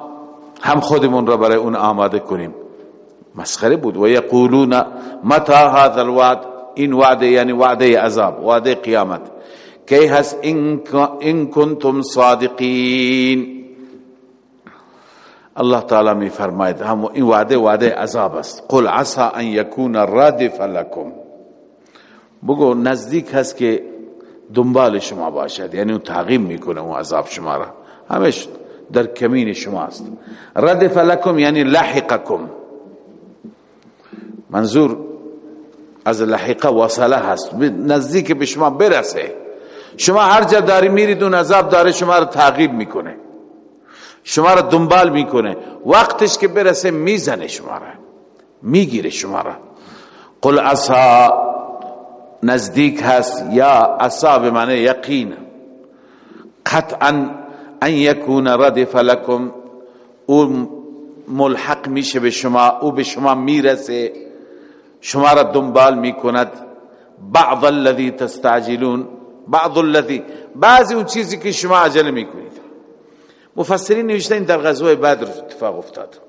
Speaker 1: هم خودمون را برای اون آماده کنیم. مسخره بود. و یقولون متى هذا الوعد؟ این وعده یعنی وعده عذاب وعده قیامت. کی هست؟ این کنتم صادقین. الله تعالی می فرماید هم این وعده وعده عذاب است. قل عسى ان يكون رادف لكم بگو نزدیک هست که دنبال شما باشد. یعنی اون تعقیب می‌کنه اون عذاب شما را. همش در کمین شما است ردف لکم یعنی لحقکم. منظور از لحقه وصله هست. نزدیک به شما برسه. شما هر جا داری میرید اون عذاب داره شما رو تعقیب می‌کنه. شما رو دنبال می‌کنه. وقتش که برسه می‌زنه شما را. می‌گیره شما را. قل عصا نزدیک هست یا عصا به معنی یقین. قطعا ان یکون ردف لکم او ملحق میشه به شما او به شما می‌رسه شما را دنبال می‌کند. بعض الذی تستعجلون بعض الذی بعضی اون چیزی که شما عجله می‌کنید. مفسرین نوشتن در غزوه بدر اتفاق افتاد.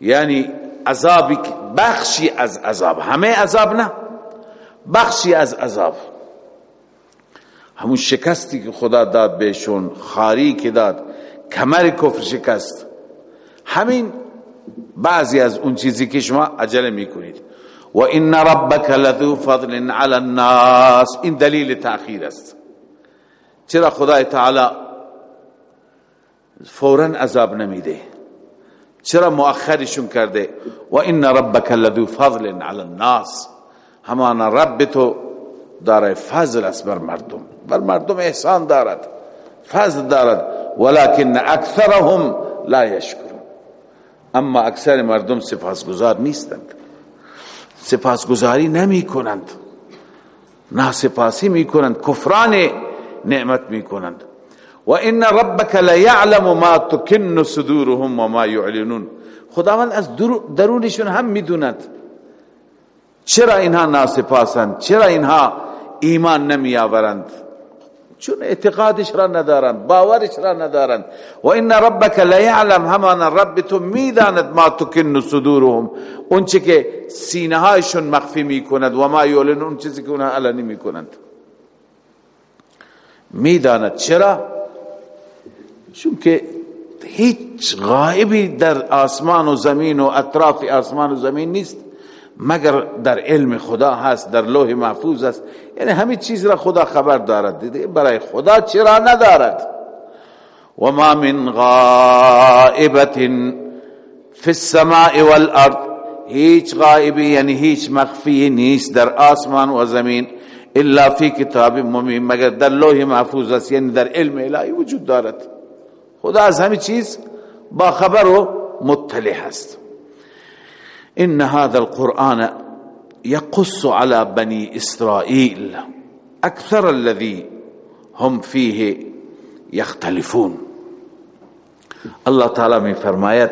Speaker 1: یعنی عذابی بخشی از عذاب. همه عذاب نه؟ بخشی از عذاب. همون شکستی که خدا داد بهشون خاری که داد کمر کفر شکست. همین بعضی از اون چیزی که شما عجله می‌کنید. و ان ربک لذو فضل علی الناس. این دلیل تأخیر است. چرا خدای تعالی فورا عذاب نمیده؟ چرا مؤخرشون کرده؟ و ان ربک لذو فضل علی الناس. همان رب تو داره فضل است بر مردم بر مردم احسان دارد فضل دارد ولكن اکثرهم لا یشکرون. اما اکثر مردم سپاسگزار نیستند. سپاسگزاری نمی کنند. ناسپاسی می کنند کفران نعمت می کنند. و ان ربک لیعلم ما تکن صدورهم و ما یعلنون. خداوند از درونشون هم می‌دوند چرا اینها ناسپاسند؟ چرا اینها ایمان نمی آورند چون اعتقادش را ندارند باورش را ندارند. و ان ربک لیعلم همان رب تو می‌داند ما تکن صدورهم. اون چه که سینه هایشون مخفی می‌کند و ما یولن اون چیزی که اونها علنی می‌کنند. می‌داند. چرا؟ چون که هیچ غائبی در آسمان و زمین و اطراف آسمان و زمین نیست. مگر در علم خدا هست در لوح محفوظ است؟ یعنی همه چیز را خدا خبر دارد. برای خدا چرا ندارد؟ و ما من غائبت فی السماء والارض هیچ غائبی یعنی هیچ مخفی نیست در آسمان و زمین الا فی کتاب مبین. مگر در لوح محفوظ است یعنی در علم الهی وجود دارد. خدا از همه چیز با خبر و مطلع است. إن هذا القرآن يقص على بني إسرائيل أكثر الذي هم فيه يختلفون. الله تعالی می فرماید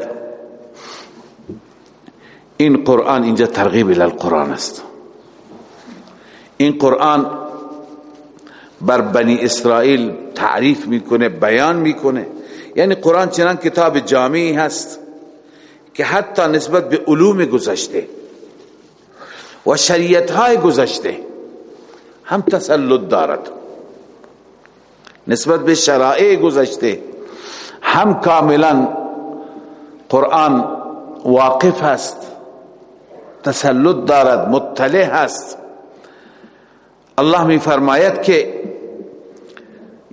Speaker 1: این قرآن اینجا ترغیب القرآن است. این قرآن بر بنی اسرائیل تعریف میکنه بیان میکنه. یعنی قرآن چنان کتاب جامعی هست. که حتی نسبت به علوم گذشته و شریعت های گذشته هم تسلط دارد. نسبت به شرائع گذشته هم کاملا قرآن واقف هست تسلط دارد مطلع هست الله می فرماید که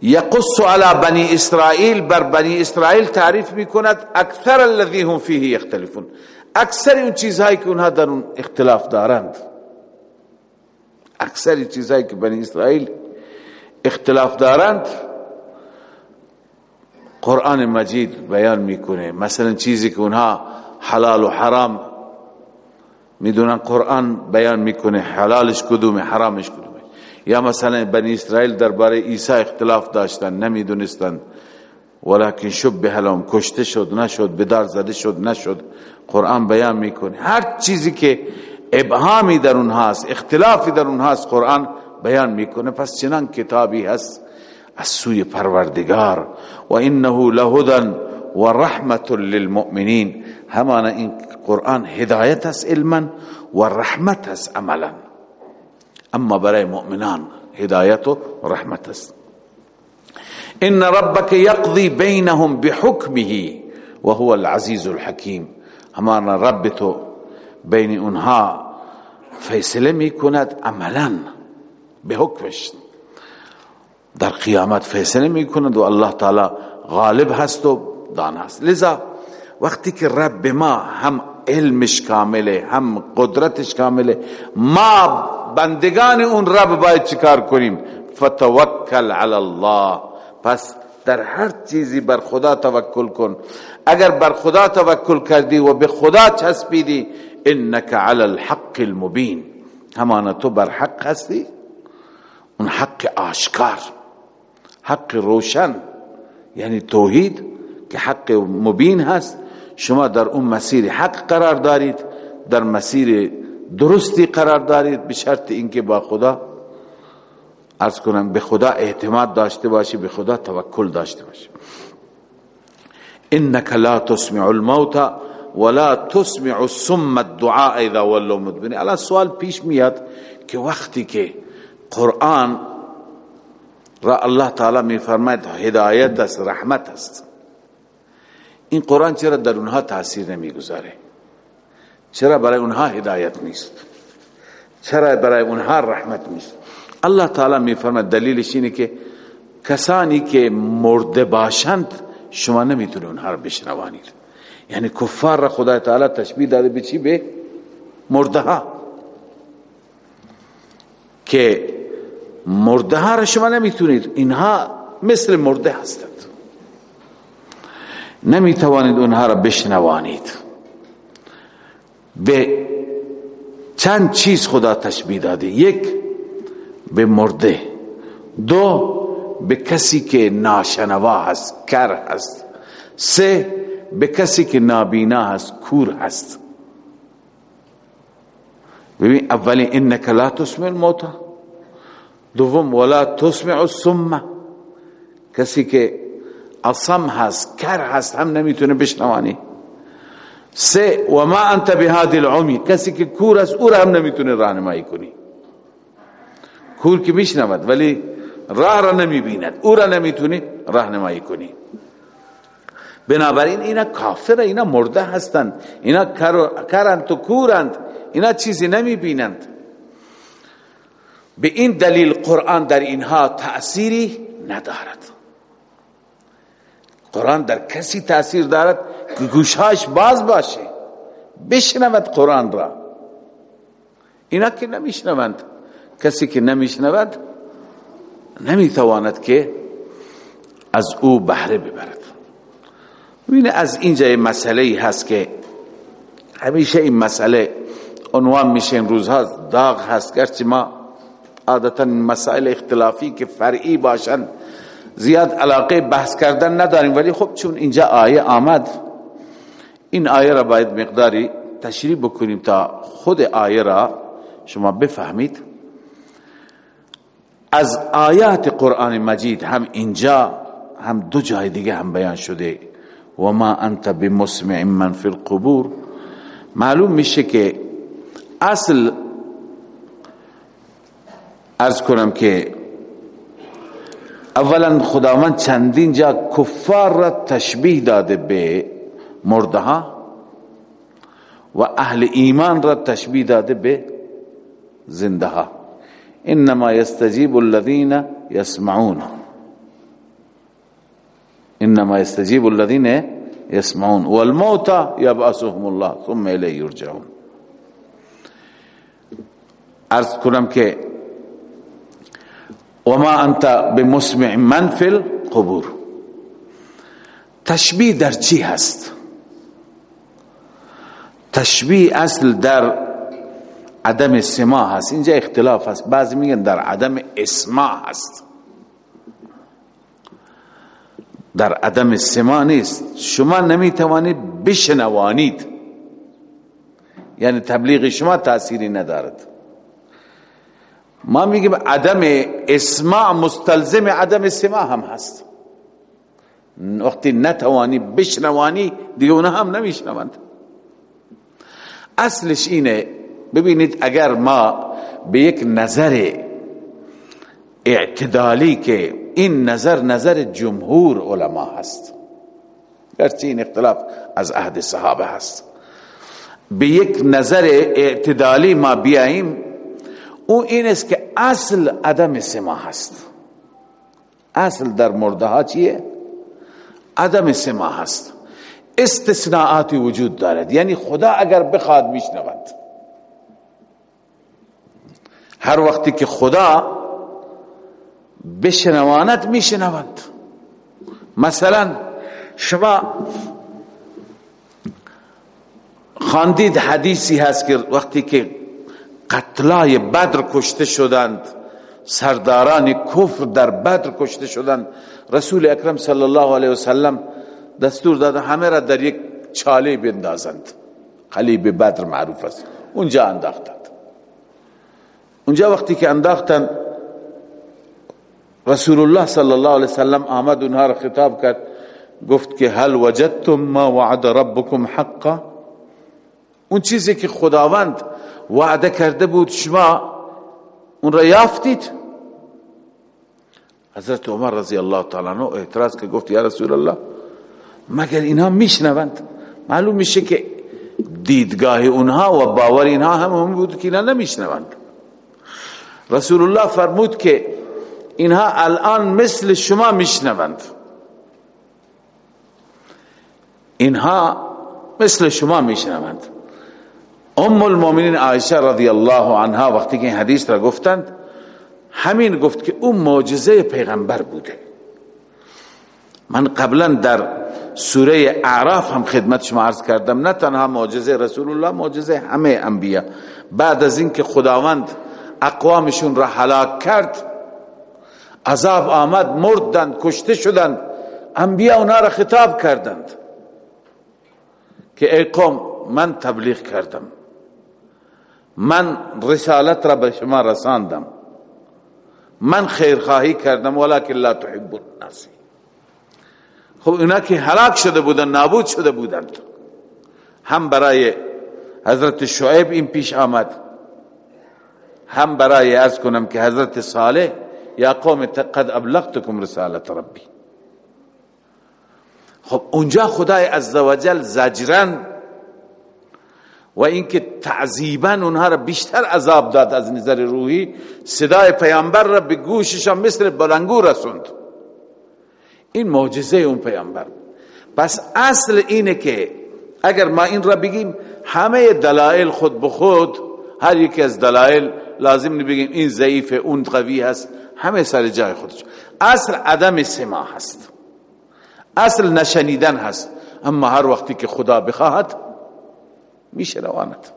Speaker 1: یقص على بنی اسرائیل بر بنی اسرائیل تعریف می‌کند اکثر الذی هم فیه یختلفون. اکثر اون چیزهایی که اونها در اون اختلاف دارند. اکثر چیزهایی که بنی اسرائیل اختلاف دارند قرآن مجید بیان می‌کنه. مثلا چیزی که اونها حلال و حرام می‌دونن قرآن بیان می‌کنه حلالش کدومه حرامش کدومه. یا مثلا بنی اسرائیل درباره عیسی اختلاف داشتن نمی‌دونستند ولکن شبه لهم کشته شد نشد بدار زده شد نشد. قرآن بیان می‌کنه. هر چیزی که ابهامی در اون هست اختلافی در اون هست قرآن بیان می‌کنه. پس چنان کتابی هست از سوی پروردگار. و انه لهدن و رحمت للمؤمنین. همان این قرآن هدایت است علما و رحمت است عملا. أما برای مؤمنان هدایت و رحمت است إن ربك يقضي بينهم بحكمه وهو العزيز الحكيم. همان رب تو بین اونها فیصله میکند عملا به حکمش در قیامت فیصله میکند و الله تعالی غالب هست و دان هست لذا وقتی که رب ما هم علمش کامله هم قدرتش کامله. ما بندگان اون رب باید چیکار کنیم؟ فتوکل علی الله. پس در هر چیزی بر خدا توکل کن. اگر بر خدا توکل کردی و به خدا چسبیدی انک علی الحق المبین. همانا تو بر حق هستی؟ اون حق آشکار. حق روشن. یعنی توحید که حق مبین هست. شما در اون مسیر حق قرار دارید در مسیر درستی قرار دارید به شرط اینکه با خدا ارز کنم به خدا اعتماد داشته باشی به خدا توکل داشته باشی. انك لا تسمع الموتى ولا تسمع الصم الدعاء اذا ولوا مدبرین. الان سوال پیش میاد که وقتی که قرآن را الله تعالی میفرماید هدایت است رحمت است. این قرآن چرا در اونها تاثیر نمی‌گذاره؟ چرا برای اونها هدایت نیست؟ چرا برای اونها رحمت نیست؟ الله تعالی میفرماید دلیلش اینه که کسانی که مرده باشند شما نمی‌تونید اونها رو بشنوانید. یعنی کفار را خدا تعالی تشبیه داده به چی؟ به مرده که مرده را شما نمی‌تونید. اینها مثل مرده هستند. نمی‌توانید اونها را بشنوانید. به چند چیز خدا تشبیه داده. یک به مرده. دو به کسی که ناشنوا هست کر هست. سه به کسی که نابینا هست کور هست. ببین اولی انک لا تسمع الموتى. دوم ولا تسمع الصم کسی که اصم هست کر هست هم نمی‌تونه بشنوانی. سه و ما انت بهذه العمی. کسی که کور است او را هم نمی‌تونه راهنمایی کنی. کور که میشنود ولی راه را نمی‌بیند. او را نمی‌تونی راهنمایی کنی. بنابراین اینا کافر اینا مرده هستند اینا کرند تو کورند. اینا چیزی نمی‌بینند. به این دلیل قرآن در اینها تأثیری ندارد. قرآن در کسی تأثیر دارد که گوشهاش باز باشه. بشنود قرآن را. اینا که نمیشنوند. کسی که نمیشنود نمی‌تواند که از او بهره ببرد. ببینه از اینجا یه مسئله هست که همیشه این مسئله عنوان میشه این روزها داغ هست. گرچه ما عادتا مسائل اختلافی که فرعی باشن زیاد علاقه بحث کردن نداریم ولی خب چون اینجا آیه آمد این آیه را باید مقداری تشریح بکنیم تا خود آیه را شما بفهمید. از آیات قرآن مجید هم اینجا هم دو جای دیگه هم بیان شده. و ما انت بمسمع من فی القبور. معلوم میشه که اصل ارز کنم که اولا خداوند چندین جا کفار را تشبیه داده به مرده ها و اهل ایمان را تشبیه داده به زنده ها انما يستجيب الذين يسمعون انما يستجيب الذين يسمعون والموتى يبعثهم الله ثم اليه يرجعون ارز کنم که وما انت بمسمع من فی القبور. تشبیه در چی هست؟ تشبیه اصل در عدم سما هست. اینجا اختلاف هست. بعضی میگن در عدم اسماع هست. در عدم سما نیست. شما نمی‌توانید بشنوانید. یعنی تبلیغ شما تأثیری ندارد. ما میگیم عدم اسماع مستلزم عدم سما هم هست. وقتی نتوانی بشنوانی دیگه اونها هم نمیشنوند. اصلش اینه ببینید اگر ما به یک نظر اعتدالی که این نظر نظر جمهور علما هست گرچه این اختلاف از عهد صحابه هست به یک نظر اعتدالی ما بیاییم او این است که اصل عدم سما هست. اصل در مرده ها چیه؟ عدم سما هست. استثناءاتی وجود دارد. یعنی خدا اگر بخواد میشنود. هر وقتی که خدا بشنواند میشنوند. مثلا شما خاندید حدیثی هست که وقتی که قتلای بدر کشته شدند. سرداران کفر در بدر کشته شدند. رسول اکرم صلی الله علیه وسلم دستور داده همه را در یک چاله بندازند. قلیب بدر معروف است. اونجا انداختند. اونجا وقتی که انداختن رسول الله صلی الله علیه وسلم آمد اونها را خطاب کرد. گفت که هل وجدتم ما وعد ربكم حقا؟ اون چیزی که خداوند وعده کرده بود شما اون را یافتید؟ حضرت عمر رضی الله تعالی عنہ اعتراض که گفت یا رسول الله مگر اینها میشنوند؟ معلوم میشه که دیدگاه اونها و باور اینها هم هم بود که اینا نمیشنوند. رسول الله فرمود که اینها الان مثل شما میشنوند. اینها مثل شما میشنوند. ام المؤمنین عایشه رضی الله عنها وقتی که این حدیث را گفتند همین گفت که اون معجزه پیغمبر بوده من قبلا در سوره اعراف هم خدمت شما عرض کردم نه تنها معجزه رسول الله معجزه همه انبیا بعد از اینکه خداوند اقوامشون را هلاک کرد عذاب آمد مردند کشته شدند انبیا اونا را خطاب کردند که ای قوم من تبلیغ کردم من رسالت را به شما رساندم. من خیرخواهی کردم ولکن لا تحب الناس. خب اینا که هلاک شده بودن نابود شده بودند هم برای حضرت شعیب این پیش آمد. هم برای ارز کنم که حضرت صالح یا قوم قد ابلغتكم رسالت ربی. خب اونجا خدای عزوجل زجرن و اینکه تعذیبا اونها را بیشتر عذاب داد از نظر روحی صدای پیامبر را به گوششان مثل بلنگو رسوند. این معجزه اون پیامبر. پس اصل اینه که اگر ما این را بگیم همه دلائل خود به خود هر یکی از دلائل لازم نبگیم این ضعیف اون قوی هست همه سر جای خودش. اصل عدم سما هست. اصل نشنیدن هست. اما هر وقتی که خدا بخواهد میشه روانت.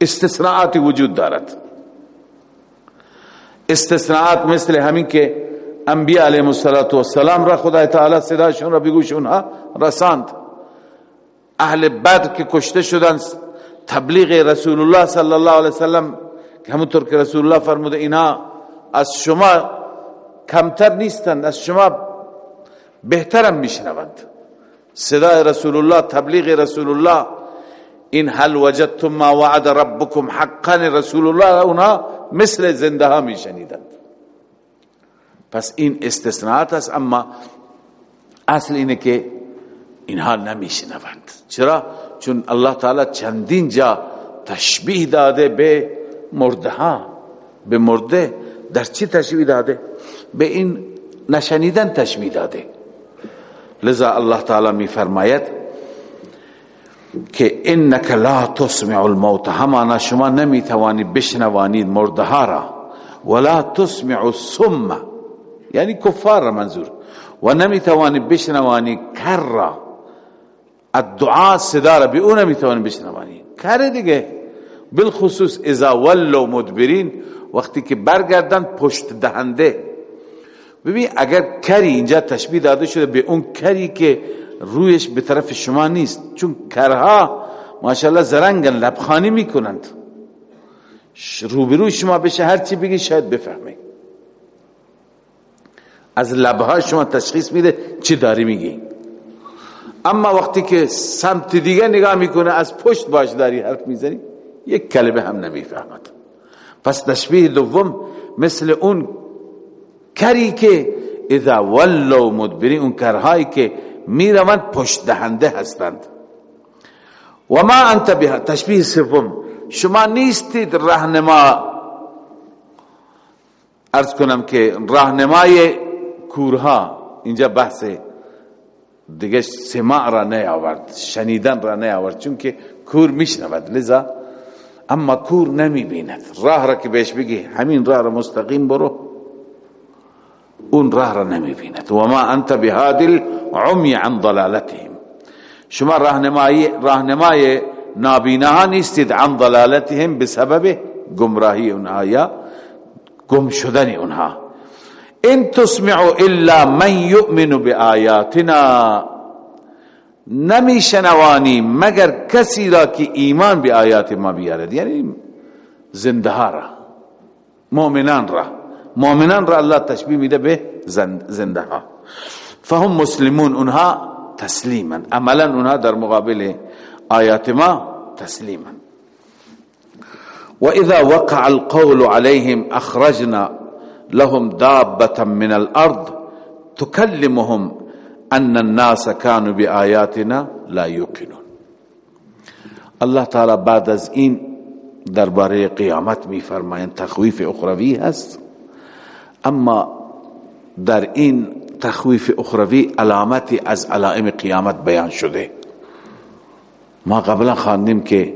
Speaker 1: استثناءاتی وجود دارد. استثناءات مثل همین که انبیاء علیهم السلام را خدای تعالی صداشون را بگوش اونها رساند. اهل بدر که کشته شدن تبلیغ رسول الله صلی الله علیه وسلم که همونطور که رسول الله فرموده اینا از شما کمتر نیستند از شما بهترم میشنوند. صدای رسول الله تبلیغ رسول الله این هل وجدتم ما وعد ربكم حقا رسول الله اونا مثل زنده ها میشنیدند پس این استثناءات است اما اصل اینه که اینها نمیشنوند چرا چون الله تعالی چندین جا تشبیه داده به مرده ها به مرده در چی تشبیه داده به این نشنیدن تشبیه داده لذا الله تعالی می فرماید که انک لا تسمع الموت. همانا شما نمی توانی بشنوانید مرده را. ولا تسمع السم. یعنی کفار را منظور. و نمی توانی بشنوانی کر را. الدعاء صدا به اون نمی توانی بشنوانی. کر دیگه. بالخصوص اذا ولوا مدبرین وقتی که برگردن پشت دهنده. ببین اگر کری اینجا تشبیه داده شده به اون کری که رویش به طرف شما نیست. چون کرها ماشاءالله زرنگن لبخانی می‌کنند. روبروی شما بشه هر چی بگی شاید بفهمه از لبها شما تشخیص میده چی داری میگی. اما وقتی که سمت دیگه نگاه می‌کنه از پشت باش داری حرف می‌زنی یک کلمه هم نمی‌فهمد. پس تشبیه دوم مثل اون کری که اذا ولو مدبری اون کرهایی که می‌روند پشت دهنده هستند. و ما انت بها؟ تشبیه سوم. شما نیستید رهنما ارز کنم که راهنمای کورها. اینجا بحث دیگه سماع را نیاورد شنیدن را نیاورد چون که کور میشنود. لذا اما کور نمی بیند راه را که بهش بگی همین راه را مستقیم برو. أون راه را نمی بیند و ما أنت بهادل عمی عن ضلالتهم. شما راهنمای راهنمای نابینا نیستید عن ضلالتهم بسبب گمراهی اونها یا گم شدن اونها. إن تسمعوا إلا من يؤمن بآیاتنا نمی شنوانی مگر کسی را که ایمان به آیات ما بیارد. یعنی زنده را مؤمنان را. مؤمنان را الله تشبیه میده به زنده ها فهم مسلمون اونها تسلیما عملا اونها در مقابل آیات ما تسلیما و اذا وقع القول عليهم اخرجنا لهم دابة من الأرض تكلمهم ان الناس كانوا بآياتنا لا يوقنون الله تعالی بعد از این درباره قیامت میفرمایند تخویف اخروی هست. اما در این تخویف اخروی علامتی از علائم قیامت بیان شده. ما قبلا خواندیم که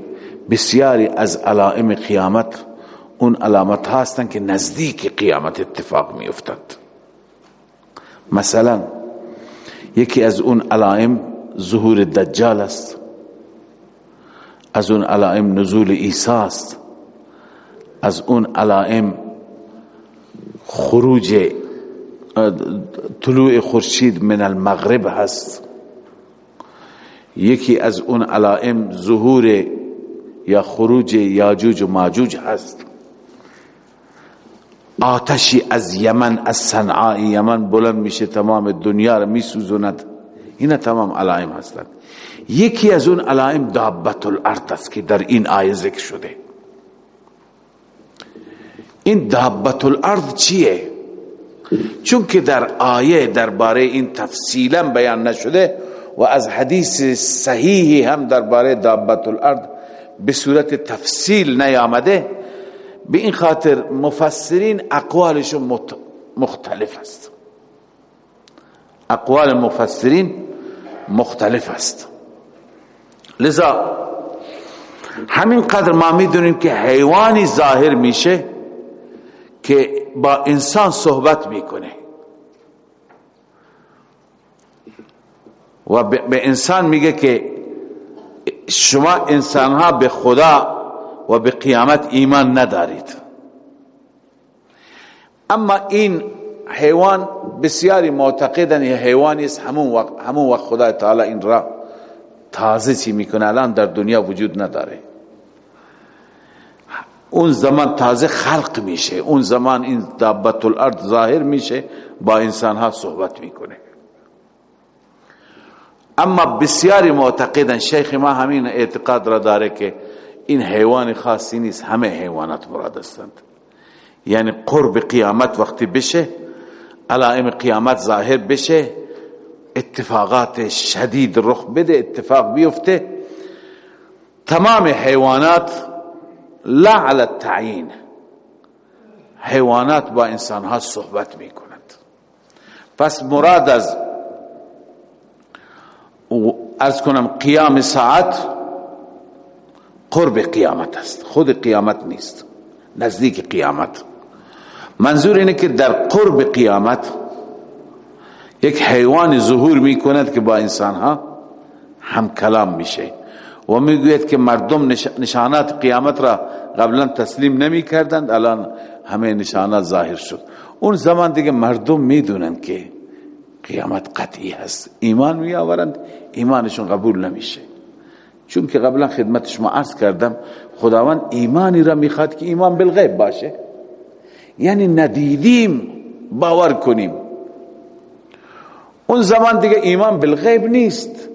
Speaker 1: بسیاری از علائم قیامت اون علامت هستند که نزدیک قیامت اتفاق می افتند مثلا یکی از اون علائم ظهور دجال است. از اون علائم نزول عیسی است. از اون علائم خروج طلوع خورشید من المغرب هست. یکی از اون علائم ظهور یا خروج یاجوج و ماجوج هست. آتشی از یمن از صنعاء یمن بلند میشه تمام دنیا را میسوزوند. اینا تمام علائم هستند. یکی از اون علائم دابت الارض است که در این آیه ذکر شده. این دابت الارض چیه؟ چون که در آیه درباره این تفصیلا بیان نشده و از حدیث صحیحی هم درباره دابت الارض به صورت تفصیل نیامده به این خاطر مفسرین اقوالشون مختلف است. اقوال مفسرین مختلف است. لذا همین قدر ما می‌دونیم که حیوانی ظاهر میشه که با انسان صحبت می‌کنه. و به انسان میگه که شما انسان ها به خدا و به قیامت ایمان ندارید. اما این حیوان بسیاری معتقدن یه حیوانی است. همون وقت همون وقت خدا تعالی این را تازه چی می‌کنه؟ الان در دنیا وجود نداره. اون زمان تازه خلق میشه. اون زمان این دابت الارض ظاهر میشه با انسان ها صحبت می‌کنه. اما بسیاری معتقدن شیخ ما همین اعتقاد را داره که این حیوان خاصی نیست همه حیوانات مراد هستند. یعنی قرب قیامت وقتی بشه علائم قیامت ظاهر بشه اتفاقات شدید رخ بده اتفاق بیفته تمام حیوانات لا على التعیین. حیوانات با انسان ها صحبت می کند پس مراد از از کنم قیام ساعت قرب قیامت است. خود قیامت نیست. نزدیک قیامت. منظور اینه که در قرب قیامت یک حیوان ظهور می کند که با انسان ها هم کلام میشه. و می‌گوید که مردم نشانات قیامت را قبلا تسلیم نمی کردند الان همه نشانات ظاهر شد. اون زمان دیگه مردم می‌دونند که قیامت قطعی هست. ایمان می آورند ایمانشون قبول نمیشه. چون که قبلا خدمت شما عرض کردم خداوند ایمانی را می‌خواد که ایمان بالغیب باشه. یعنی ندیدیم باور کنیم. اون زمان دیگه ایمان بالغیب نیست.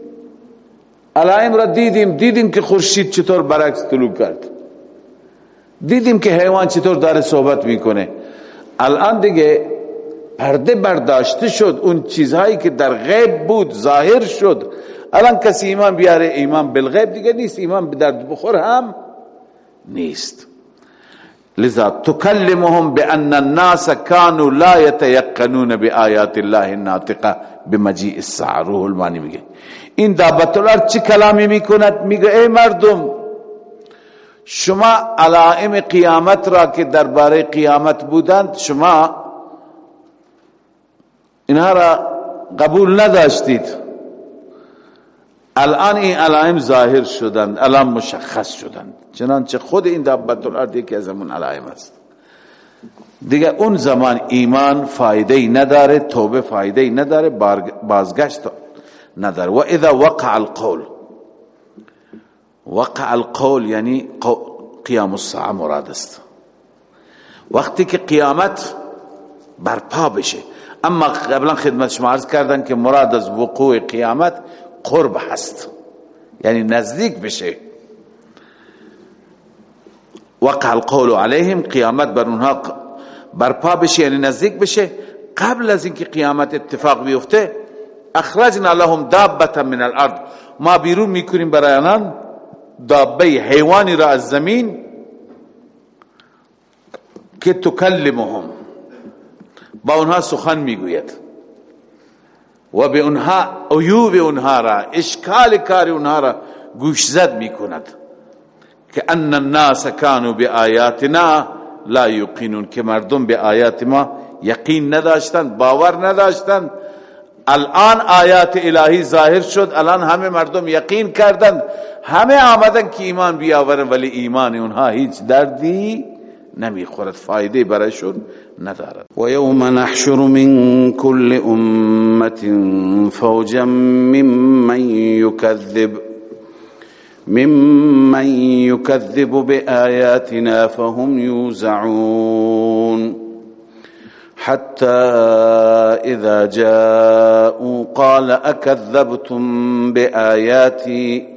Speaker 1: علائم را دیدیم دیدیم که خورشید چطور برعکس طلوع کرد دیدیم که حیوان چطور داره صحبت می‌کنه الان دیگه پرده برداشته شد اون چیزهایی که در غیب بود ظاهر شد الان کسی ایمان بیاره ایمان بالغیب دیگه نیست ایمان به درد بخور هم نیست لذا تكلمهم بان الناس كانوا لا يتيقنون بآيات الله الناطقه بمجيء الساعه روح میگه این دابت چی کلامی می‌کند؟ میگه ای مردم شما علائم قیامت را که درباره قیامت بودند شما اینها را قبول نداشتید. الان این علائم ظاهر شدند الان مشخص شدند. چنانچه خود این دابت الارض یکی از همون علائم است. دیگه اون زمان ایمان فایده نداره توبه فایده نداره بازگشت نداره و اذا وقع القول وقع القول یعنی قیام الساعة مراد است وقتی که قیامت برپا بشه. اما قبلا خدمت شما عرض کردن که مراد از وقوع قیامت قرب هست. یعنی نزدیک بشه. وقع القول علیهم قیامت بر اونها برپا بشه یعنی نزدیک بشه. قبل از اینکه قیامت اتفاق بیفته اخرجنا لهم دابه من الارض ما بیرون می‌کنیم برای آنان دابه حیوانی را از زمین که تکلمهم. با اونها سخن می‌گوید. و به اونها عیوب اونها را اشکال کار اونها را گوشزد می‌کند. که ان الناس كانوا بآیاتنا لا یقینون که مردم به آیات ما یقین نداشتند باور نداشتند. الان آیات الهی ظاهر شد الان همه مردم یقین کردند همه آمدن که ایمان بیاورن ولی ایمان اونها هیچ دردی نمی‌خورد فایده برایشون ندارد.
Speaker 2: و یوم نحشر من كل امت فوجا ممن يكذب ممن يكذب بآياتنا فهم يوزعون حتى إذا جاءوا قال أكذبتم بآياتي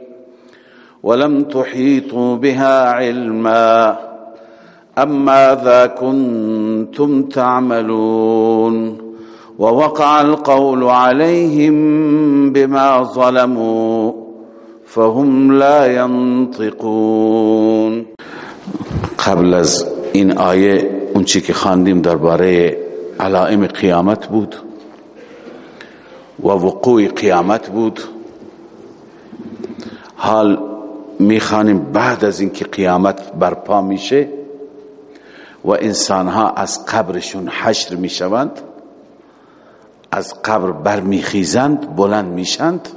Speaker 2: ولم تحيطوا بها علما أم ماذا كنتم تعملون ووقع القول عليهم بما ظلموا فهم لا ينطقون.
Speaker 1: قبل از این آیه اون چی که درباره علائم قیامت بود و وقوع قیامت بود. حال می‌خوانیم بعد از اینکه قیامت برپا میشه و انسانها از قبرشون حشر می‌شوند از قبر برمیخیزند بلند میشند.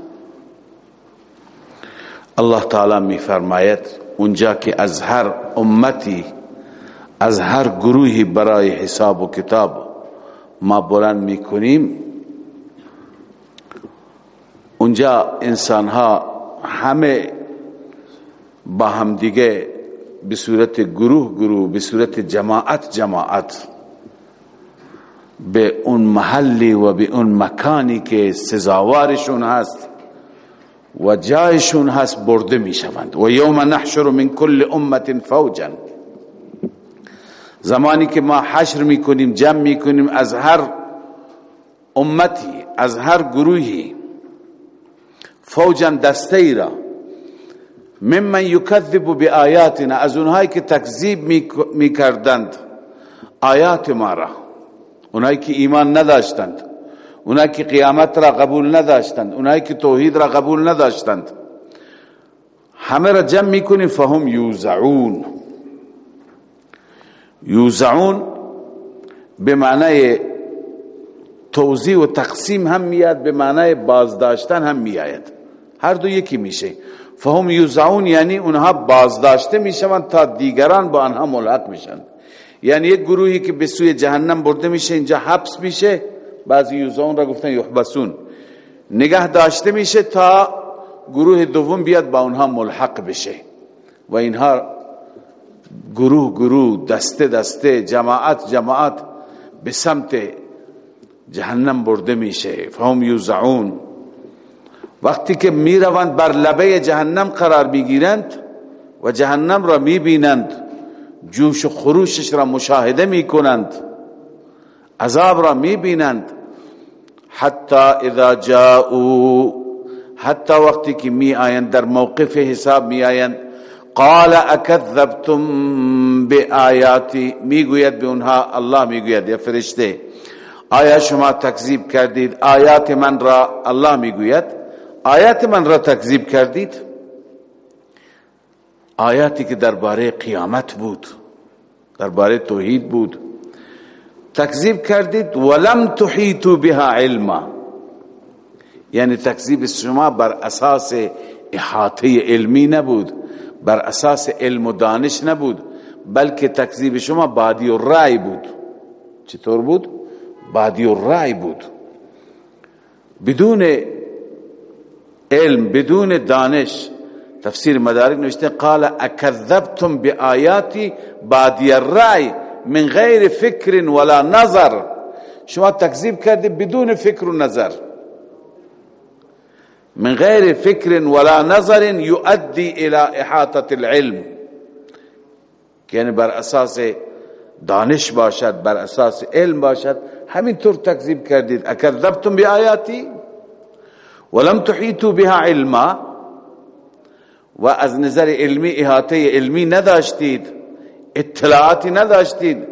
Speaker 1: الله تعالی میفرماید اونجا که از هر امتی از هر گروهی برای حساب و کتاب ما بلند می‌کنیم اونجا انسان ها همه با هم دیگه به صورت گروه گروه به صورت جماعت جماعت به اون محلی و به اون مکانی که سزاوارشون هست و جایشون هست برده می شوند و یوم نحشر من کل امت فوجا. زمانی که ما حشر می کنیم جمع می کنیم از هر امتی از هر گروهی فوجا دسته را. ممن یکذب بی آیاتنا از اونهایی که تکذیب می کردند آیات ما را. اونهایی که ایمان نداشتند اونایی که قیامت را قبول نداشتند اونایی که توحید را قبول نداشتند. همه را جمع می‌کنیم فهم یوزعون. یوزعون به معنی توضیح و تقسیم هم میاد به معنی بازداشتن هم میآید. هر دو یکی میشه. فهم یوزعون یعنی اونها بازداشته می‌شوند تا دیگران با آنها ملحق میشن یعنی یک گروهی که به سوی جهنم برده میشه اینجا حبس میشه بعضی یوزعون را گفتن یحبسون. نگه داشته میشه تا گروه دوم بیاد با اونها ملحق بشه. و اینها گروه گروه دسته دسته جماعت جماعت به سمت جهنم برده میشه. فهم یوزعون. وقتی که می‌روند بر لبه جهنم قرار می‌گیرند و جهنم را می‌بینند جوش و خروشش را مشاهده می‌کنند عذاب را می‌بینند. حتی اذا جاءوا حتی وقتی که می آیند در موقف حساب می آیند قال اکذبتم بآیاتی می‌گوید به اونها الله می‌گوید یا فرشته. آیا شما تکذیب کردید؟ آیات من را الله می‌گوید. آیات من را تکذیب کردید؟ آیاتی که درباره قیامت بود درباره توحید بود. تکذیب کردید ولم تحیتو بها علما. یعنی تکذیب شما بر اساس احاطه علمی نبود. بر اساس علم و دانش نبود بلکه تکذیب شما بادی و رای بود. چطور بود؟ بادی و رای بود. بدون علم بدون دانش تفسیر مدارک نوشته قال اکذبتم بآیاتی بادی الرای من غیر فکر ولا نظر. شما تکذیب کردید بدون فکر و نظر. من غیر فکر ولا نظر يؤدي إلى إحاطة العلم. یعنی بر أساس دانش باشد بر أساس علم باشد. همینطور تکذیب کردید. اکذبتم بی آیاتی ولم تحیطوا بها علما و از نظر علمی احاطه علمی نداشتید اطلاعاتی نداشتید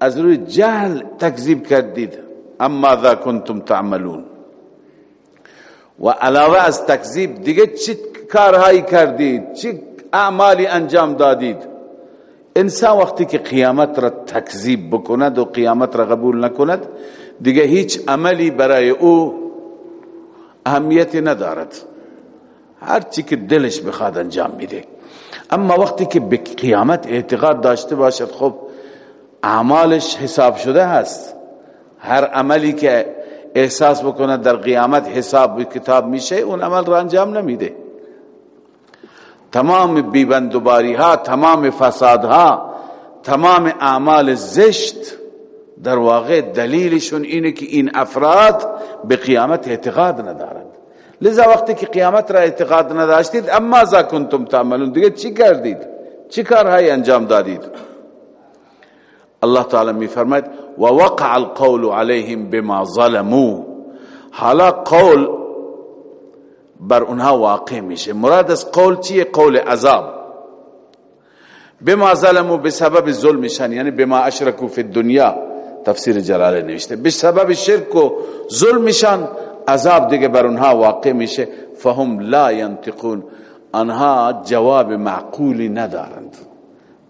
Speaker 1: از روی جهل تکذیب کردید. اما ذا کنتم تعملون. و علاوه از تکذیب دیگه چی کارهایی کردید؟ چی اعمالی انجام دادید؟ انسان وقتی که قیامت را تکذیب بکند و قیامت را قبول نکند دیگه هیچ عملی برای او اهمیتی ندارد. هر چی که دلش بخواد انجام میده. اما وقتی که به قیامت اعتقاد داشته باشد خب اعمالش حساب شده هست. هر عملی که احساس بکند در قیامت حساب کتاب میشه اون عمل را انجام نمیده. تمام بیبندوباری ها تمام فساد ها تمام اعمال زشت در واقع دلیلشون اینه که این افراد به قیامت اعتقاد ندارند. لذا وقتی که قیامت را اعتقاد نداشتید اما ذا کنتم تعملون دیگه چی کردید؟ چی کارهایی انجام دادید؟ الله تعالی می فرماید و وقع القول عليهم بما ظلموا. حالا قول بر اونها واقع میشه. مراد از قول چیه؟ قول عذاب. بما ظلموا بسبب ظلمشان یعنی بما اشرکوا فی الدنیا تفسیر جلاله نوشته. به سبب شرک و ظلمشان عذاب دیگه بر اونها واقع میشه. فهم لا ينطقون آنها جواب معقولی ندارند.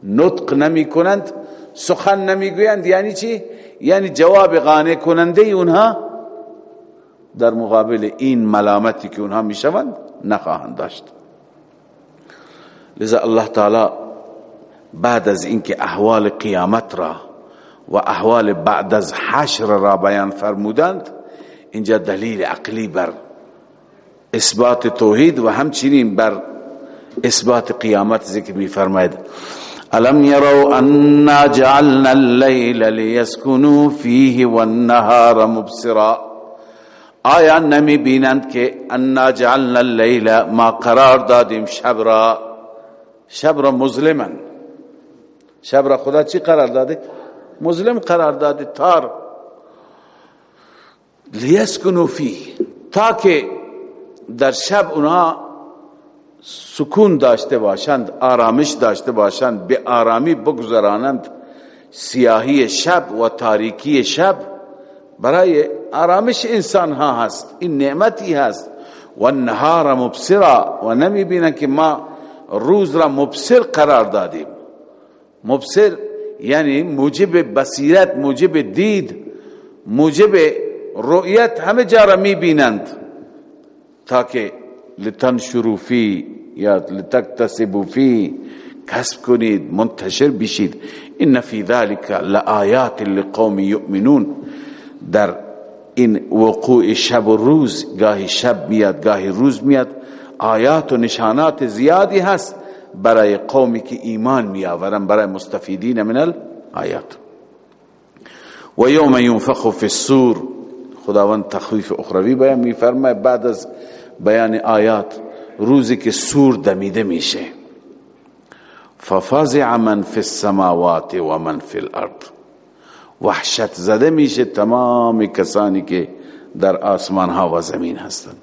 Speaker 1: نطق نمی کنند. سخن نمی گویند یعنی چی؟ یعنی جواب قانع کننده اونها در مقابل این ملامتی که اونها می‌شوند نخواهند داشت. لذا الله تعالی بعد از اینکه احوال قیامت را و احوال بعد از حشر را بیان فرمودند اینجا دلیل عقلی بر اثبات توحید و همچنین بر اثبات قیامت ذکر می فرماید الم يروا انا جعلنا الليل ليسكنوا فيه والنهار مبصرا. آیا نمی بینند که انا جعلنا اللیل ما قرار دادیم شب را؟ شب را مظلما شب را خدا چی قرار داده؟ مظلم قرار داده تار. لیسکنو فی تا که در شب اونها سکون داشته باشند آرامش داشته باشند. به آرامی بگذرانند. سیاهی شب و تاریکی شب برای آرامش انسان ها هست. این نعمتی هست. و نهار مبصرا و نمی بینن که ما روز را مبصر قرار دادیم. مبصر یعنی موجب بصیرت موجب دید موجب رؤیت همه جا را می بینند تاکه لتنشرو فی یا لتکتسبو فی کسب کنید منتشر بشید این فی ذلك لآیات لقوم یؤمنون در این وقوع شب و روز گاهی شب میاد گاهی روز میاد. آیات و نشانات زیادی هست برای قومی که ایمان می آورن برای مستفیدین من الآیات. و یوم ینفخ فی السور خداوند تخویف اخروی بیان می فرمای بعد از بیان آیات روزی که سور دمیده میشه. ففزع من فی السماوات و من فی الارض. وحشت زده میشه تمام کسانی که در آسمان ها و زمین هستند.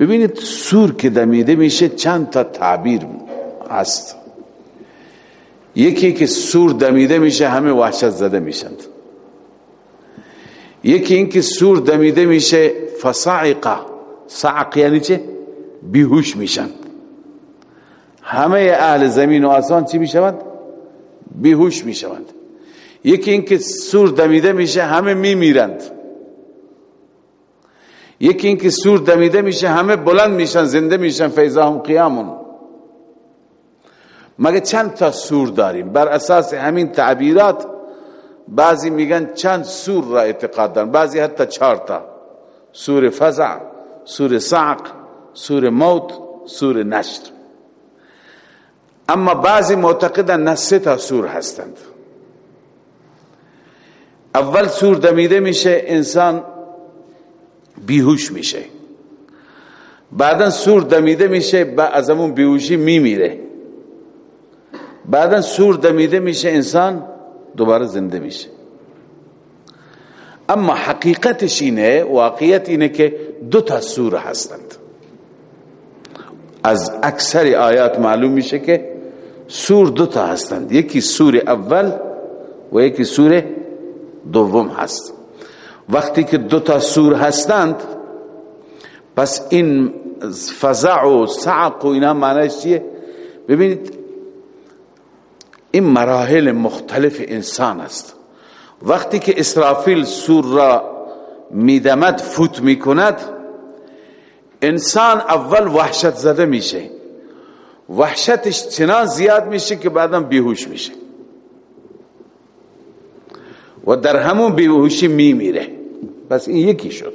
Speaker 1: ببینید سور که دمیده میشه چند تا تعبیر هست. یکی که سور دمیده میشه همه وحشت زده میشند یکی اینکه سور دمیده میشه فصعقه صعق یعنی چه؟ بیهوش میشند همه اهل زمین و آسمان چی می‌شوند؟ بیهوش می‌شوند. یکی اینکه سور دمیده میشه همه میمیرند. یکی اینکه سور دمیده میشه همه بلند میشن زنده میشن فیضا هم قیامون. مگه چند تا سور داریم؟ بر اساس همین تعبیرات بعضی میگن چند سور را اعتقاد دارن بعضی حتی چهار تا. سور فزع. سور صعق سور موت سور نشر. اما بعضی معتقدن نه سه تا سور هستند. اول سور دمیده میشه انسان بیهوش میشه. بعدا سور دمیده میشه با از همون بیهوشی میمیره. بعدا سور دمیده میشه انسان دوباره زنده میشه. اما حقیقتش اینه واقعیت اینه که دو تا سور هستند. از اکثر آیات معلوم میشه که سور دو تا هستند. یکی سور اول و یکی سور دوم هست. وقتی که دو تا سور هستند پس این فزع و سعق و اینا معنیش چیه؟ ببینید این مراحل مختلف انسان است. وقتی که اسرافیل سور را میدمد فوت می‌کند انسان اول وحشت زده میشه وحشتش چنان زیاد میشه که بعدا بیهوش میشه و در همون بیهوشی میمیره بس این یکی شد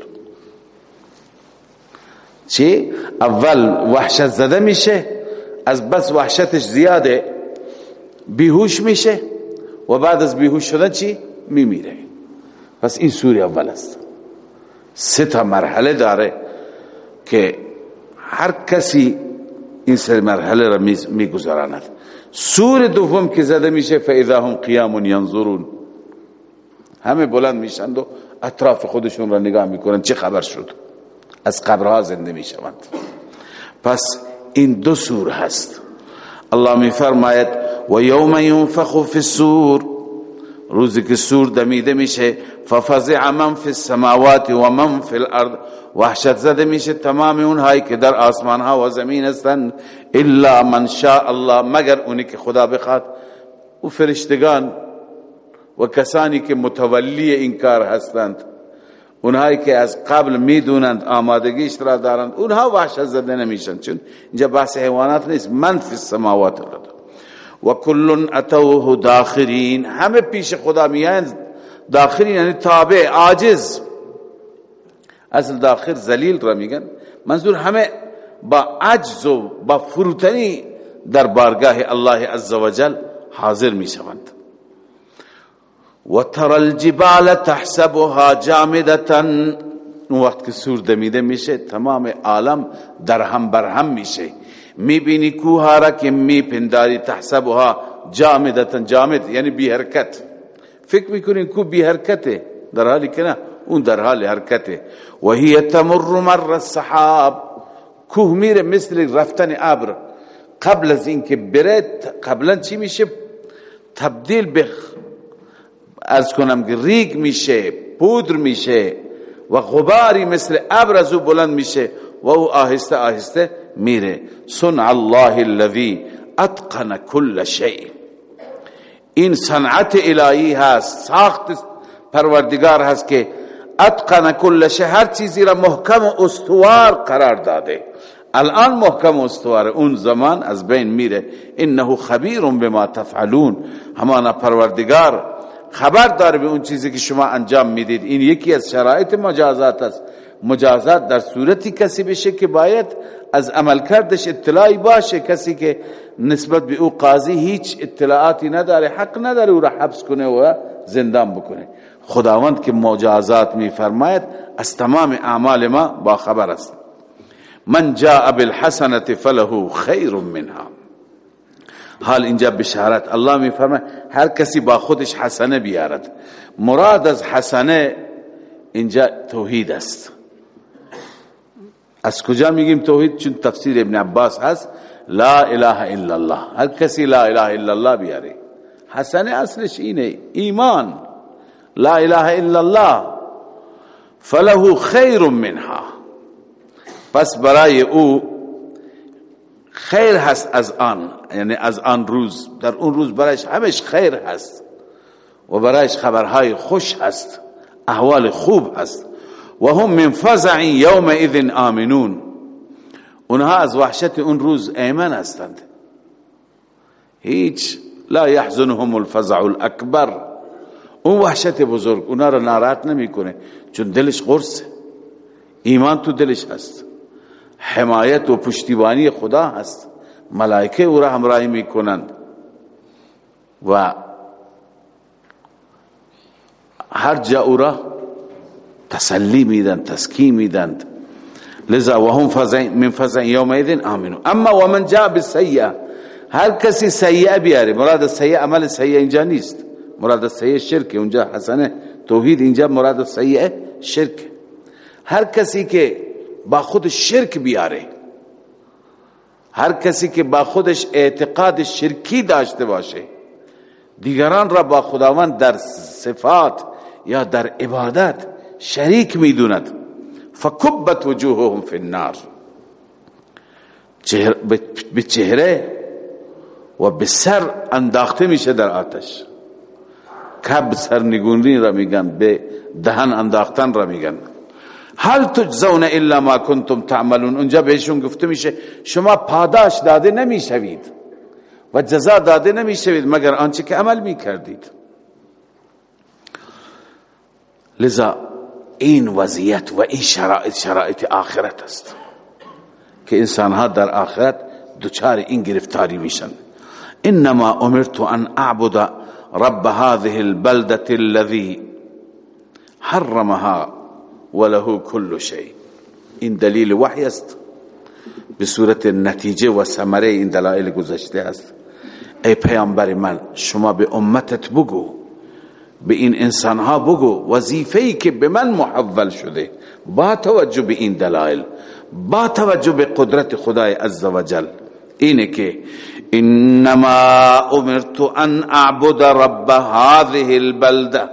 Speaker 1: چی؟ اول وحشت زده میشه از بس وحشتش زیاده بیهوش میشه و بعد از بیهوش شدن چی؟ میمیره. پس این سوری اول است. سه تا مرحله داره که هر کسی این سه مرحله را میگذراند. سور دوم که زده میشه فاذا هم قیام ینظرون همه بلند میشند و اطراف خودشون را نگاه می‌کنند چه خبر شد؟ از قبرها زنده می‌شوند. پس این دو سور هست. الله میفرماید و یوم ینفخ فی السور روزی که سور دمیده میشه ففزع من فی السماوات و من فی الارض وحشت زده میشه تمام اونهایی که در آسمان ها و زمین هستند الا من شاء الله مگر اونی که خدا بخواد. و فرشتگان و کسانی که متولی این کار هستند اونهایی که از قبل می‌دونند آمادگیش را دارند اونها وحشت زده نمیشن چون اینجا بحث حیوانات نیست. من فی السماوات و کل اتوه داخرین. همه پیش خدا میایند داخرین یعنی تابع عاجز. اصل داخل زلیل را میگن. منظور همه با عجز و با فروتنی در بارگاه الله عزوجل حاضر می‌شوند. و تر الجبال تحسبها جامدتا. وقت که سور دمیده میشه تمام عالم در هم بر هم میشه. می‌بینی کوها را که میپنداری تحسبها جامدتا جامد یعنی بی حرکت. فکر می‌کنین کو بی حرکته؟ در حالی که نه اون در حال حرکته. و هی تمر مر السحاب. کوه میره مثل رفتن ابر. قبل از اینکه بره قبلا چی میشه؟ تبدیل به از کنم که ریگ میشه پودر میشه و غباری مثل ابر از او بلند میشه. و او آهسته آهسته میره. صنع الله الذي اتقن كل شيء این صنعت الهی هست ساخت پروردگار هست که اتقن كل شيء هر چیزی را محکم و استوار قرار داده. الان محکم و استوار اون زمان از بین میره. انه خبیر بما تفعلون. همانا پروردگار خبر داره به اون چیزی که شما انجام می‌دید. این یکی از شرایط مجازات است. مجازات در صورتی کسی بشه که باید از عملکردش اطلاعی باشه. کسی که نسبت به او قاضی هیچ اطلاعاتی نداره حق نداره او را حبس کنه و زندان بکنه. خداوند که مجازات میفرماید از تمام اعمال ما با خبر است. من جاء بالحسنه فله خیر منها. حال اینجا بشارت. الله میفرماید هر کسی با خودش حسنه بیارد. مراد از حسنه اینجا توحید است. از کجا میگیم توحید؟ چون تفسیر ابن عباس هست. لا اله الا الله. هر کسی لا اله الا الله بیاره. حسنه اصلش اینه. ایمان. لا اله الا الله. فله خیر منها. پس برای او خیر هست از آن. یعنی از آن روز. در اون روز برایش همش خیر هست. و برایش خبرهای خوش هست. احوال خوب هست. و هم من فزع یومئذ آمنون. اونها از وحشت اون روز ایمن هستند. هیچ لا يحزنهم الفزع الاکبر. اون وحشت بزرگ اونها را ناراحت نمی‌کنه چون دلش قرصه. ایمان تو دلش هست. حمایت و پشتیبانی خدا هست. ملائکه او را همراهی می‌کنند. و هر جا او را تسلی میدن تسکین میدند لذا وهم فزع من فزع یومئذ آمنون اما ومن جاء بالسیئه. هر کسی سیئه بیاره. مراد سیئه عمل سیئه اینجا نیست. مراد سیئه شرک. اونجا حسنه. توحید اینجا مراد سیئه شرک. هر کسی که با خود شرک بیاره هر کسی که با خودش اعتقاد شرکی داشته باشه دیگران را با خداوند در صفات یا در عبادت شریک می‌دوند. فکبت وجوههم فی النار. به چهره و به سر انداخته میشه در آتش. کب سرنگونی را میگن به دهن انداختن را میگن. هل تجزون الا ما کنتم تعملون؟ اونجا بهشون گفته میشه شما پاداش داده نمی‌شوید و جزا داده نمی‌شوید مگر آنچه که عمل می‌کردید. لذا این وضعیت و این شرایط شرایط آخرت است. که انسان ها در آخرت دچار این گرفتاری میشن. إنما أمرت أن أعبد رب هذه البلدة الذي حرمها وله كل شيء. این دلیل وحی است. به صورت نتیجه و ثمره این دلایل گذشته است. ای پیامبر من شما به امتت بگو. به این انسان ها بگو وظیفه ای که به من محول شده. با توجه به این دلایل با توجه به قدرت خدای عزوجل اینه که انما امرت ان اعبد رب هذه البلده.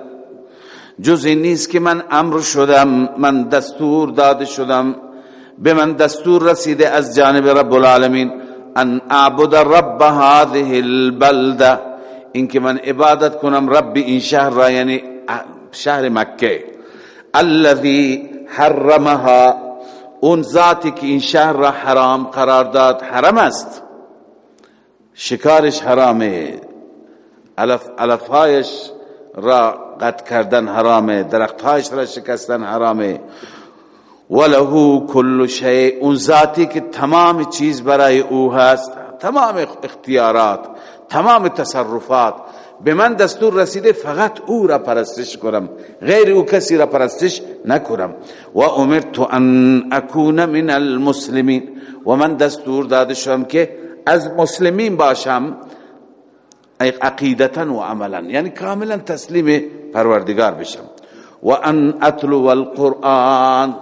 Speaker 1: جز این نیست که من امر شدم من دستور داده شدم. به من دستور رسیده از جانب رب العالمین ان اعبد رب هذه البلده. این که من عبادت کنم رب این شهر را یعنی شهر مکه. الذي حرمها اون ذاتی که این شهر را حرام قرار داد حرم است. شکارش حرامه. علف علفهایش را قطع کردن حرامه درختهایش را شکستن حرامه. وله کل شیء اون ذاتی که تمام چیز برای او هست تمام اختیارات. تمام تصرفات. به من دستور رسیده فقط او را پرستش کنم. غیر او کسی را پرستش نکنم. و امرت ان اکون من المسلمین. و من دستور داده شدم که از مسلمین باشم. عقیدتا و عملا. یعنی کاملا تسلیم پروردگار بشم. و ان اتلو القرآن.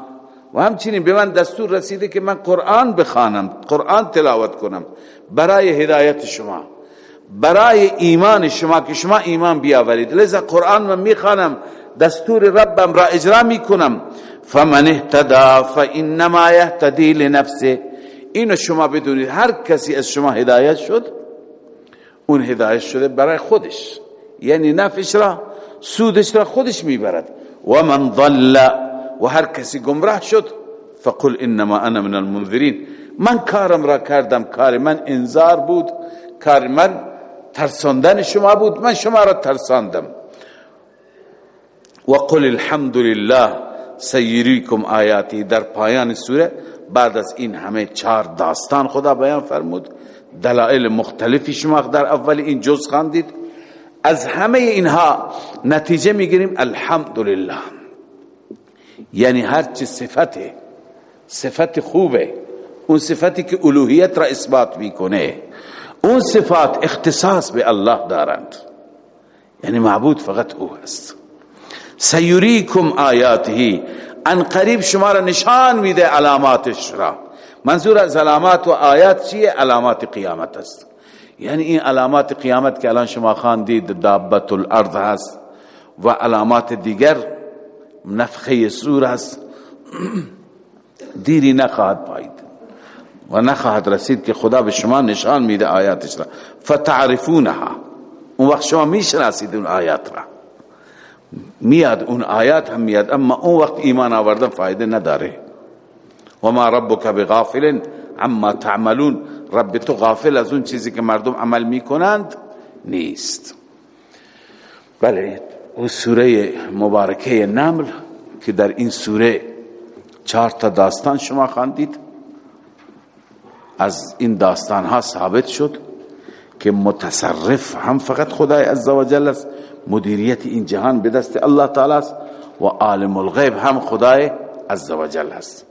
Speaker 1: و همچنین به من دستور رسیده که من قرآن بخوانم. قرآن تلاوت کنم. برای هدایت شما. برای ایمان شما که شما ایمان بیاورید. لذا قرآن من می‌خوانم دستور ربم را اجرا می‌کنم. فمن اهتدا فانما یهتدی لنفسه. اینو شما بدونید. هر کسی از شما هدایت شد اون هدایت شده برای خودش. یعنی نفش را سودش را خودش می‌برد. و من ضل و هر کسی گمراه شد فقل انما انا من المنذرین. من کارم را کردم. کار من انذار بود. کار من ترساندن شما بود من شما را ترساندم. و قل الحمد لله سیریکم آیاتی در پایان سوره بعد از این همه چهار داستان خدا بیان فرمود. دلائل مختلفی شما در اول این جز خواندید. از همه اینها نتیجه می‌گیریم الحمدلله. یعنی هر چی صفته صفت خوبه اون صفتی که الوهیت را اثبات می‌کنه. اون صفات اختصاص به الله دارند. یعنی معبود فقط او هست آیاته ان قریب شما را نشان میده علاماتش را. منظور از علامات و آیات چیه؟ علامات قیامت است. یعنی این علامات قیامت که الان شما خواندید دابت الارض هست و علامات دیگر نفخه سور است دیری نخواهد پاید. و نخواهد رسید که خدا به شما نشان میده آیاتش را. فتعرفونها. اون وقت شما می‌شناسید اون آیات را. میاد اون آیات هم میاد اما اون وقت ایمان آوردن فایده نداره. و ما ربک بغافل عما تعملون. رب تو غافل از اون چیزی که مردم عمل می‌کنند نیست. بله اون سوره مبارکه نمل که در این سوره چهار تا داستان شما خواندید. از این داستان ها ثابت شد که متصرف هم فقط خدای عزوجل است. مدیریت این جهان به دست الله تعالی است و عالم الغیب هم خدای عزوجل هست